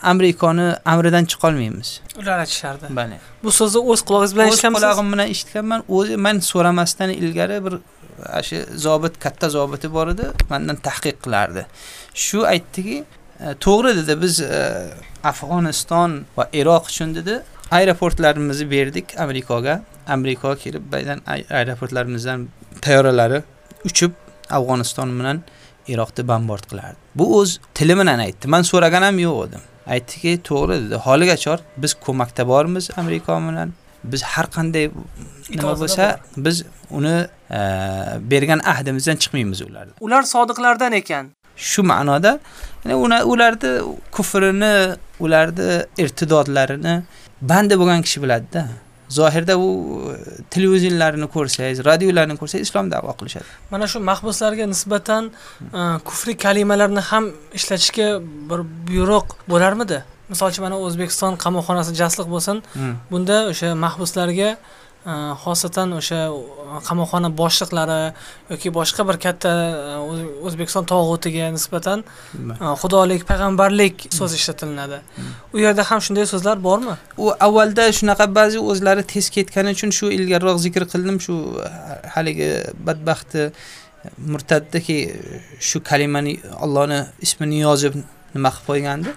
Amerikani amridan chiqolmaymiz. ular aytishardi Bale. bu so'zni o'z qulog'ingiz bilan O'z eshitganmisiz qulog'im bilan eshitganman. O'zi men so'ramasdan ilgari bir shu zobit katta zobiti bor edi, mendan tahqiq qilardi. Shu aytdiki, e, to'g'ri dedi, biz e, Afg'oniston va Iroq uchun dedi, aeroportlarimizni berdik Amerikaga. Amerika kelib baydan ay- aeroportlarimizdan tayyoralari uchib Afg'oniston bilan Iroqni bombard qilardi. Bu o'z tili bilan aytdi. Men so'ragan ham yo'q edim. Aytdiki, to'g'ri dedi. Holigacha biz ko'makda bormiz Amerika bilan. Biz har qanday nima bo'lsa, biz uni e, bergan ahdimizdan chiqmaymiz ulardan. ular sodiqlardan ekan Shu ma'noda una- ularni kufrini, ularni irtidodlarini banda bo'lgan kishi biladi-da. Zohirda u e, televiziyalarni ko'rsangiz, radiolarni ko'rsangiz islom da'vo qilishadi. mana shu mahbuslarga nisbatan e, kufriy kalimalarni ham ishlatishga bir buyruq bo'larmidi misol uchun mana o'zbekiston qamoqxonasi jasliq bo'lsin Hmm. bunda o'sha mahbuslarga e, xosatan o'sha qamoqxona boshliqlari yoki boshqa bir katta O'z- o'zbekiston tog'utiga nisbatan xudolik payg'ambarlik so'zi ishlatilinadi u yerda ham shunday so'zlar bormi? U avvalda shunaqa ba'zi o'zlari tez ketgani uchun shu ilgariroq zikr qildim shu haligi badbaxtni murtaddiki shu kalimani Allohni ismini yozib nima qilib qo'ygandi.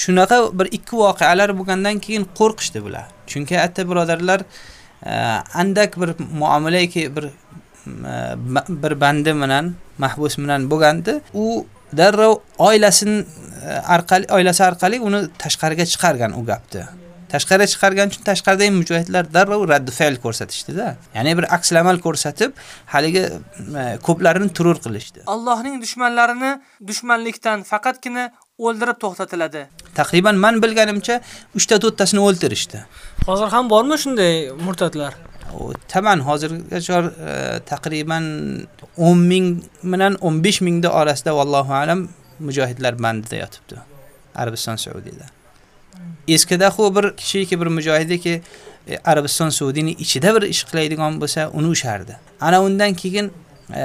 Shunaqa bir ikki voqealar bo'lgandan keyin qo'rqishdi bular. Chunki atta birodarlar muomalaki bir e, ma- bir bandi bilan mahbus bilan bo'lganda u darrov oilasini orqali oilasi orqali uni tashqariga chiqargan u gapni tashqariga chiqargani uchun tashqaridagi mujohidlar darrov raddi fe'l ko'rsatishdida. Ya'ni bir aks amal ko'rsatib haligi e, ko'plarini turur qilishdi. Allohning dushmanlarini dushmanlikdan faqatgina o'ldirib to'xtatiladi. Taqriban man bilganimcha uchta to'rttasini o'ldirishdi hozir ham bormi shunday murtadlar? U taman hozirgacha e, taqriban 10 ming bilan 15 mingda orasida vallohu alam mujohidlar bandida yotibdi arabiston saudiyada eskida xu bir kishiki bir mujohidiki e, arabiston saudiyni ichida bir ish qiladigan bo'lsa uni ushardi. Ana undan keyin e,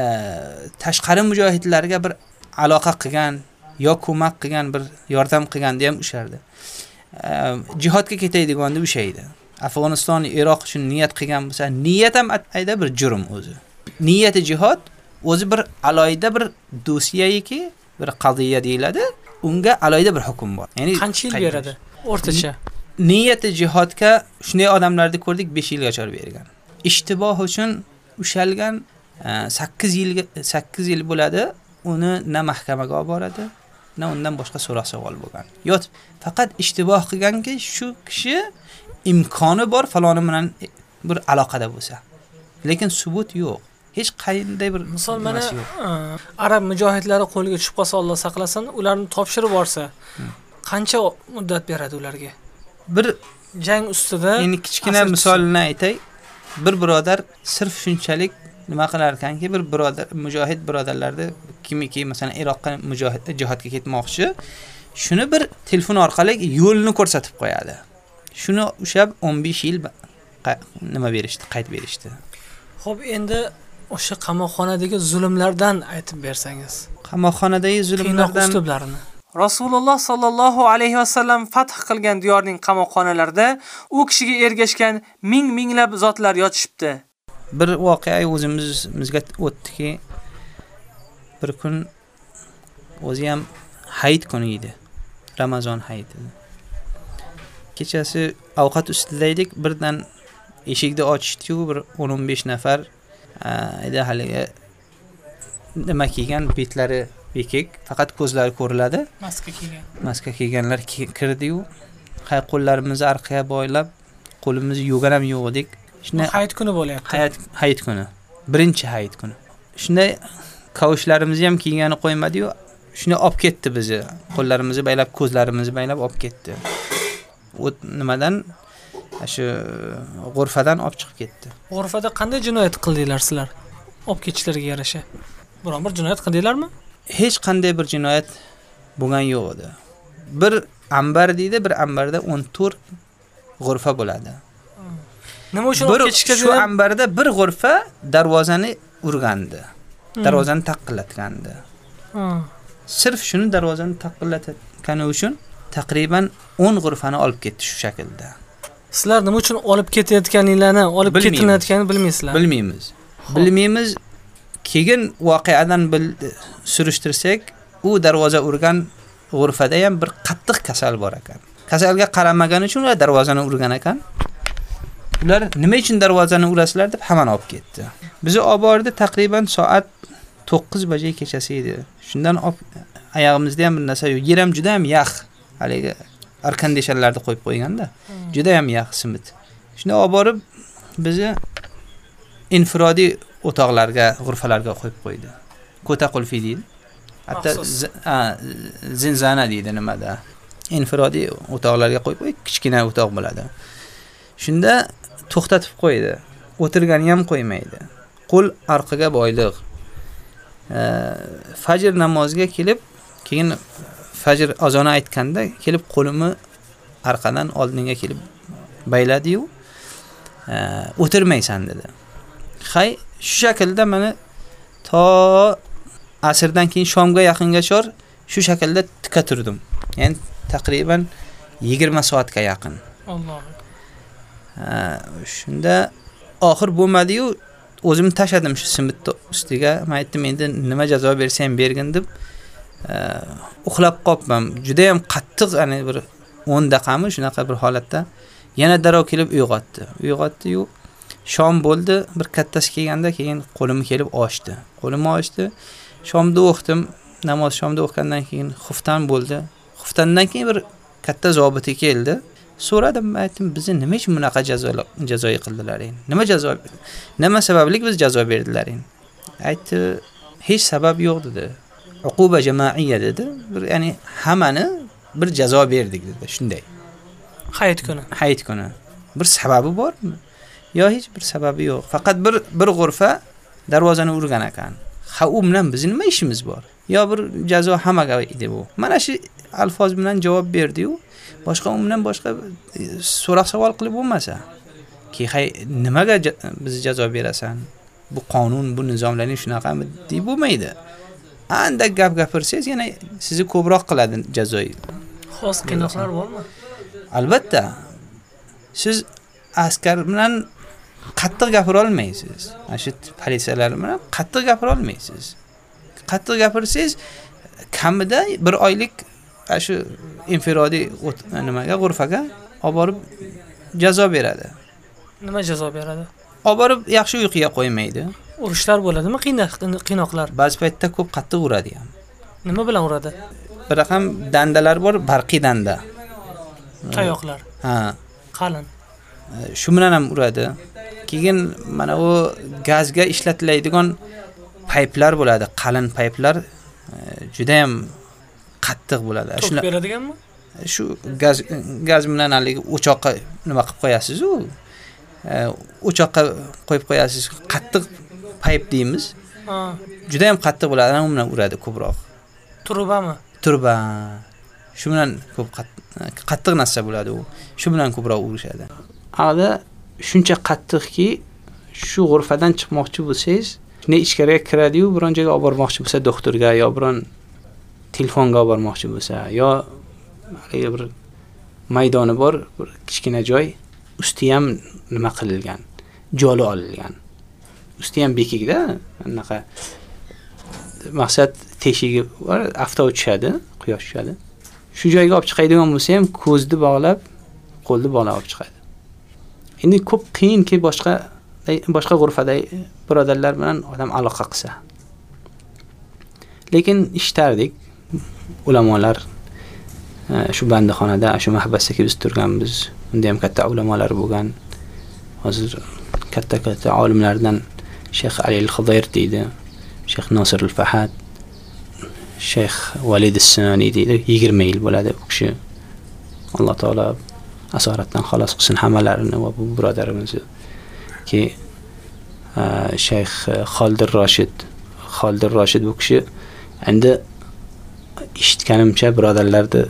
tashqari mujohidlarga bir aloqa qilgan yo ko'mak qilgan bir yordam qilganda ham ushardi. E, jihodga ketaydiganda ushaydi afg'oniston iroq uchun niyat qilgan bo'lsa niyat ham ayda bir jurm o'zi. Niyati jihod o'zi bir alohida bir dosiyaki bir qadiya deyiladi. Unga alohida bir hukm bor. Ya'ni qancha yil beradi? O'rtacha. Niyati jihodga shunday odamlarni ko'rdik 5 yilgacha bergan. Ishtiboh uchun ushalgan 8 yilga 8 yil bo'ladi. Uni na mahkamaga olib boradi na undan boshqa so'roq savol bo'lgan. Yo faqat ishtiboh qilganki shu kishi imkoni bor faloni bilan bir aloqada bo'lsa. Lekin subut yo'q. Hech qanday bir misol mana yo'q. e, arab mujohidlari qo'liga tushib qolsa Alloh saqlasin ularni topshirib yuborsa qancha muddat beradi ularga? Bir jang ustida endi kichkina misolini aytay. Bir birodar sirf shunchalik nima qilar ekanki bir birodar mujohid birodarlarni kimiki masalan iroqqa jihodga ketmoqchi shuni bir telefon orqali yo'lni ko'rsatib qo'yadi shuni ushlab 15 yil ba- qa- nima berishdi qayd berishdi Xo'p, endi o'sha qamoqxonadagi zulmlardan aytib bersangiz. qamoqxonadagi zulmlardan uslublarini. Rasululloh sallallohu alayhi vasallam fath qilgan diyorning qamoqxonalarida u kishiga ergashgan ming minglab zotlar yotishibdi. Bir voqea o'zimizga o'tdiki bir kun o'zi ham hayit kuni edi ramazon hayiti. Kechasi ovqat ustida edik birdan eshikni ochishdiyu bir o'n o'n besh nafar haligi nima kiygan betlari bekik faqat ko'zlari ko'riladi. Maska kiygan. maska kiyganlar ki- kirdiyu. Qo'llarimizni orqaga boylab qo'limizni yuvgan ham yo'q edik Bu hayit kuni bo'lyapti. hayit hayit kuni. Birinchi hayit kuni. Shunday kavushlarimizni ham kiygani qo'ymadiyu. Shuni olib ketdi bizni qo'llarimizni baylab ko'zlarimizni baylab olib ketdi. O't nimadan? Shu g'urfadan olib chiqib ketdi. G'urfada qanday jinoyat qildinglar sizlar? Olib ketishlariga yarasha. Biron bir jinoyat qildinglarmi? hech qanday bir jinoyat bo'lgan yo'q edi. Bir ambar deydi bir ambarda o'n to'rt g'urfa bo'ladi Nima uchun bir olib ketishga shu ambarda bir g'urfa darvozani urgandi. Darvozani taqillatgandi. Hmm. sirf shuni darvozani taqillatgani uchun taqriban 10 g'urfani olib ketdi shu shaklda. Sizlar nima uchun olib ketayotganinglarni, olib Bilmaymiz. ketilayotganini bilmaysizlar. bilmaymiz. Bilmaymiz. Keyin bil surishtirsak u darvoza urgan g'urfada ham bir qattiq kasal bor ekan. Kasalga qaramagani uchun ular darvozani urgan ekan ular nima uchun darvozani urasizlar deb hammani olib ketdi. Bizni olib bordi taqriban soat to'qqiz baja kechasi edi. Shundan oyog'imizda ham bir narsa yo'q. Yer ham juda ham yax haligi arkandeshanlarni qo'yib qo'yganda juda ham yax simit. Shunday olib borib bizni infirodiy o'toqlarga g'urfalarga qo'yib qo'ydi. Ko'ta qulfiy deydi hatto zinzana deydi nimada? Infirodiy o'toqlarga qo'yib qo'ydi. Kichkina o'toq bo'ladi. Shunda to'xtatib qo'ydi. O'tirgani ham qo'ymaydi. Qo'l orqaga boyliq. Fajr namoziga kelib keyin fajr azoni aytganda kelib qo'limni orqadan oldinga kelib bayladiyu. E, o'tirmaysan dedi. Hay shu shaklda mana to asrdan keyin shomga yaqingacha shu shaklda tika turdim. Ya'ni taqriban yigirma soatga yaqin. Alloh. Ha, shunda oxir bo'lmadiyu o'zimni tashladim shu simitni ustiga. Man aytdim endi nima jazo bersang bergin deb. Uxlab qolibman judayam qattiq ani bir o'n daqiqami shunaqa bir holatda. Yana darrov kelib uyg'otdi. Uyg'otdiyu shom bo'ldi. Bir kattasi kelganda keyin qo'limni kelib ochdi qo'limni ochdi shomda o'qidim namoz shomda o'qigandan keyin xuftan bo'ldi. Xuftandan keyin bir katta zobiti keldi. So'radim aytdim bizni nima uchun bunaqa jazo jazo qildilaring nima jazo nima sababli biz jazo berdilaring aytdi hech sabab yo'q dedi. Uquba jamaiya dedi. Bir ya'ni hammani bir jazo berdik dedi shunday. Hayit kuni. hayit kuni. Bir sababi bormi? Yo hech bir sababi yo'q. Faqat bir bir g'urfa darvozani urgan ekan. Ha u bilan bizni nima ishimiz bor yo bir jazo hammaga edi bu. Mana shu alfoz bilan javob berdiyu boshqa u bilan boshqa e, so'roq savol qilib bo'lmasa hay nimaga ja- biz jazo berasan? Bu qonun bu nizomlarning shunaqami deb bo'lmaydi. Anda gap gapirsangiz yana sizni ko'proq qiladi jazoyi. Xos qiynoqlar bormi? albatta. Siz askar bilan qattiq gapira olmaysiz mana shu politsiyalar bilan qattiq gapira olmaysiz qattiq gapirsangiz kamida bir oylik ana shu infirodiy nimaga g'urfaga olib borib jazo beradi Nima jazo beradi? olib borib yaxshi uyquga qo'ymaydi. Urushlar bo'ladimi? Qiynoqlar. Ba'zi paytda ko'p qattiq uradi ham. Nima bilan uradi? Bir raqam dandalar bor, barqiy danda. Tayoqlar. Ha. Qalin. Shu bilan ham uradi. Keyin mana u gazga ishlatiladigan payplar bo'ladi, qalin payplar juda ham qattiq bo'ladi. Shular beradiganmi? Shu gaz gaz bilan haligi o'choqqa nima qilib qo'yasiz-ku. O'choqqa qo'yib qo'yasiz. Qattiq payp deymiz. Ha. Juda ham qattiq bo'ladi, ana u bilan uradi ko'proq. Turbami? Turba. Shu bilan ko'p qattiq narsa bo'ladi u. Shu bilan ko'proq urishadi. Aqda shuncha qattiqki, shu g'urfadan chiqmoqchi bo'lsangiz, ne ichkariga kiradi-yu, biron joyga olib bormoqchi bo'lsa doktorga yo biron telefonga olib bormoqchi bo'lsa, yo haligi bir maydoni bor, bir kichkina joy, usti ham nima qilingan, joli olingan. Usti ham bekikda, anaqa maqsad teshigi bor, avto tushadi, quyosh tushadi. Shu joyga olib chiqadigan bo'lsa ham ko'zni bog'lab, qo'lni bog'lab olib chiqadi. Endi ko'p qiyinki boshqa boshqa g'urfadagi birodarlar bilan odam aloqa qilsa. Lekin иштердик Ulamolar e, shu bandixonada, shu mahbasdagi биз turganmiz. Unda ham katta ulamolar bo'lgan. Hozir katta-katta olimlardan алил хызыр дейди шейх deydi, Shayx шейх al-Fahad, дейди Valid as-Sinani 20 yil bo'ladi u kishi. Alloh taolo asoratdan xalos qilsin hammalarini va bu birodarimizni ki e, shayx e, Xoldir рашид Xoldir рашид bu kishi endi эшиткенимче birodarlarni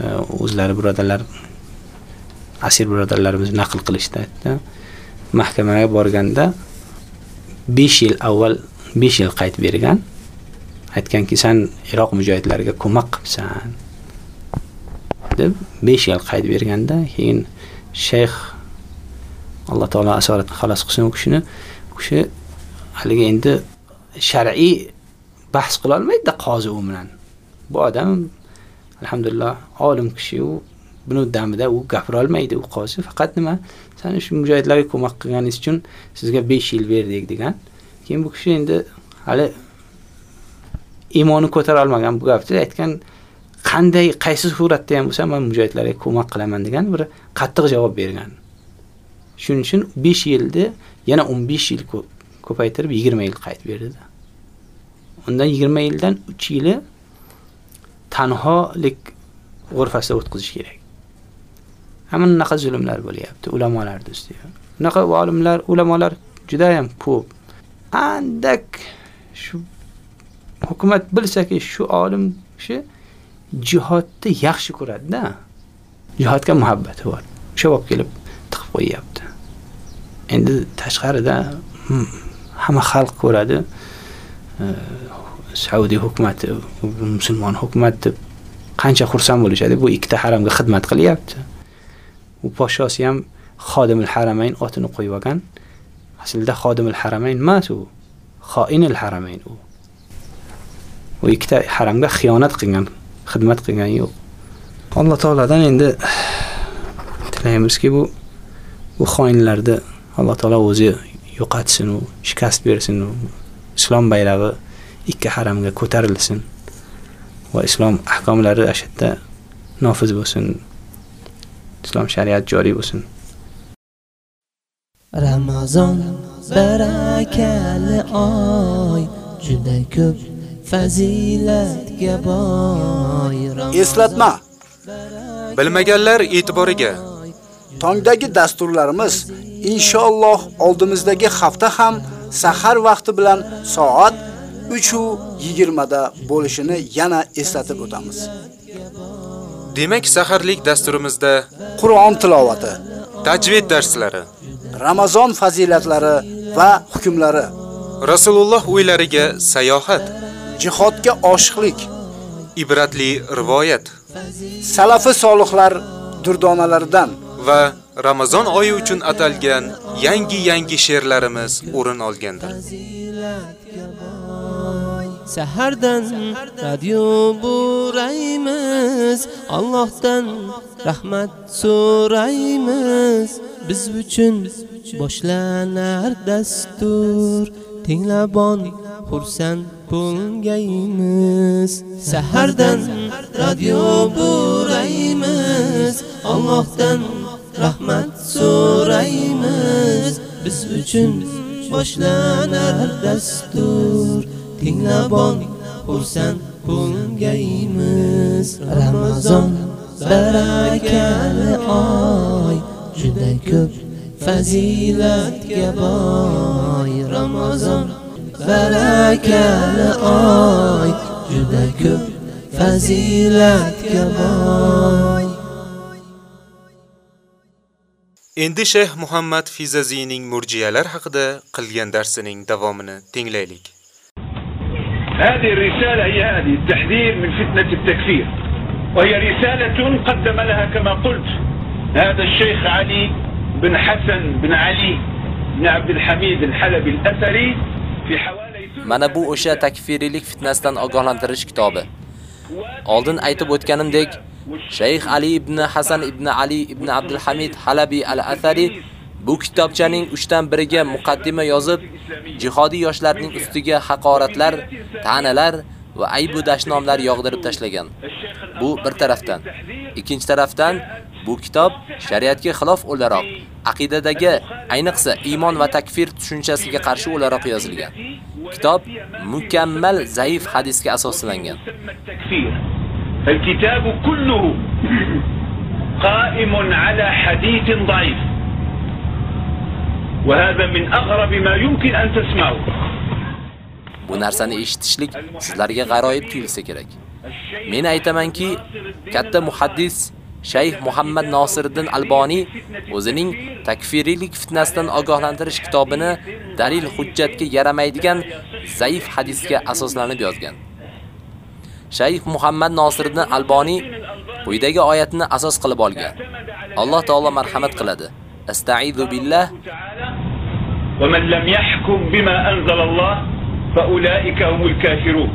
e, o'zlari birodarlar asir birodarlarimiz naql qilishdi aytdi. Mahkamaga borganda 5 yil avval 5 yil qaytib bergan. Aytganki san Iroq mujohidlariga ko'mak qilibsan deb 5 yil qaytib berganda keyin shayx alloh taolo asoratni xalos qilsin u kishini. U kishi haligi endi shar'iy bahs qila olmaydi qozi u bilan. Bu odam alhamdulillah olim kishi u buni damida u gapira olmaydi u qozi. Faqat nima? San shu mujohidlarga ko'mak qilganingiz uchun sizga 5 yil berdik degan. Keyin bu kishi endi hali iymoni ko'tara olmagan bu gapni. Aytgan qanday qaysi болсо ham bo'lsa men mujohidlarga деген qilaman degan жооп берген javob үчүн shuning uchun 5 он yana 15 yil ko'paytirib 20 yil берди berdi undan 20 yildan 3 yili tanholik g'urfasida o'tkazish kerak hamma bunaqa zulmlar bo'lyapti ulamolar ustiga bunaqa olimlar ulamolar juda ham ko'p andak shu hukumat bilsaki shu olim kishi jihodni yaxshi ko'radi-da. Jihodga muhabbati bor. O'sha olib kelib tiqib qo'yyapti. Endi tashqarida hmm, hamma xalq ko'radi. Saudiya hukumati, musulmon hukumat deb qancha xursand bo'lishadi. Bu ikkita haramga xizmat qilyapti. U podshosi ham xodimul haramayn otini qo'yib olgan. Aslida xodimul haramayn emas u. Xoinul haramayn u. U ikkita haramga xiyonat qilgan xizmat qilgani yo'q. Alloh taoladan endi [SIGHS] tilaymizki bu bu xoinlarni Alloh taolo o'zi yo'qotsin u, shikast bersin u. Islom bayrog'i ikki haramga ko'tarilsin va islom ahkomlari ashadda nofiz bo'lsin. Islom shariat joriy bo'lsin. Ramazon barakali oy juda ko'p fazilatga boy Eslatma. Bilmaganlar e'tiboriga. Tongdagi dasturlarimiz inshaalloh oldimizdagi hafta ham sahar vaqti bilan soat 3:20 da bo'lishini yana eslatib o'tamiz. Demak, saharlik dasturimizda Qur'on tilovati, tajvid darslari, Ramazon fazilatlari va hukmlari, Rasululloh uylariga sayohat, jihodga oshiqlik, ibratli rivoyat, salafi solihlar durdonalaridan va Ramazon oyi uchun atalgan yangi-yangi she'rlarimiz o'rin olgandir. sahardan radio buraymiz Allohdan rahmat so'raymiz biz uchun boshlanar dastur tinglabon xursand bo'lgaymiz sahardan radio buraymiz Allohdan rahmat so'raymiz. Biz uchun boshlanar dastur. Tinglabon xursand bo'lgaymiz ramazon barakali oy. Juda ko'p fazilatga boy. Ramazon barakali oy. Juda ko'p fazilatga boy. Endi Shayx Muhammad Fizazining murjiyalar haqida qilgan darsining davomini tinglaylik. هذه الرسالة هي هذه التحذير من فتنة التكفير وهي رسالة قدم لها كما قلت هذا الشيخ علي بن حسن بن علي بن عبد الحميد الحلبي الأثري في حوالي Mana bu o'sha takfiriylik fitnasidan ogohlantirish kitobi. Oldin aytib o'tganimdek, Shayx Ali ibn Hasan ibn Ali ibn Abdul Hamid Halabi al-Athari bu kitobchaning 3 dan biriga muqaddima yozib, jihodiy yoshlarning ustiga haqoratlar, ta'nalar va aybu dashnomlar yog'dirib tashlagan. Bu bir tarafdan. Ikkinchi tarafdan bu kitob shariatga xilof o'laroq, aqidadagi, ayniqsa iymon va takfir tushunchasiga qarshi o'laroq yozilgan. Kitob mukammal zaif hadisga asoslangan. الكتاب كله قائم على حديث ضعيف وهذا من أغرب ما يمكن أن تسمعه Bu narsani eshitishlik sizlarga g'aroyib tuyulsa kerak. Men aytamanki, katta muhaddis Shayx Muhammad Nosiruddin Alboni o'zining takfiriylik fitnasidan ogohlantirish kitobini dalil hujjatga yaramaydigan zaif hadisga asoslanib yozgan. Shayx Muhammad Nosiruddin Alboni quyidagi oyatni asos qilib olgan. Alloh taolo marhamat qiladi. Astaizu billah ومن لم يحكم بما أنزل الله فأولئك هم الكافرون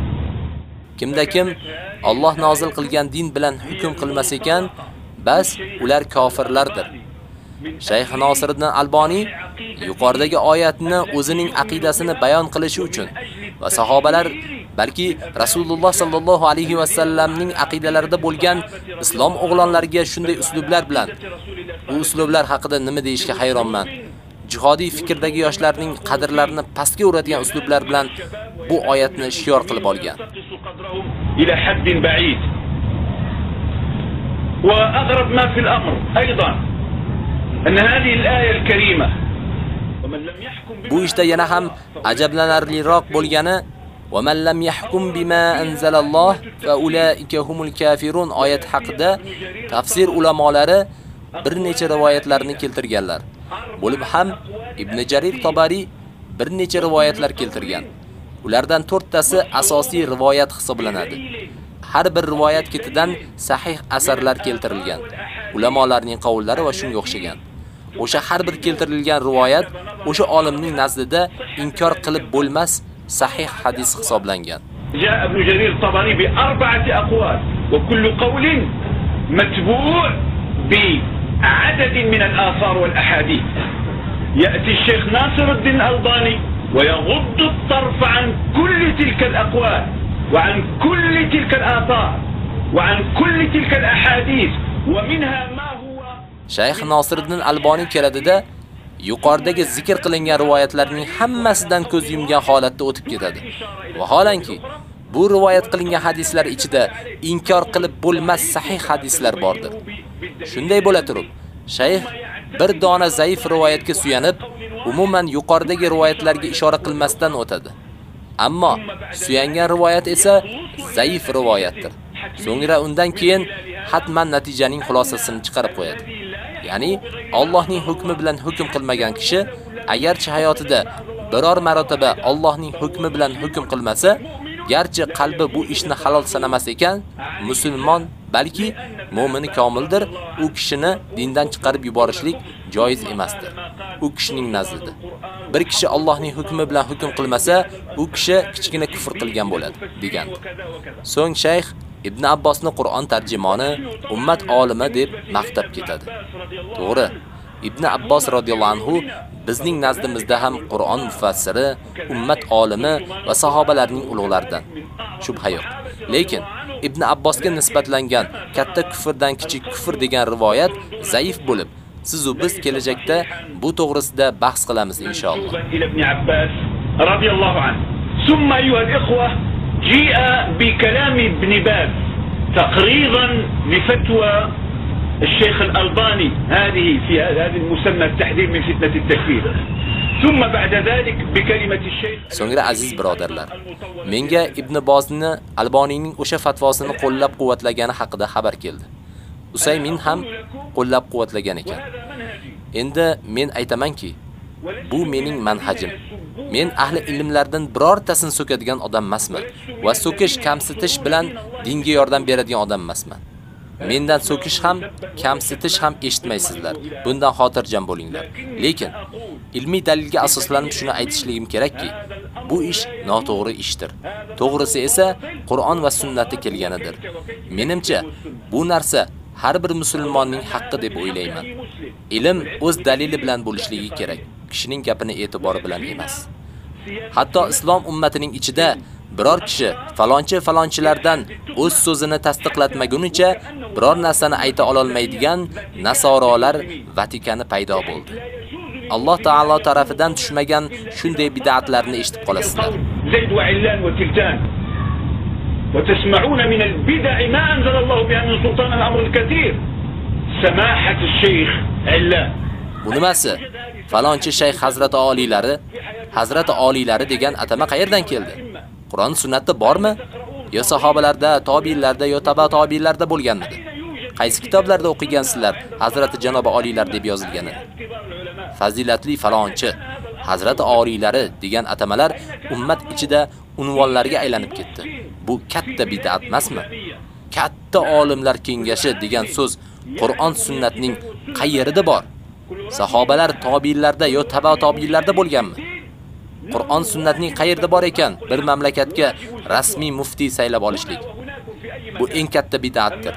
Kimda kim Alloh nozil qilgan din bilan hukm qilmas ekan, bas ular kofirlardir. Shayx Nosiruddin Alboni yuqoridagi oyatni o'zining aqidasini bayon qilishi uchun va sahobalar balki Rasululloh sallallohu alayhi va sallamning aqidalarida bo'lgan islom o'g'lonlariga shunday uslublar bilan bu uslublar haqida nima deyishga hayronman. Jihodiy fikrdagi yoshlarning qadrlarini pastga uradigan uslublar bilan bu oyatni shiyor qilib olgan. إلى حد بعيد وأغرب ما في الأمر أيضا أن هذه الآية الكريمة ومن لم يحكم Bu ishda yana ham ajablanarliroq bo'lgani va man lam yahkum bima anzalalloh fa ulaika humul kafirun oyat haqida tafsir ulamolari bir necha rivoyatlarni keltirganlar. Bo'lib ham Ibn Jarir Tabari bir necha rivoyatlar keltirgan. Ulardan 4 tasi asosiy rivoyat hisoblanadi. Har bir rivoyat ketidan sahih asarlar keltirilgan. Ulamolarning qavllari va shunga o'xshagan. O'sha har bir keltirilgan rivoyat o'sha olimning nazdida inkor qilib bo'lmas sahih hadis hisoblangan. جاء ابن جرير الطبري بأربعة أقوال وكل قول متبوع بعدد من الآثار والأحاديث يأتي الشيخ ناصر الدين الألباني ويغض الطرف عن كل تلك الأقوال وعن كل تلك الآثار وعن كل تلك الأحاديث ومنها ما هو Shayx Nosiruddin Alboni keladida yuqoridagi zikr qilingan rivoyatlarning hammasidan ko'z yumgan holatda o'tib ketadi. Vaholanki, bu rivoyat qilingan hadislar ichida inkor qilib bo'lmas sahih hadislar bordir. Shunday bo'la turib, shayx bir dona zaif rivoyatga suyanib, umuman yuqoridagi rivoyatlarga ishora qilmasdan o'tadi. Ammo suyangan rivoyat esa zaif rivoyatdir. So'ngra undan keyin hatman natijaning xulosasini chiqarib qo'yadi. Ya'ni Allohning hukmi bilan hukm qilmagan kishi agarchi hayotida biror marotaba Allohning hukmi bilan hukm qilmasa, garchi qalbi bu ishni halol sanamas ekan, musulmon balki mu'mini komildir, u kishini dindan chiqarib yuborishlik joiz emasdir. U kishining nazdida. bir kishi Allohning hukmi bilan hukm qilmasa, u kishi kichkina kufr qilgan bo'ladi, degan. So'ng shayx Ibn Abbosni Qur'on tarjimoni ummat olimi deb мактап ketadi. To'g'ri, Ibn Abbos radhiyallohu anhu bizning nazdimizda ham Qur'on mufassiri, ummat olimi va sahobalarning ulug'laridan. Shubha yo'q. Lekin Ibn Abbosga nisbatlangan katta kufrdan kichik kufr degan rivoyat zaif bo'lib, siz u biz kelajakda bu to'g'risida bahs qilamiz inshaalloh. Ibn Abbas radhiyallohu anhu. Summa ayyuha al-ikhwa جيء بكلام ابن باز تقريضا لفتوى الشيخ الألباني هذه في هذا المسمى التحذير من فتنة التكفير ثم بعد ذلك بكلمة الشيخ So'ngra aziz birodarlar, menga Ibn Bozning Alboniyning o'sha fatvosini qo'llab-quvvatlagani haqida xabar keldi. Usaymin ham qo'llab-quvvatlagan ekan. Endi men aytamanki, bu mening manhajim. Men ahli ilmlardan birortasini so'kadigan odam emasman va so'kish, kamsitish bilan dinga yordam beradigan odam emasman. Mendan so'kish ham, kamsitish ham eshitmaysizlar. Bundan xotirjam bo'linglar. Lekin ilmiy dalilga asoslanib shuni aytishligim kerakki, bu ish noto'g'ri ishdir. To'g'risi esa Qur'on va sunnatda kelganidir. Menimcha, bu narsa har bir musulmonning haqqi deb o'ylayman. Ilm o'z dalili bilan bo'lishligi kerak, kishining gapini e'tibori bilan emas. Hatto islom ummatining ichida biror kishi falonchi falonchilardan o'z so'zini tasdiqlatmagunicha biror narsani ayta ololmaydigan nasorolar Vatikani paydo bo'ldi. Alloh taolo tarafidan tushmagan shunday bid'atlarni eshitib qolasizlar. زيد وعلان وتلتان وتسمعون من البدع ما أنزل الله بها من سلطان الأمر الكثير سماحة الشيخ علان Bu nimasi? Falonchi shayx hazrati oliylari, hazrati oliylari degan atama qayerdan keldi? Qur'on sunnatda bormi? Yo sahobalarda, tobiinlarda yo taba tobiinlarda bo'lganmidi? Qaysi kitoblarda o'qigansizlar hazrati janobi oliylar deb yozilganini Fazilatli falonchi, hazrati oliylari degan atamalar ummat ichida unvonlarga aylanib ketdi. Bu katta bid'at emasmi? Katta olimlar kengashi degan so'z Qur'on sunnatning qayerida bor? Sahobalar tobiinlarda yo taba tobiinlarda bo'lganmi? Qur'on sunnatning qayerda bor ekan bir mamlakatga rasmiy muftiy saylab olishlik? Bu eng katta bid'atdir.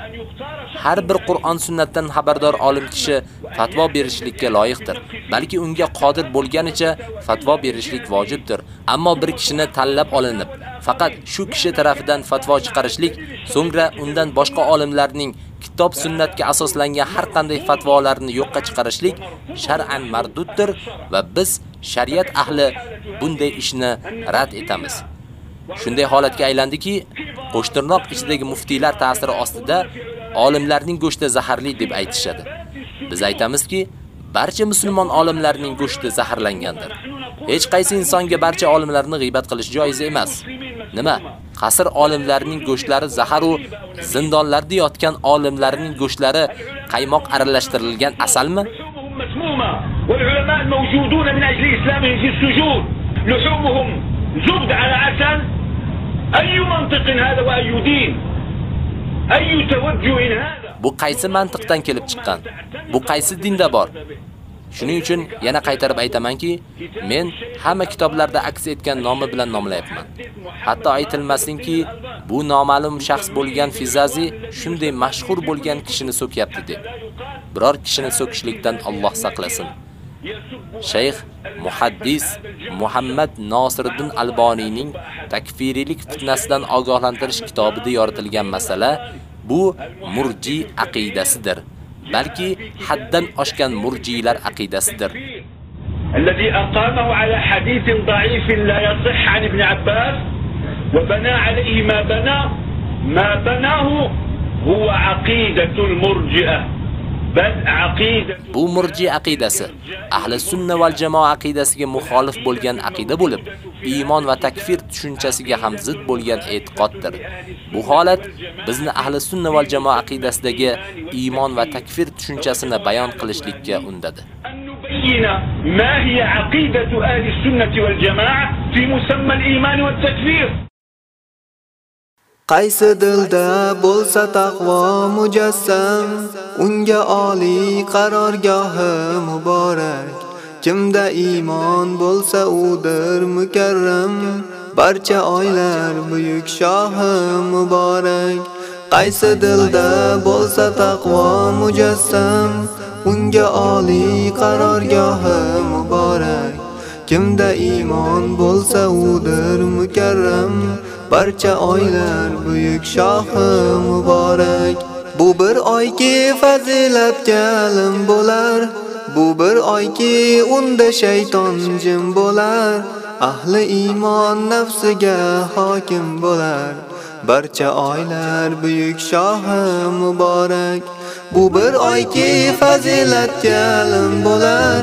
Har bir Qur'on sunnatdan xabardor olim kishi fatvo berishlikka loyiqdir. Balki unga qodir bo'lganicha fatvo berishlik vojibdir. Ammo bir kishini tanlab olinib, faqat shu kishi tarafidan fatvo chiqarishlik, so'ngra undan boshqa olimlarning kitob sunnatga asoslangan har qanday fatvolarni yo'qqa chiqarishlik shar'an marduddir va biz shariat ahli bunday ishni rad etamiz. Shunday holatga aylandiki, qo'shtirnoq ichidagi muftiylar ta'siri ostida olimlarning go'shti zaharli deb aytishadi. Biz aytamizki, barcha musulmon olimlarning go'shti zaharlangandir. Hech qaysi insonga barcha olimlarni g'iybat qilish joiz emas. Nima? Qasr olimlarining go'shtlari zahar u zindonlarda yotgan olimlarning go'shtlari qaymoq aralashtirilgan asalmi? مسمومة والعلماء الموجودون من أجل إسلامهم في السجون لحومهم زبد على عسل أي منطق هذا وأي دين أي توجه هذا Bu qaysi mantiqdan kelib chiqqan? Bu qaysi dinda bor? Shuning uchun yana qaytarib aytamanki, men hamma kitoblarda aks etgan nomi bilan nomlayapman. Hatto aytilmasinki, bu noma'lum shaxs bo'lgan Fizazi shunday mashhur bo'lgan kishini so'kyapti deb. Biror kishini so'kishlikdan Alloh saqlasin. Shayx muhaddis Muhammad Nosiruddin Alboniyning takfirilik fitnasidan ogohlantirish kitobida yoritilgan masala bu murji aqidasidir. balki haddan oshgan murjiylar aqidasidir. الذي أقامه على حديث ضعيف لا يصح عن ابن عباس وبنى عليه ما بنى ما بناه هو عقيدة المرجئة بل عقيدة Bu murji aqidasi ahli sunna val jamoa aqidasiga muxolif bo'lgan aqida bo'lib, iymon va takfir tushunchasiga ham zid bo'lgan e'tiqoddir. Bu holat bizni ahli sunna val jamoa aqidasidagi iymon va takfir tushunchasini bayon qilishlikka undadi. بين ما هي عقيدة أهل السنة والجماعة في مسمى الإيمان والتكفير Qaysi dilda bo'lsa taqvo mujassam, unga oliy qarorgohi muborak. Kimda iymon bo'lsa udir mukarram. Barcha oylar buyuk shohi muborak. Qaysi dilda bo'lsa taqvo mujassam unga oliy qarorgohi muborak. Kimda iymon bo'lsa udir mukarram. Barcha oylar buyuk shohi muborak. Bu bir oyki fazilatga alim bo'lar. Bu bir oyki unda shayton jim bo'lar. Ahli iymon nafsiga hokim bo'lar. Barcha oylar buyuk shohi muborak. Bu bir oyki fazilatga alim bo'lar.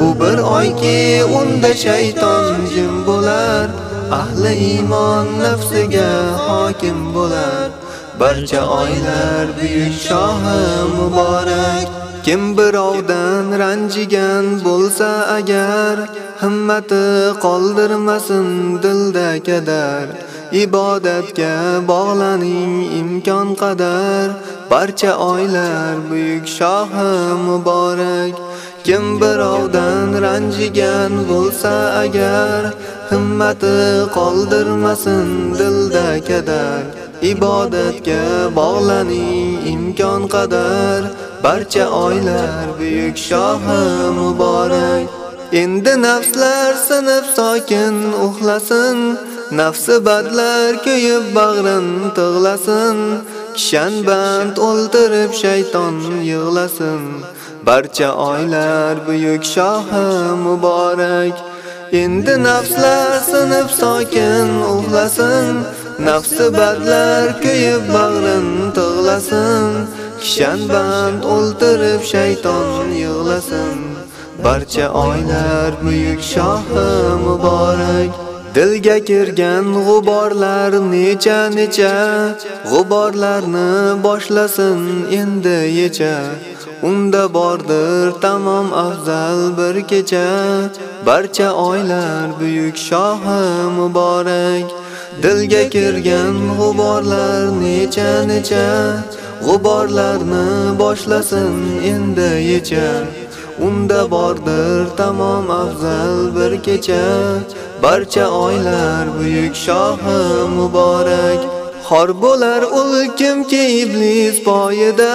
Bu bir oyki unda shayton jim bo'lar. Ahli iymon nafsiga hokim bo'lar. Barcha oylar buyuk shohi muborak. Kim birovdan ranjigan bo'lsa agar himmati qoldirmasin dilda kadar. Ibodatga bog'laning imkon qadar. Barcha oylar buyuk shohi muborak. Kim birovdan ranjigan bo'lsa agar himmati qoldirmasin dilda kadar. Ibodatga bog'laning imkon qadar. Barcha oylar buyuk shohi muborak. Endi nafslar sinib sokin uxlasin. Nafsi badlar kuyib bag'rin tig'lasin kishan band o'ltirib shayton yig'lasin. Barcha oylar buyuk shohi muborak. Endi nafslar sinib sokin uxlasin. Nafsı badlar köyüp bağrın tığlasın kishan band o'ltirib shayton yig'lasin. Barcha oylar buyuk shohi muborak. Dilga kirgan g'uborlar necha necha g'uborlarni boshlasin endi yecha. Unda bordir tamom afzal bir kecha. Barcha oylar buyuk shohi muborak. Dilga kirgan g'uborlar necha necha? G'uborlarni boshlasin endi yecha. Unda bordir tamom afzal bir kecha. Barcha oylar buyuk shohi muborak. Xor bo'lar ul kimki iblis poyida.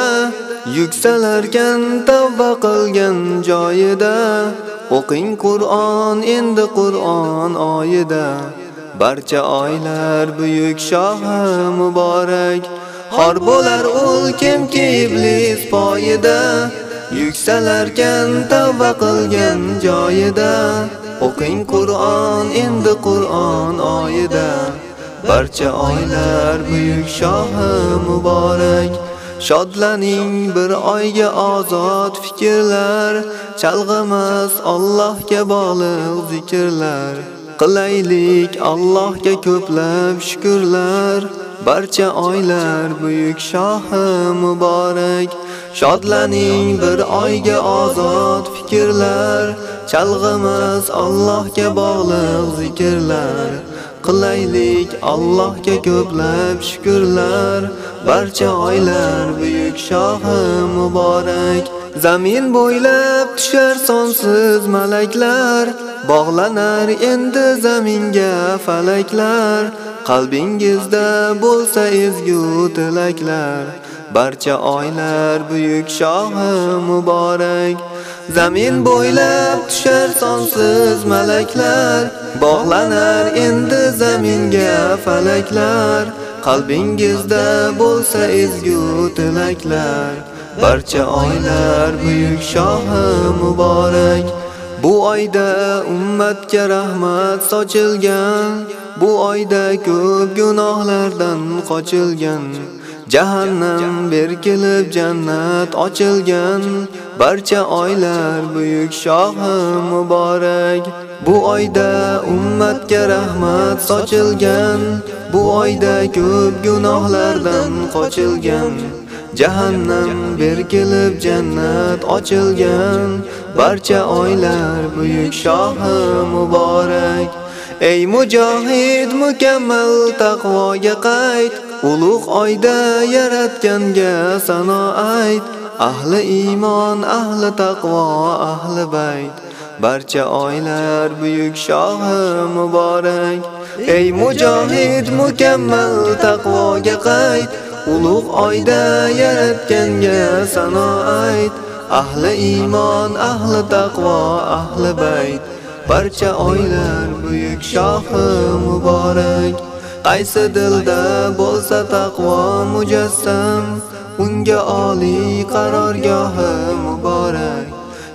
Yuksalarkan tavba qilgan joyida. O'qing qur'on endi qur'on oyida. Barcha oylar buyuk shohi muborak. Xor bo'lar ul kimki iblis poyida. Yuksalarkan tavba qilgan joyida. O'qing qur'on endi qur'on oyida. Barcha oylar buyuk shohi muborak. Shodlaning bir oyga ozod fikrlar, chalg'imas Allohga bog'liq zikrlar. Qilaylik Allohga ko'plab shukrlar, barcha oylar buyuk shohi muborak. Shodlaning bir oyga ozod fikrlar, chalg'imas Allohga bog'liq zikrlar. Qilaylik Allohga ko'plab shukrlar, barcha oylar buyuk shohi muborak. Zamin bo'ylab tushar sonsiz malaklar, bog'lanar endi zaminga falaklar. Qalbingizda bo'lsa ezgu tilaklar, barcha oylar buyuk shohi muborak. Zamin bo'ylab tushar sonsiz malaklar, bog'lanar endi zaminga falaklar. Qalbingizda bo'lsa ezgu tilaklar, barcha oylar buyuk shohi muborak. Bu oyda ummatga rahmat sochilgan, bu oyda ko'p gunohlardan qochilgan. Jahannam berkilib jannat ochilgan, barcha oylar buyuk shohi muborak. Bu oyda ummatga rahmat sochilgan, bu oyda ko'p gunohlardan qochilgan. Jahannam berkilib jannat ochilgan, barcha oylar buyuk shohi muborak. Ey mujohid mukammal taqvoga qayt, ulug' oyda yaratganga sano ayt. Ahli iymon, ahli taqvo, ahli bayt. barcha oylar buyuk shohi muborak ey mujohid mukammal taqvoga qayt ulug' oyda yaratganga sano ayt. Ahli iymon ahli taqvo ahli bayt. Barcha oylar buyuk shohi muborak. Qaysi dilda bo'lsa taqvo mujassam unga oliy qarorgohi muborak.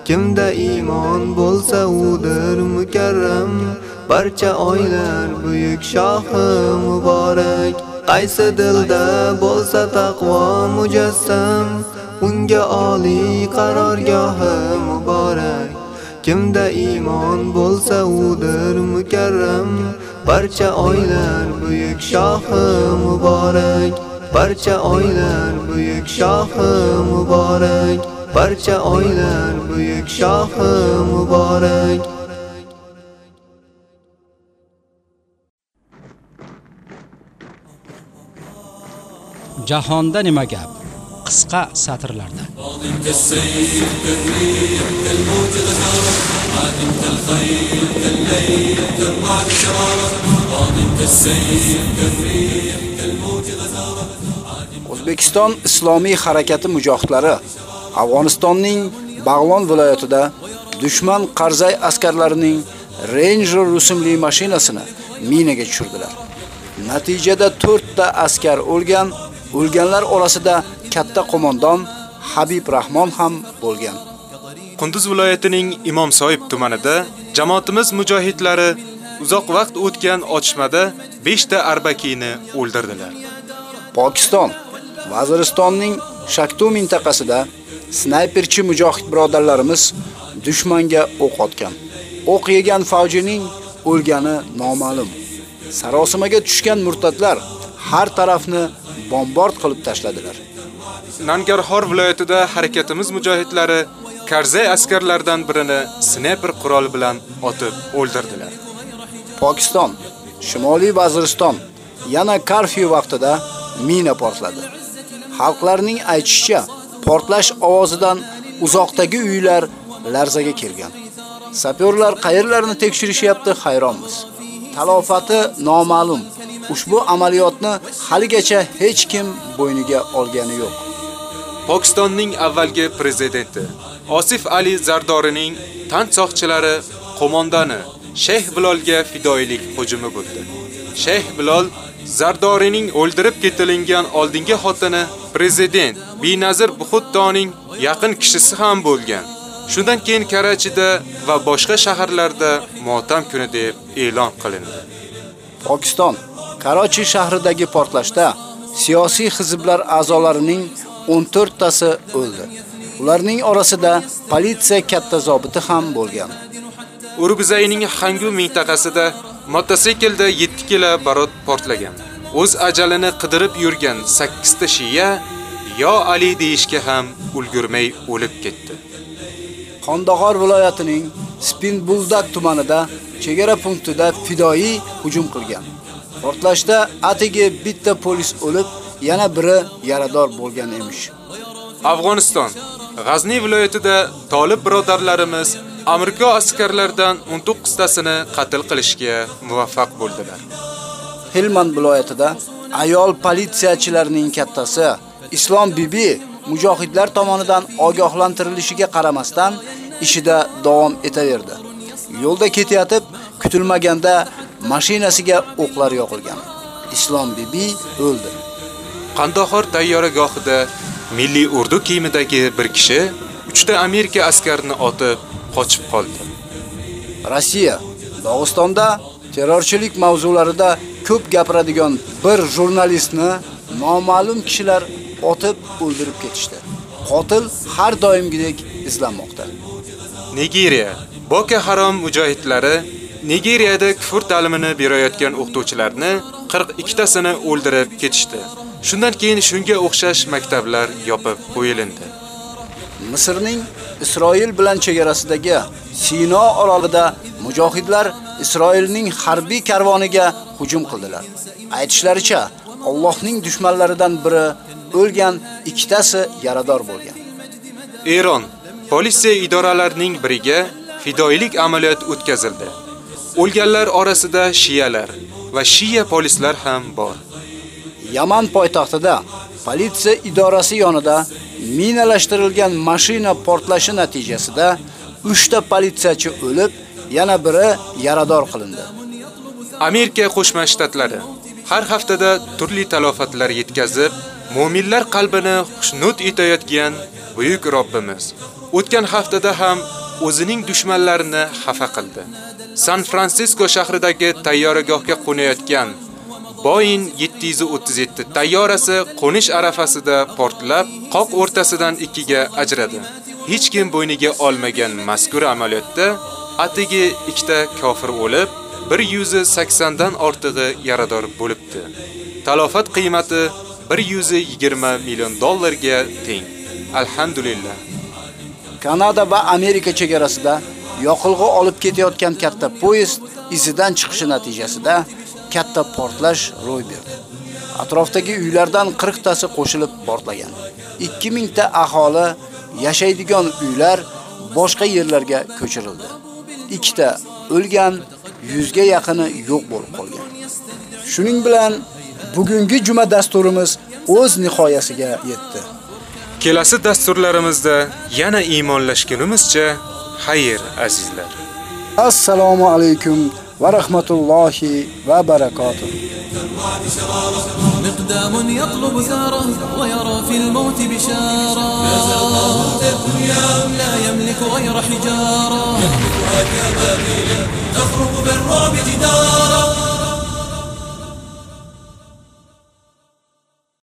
Kimda iymon bo'lsa udir mukarram. Barcha oylar buyuk shohi muborak. Qaysi dilda bo'lsa taqvo mujassam unga oliy qarorgohi muborak. Kimda iymon bo'lsa udir mukarram barcha oylar buyuk shohi muborak. Barcha oylar buyuk shohi muborak. Barcha oylar buyuk shohi muborak. Jahonda nima gap qisqa satrlarda O'zbekiston Islomiy harakati mujohidlari Afg'onistonning Bag'lon viloyatida dushman Qarzay askarlarining Ranger rusumli mashinasini minaga tushirdilar. Natijada 4 ta askar o'lgan, o'lganlar orasida katta qo'mondon Habib Rahmon ham bo'lgan. Qunduz viloyatining Imomsoyib tumanida jamoatimiz mujohidlari uzoq vaqt o'tgan otishmada 5 ta arbakiyni o'ldirdilar. Pokiston Vaziristonning Shaktu mintaqasida snayperchi mujohid birodarlarimiz dushmanga o'q otgan. O'q yegan favjining o'lgani noma'lum. Sarosimaga tushgan murtatlar har tarafni bombard qilib tashladilar. Nangarxor viloyatida harakatimiz mujohidlari Karzay askarlaridan birini snayper qurol bilan otib o'ldirdilar. Pokiston, Shimoliy Vaziriston yana karfyu vaqtida mina portladi. Xalqlarning aytishicha, portlash ovozidan uzoqdagi uylar larzaga kelgan. Sapyorlar qayerlarni tekshirishyapti, hayronmiz. Talofati noma'lum. Ushbu amaliyotni haligacha hech kim bo'yniga olgani yo'q. Pokistonning avvalgi prezidenti Osif Ali Zardorining tant soqchilari qo'mondoni Sheyx Bilolga fidoilik hujumi bo'ldi. Sheyx Bilol Zardorining o'ldirib ketilingan oldingi xotini prezident Binazir Buxuttoning yaqin kishisi ham bo'lgan. Shundan keyin Karachida va boshqa shaharlarda motam kuni deb e'lon qilindi. Pokiston Karachi shahridagi portlashda siyosiy hizblar a'zolarining 14 tasi o'ldi. Ularning orasida politsiya katta zobiti ham bo'lgan. Urugzayning Xangu mintaqasida mototsiklda 7 kilo barot portlagan. O'z ajalini qidirib yurgan 8 ta shiya yo Ali deyishga ham ulgurmay o'lib ketdi. Qondog'or viloyatining Spin Buldak tumanida chegara punktida fidoi hujum qilgan. Portlashda atigi bitta polis o'lib, yana biri yarador bo'lgan emish. Afg'oniston G'azni viloyatida Tolib birodarlarimiz Amerika askarlaridan 19 tasini qatl qilishga muvaffaq bo'ldilar. Helmand viloyatida ayol politsiyachilarining kattasi Islom bibi mujohidlar tomonidan ogohlantirilishiga qaramasdan ishida davom etaverdi. Yo'lda ketayotib kutilmaganda mashinasiga o'qlar yoqilgan. Islom bibi o'ldi. Qandohor tayyoragohida milliy urdu kiyimidagi bir kishi 3 ta Amerika askarini otib qochib qoldi. Rossiya Dog'istonda terrorchilik mavzularida ko'p gapiradigan bir jurnalistni noma'lum kishilar otib o'ldirib ketishdi. Qotil har doimgidek izlanmoqda. Nigeriya Boko Haram mujohidlari Nigeriyada kufr ta'limini berayotgan o'qituvchilarni 42 tasini o'ldirib ketishdi. Shundan keyin shunga o'xshash maktablar yopib qo'yilindi. Misrning Isroil bilan chegarasidagi Sino orolida mujohidlar Isroilning harbiy karvoniga hujum qildilar. Aytishlaricha, Allohning dushmanlaridan biri o'lgan, ikkitasi yarador bo'lgan. Eron politsiya idoralarining biriga fidoilik amaliyoti o'tkazildi. O'lganlar orasida shiyalar va shiya polislar ham bor. Yaman poytaxtida politsiya idorasi yonida minalashtirilgan mashina portlashi natijasida 3 ta politsiyachi o'lib, yana biri yarador qilindi. Amerika Qo'shma Shtatlari har haftada turli talofatlar yetkazib, mu'minlar qalbini xushnud etayotgan buyuk Robbimiz o'tgan haftada ham o'zining dushmanlarini xafa qildi. Сан-Франциско shahridagi tayyoragohga qo'nayotgan Boeing 737 тайёрасы qo'nish arafasida portlab, qoq o'rtasidan ikkiga ajradi. Hech kim bo'yniga olmagan mazkur amaliyotda atigi ikkita kofir o'lib, 180 dan ortig'i yarador bo'libdi. Talofat qiymati 120 million dollarga teng. Alhamdulillah. Kanada va Amerika chegarasida yoqilg'i olib ketayotgan katta poyezd izidan chiqishi natijasida katta portlash ro'y berdi. Atrofdagi uylardan 40 tasi qo'shilib portlagan. 2000 ta aholi yashaydigan uylar boshqa yerlarga ko'chirildi. Ikkita o'lgan, 100 ga yaqini yo'q bo'lib qolgan. Shuning bilan bugungi juma dasturimiz o'z nihoyasiga yetdi. Kelasi dasturlarimizda yana iymonlashgunimizcha Hayır azizler. Assalamu aleyküm ve rahmetullahi ve berekatuhu. مقدام يطلب ثاره ويرى في الموت بشارة لا يملك غير حجارة يملك أكبابيل تخرق بالرعب جدارا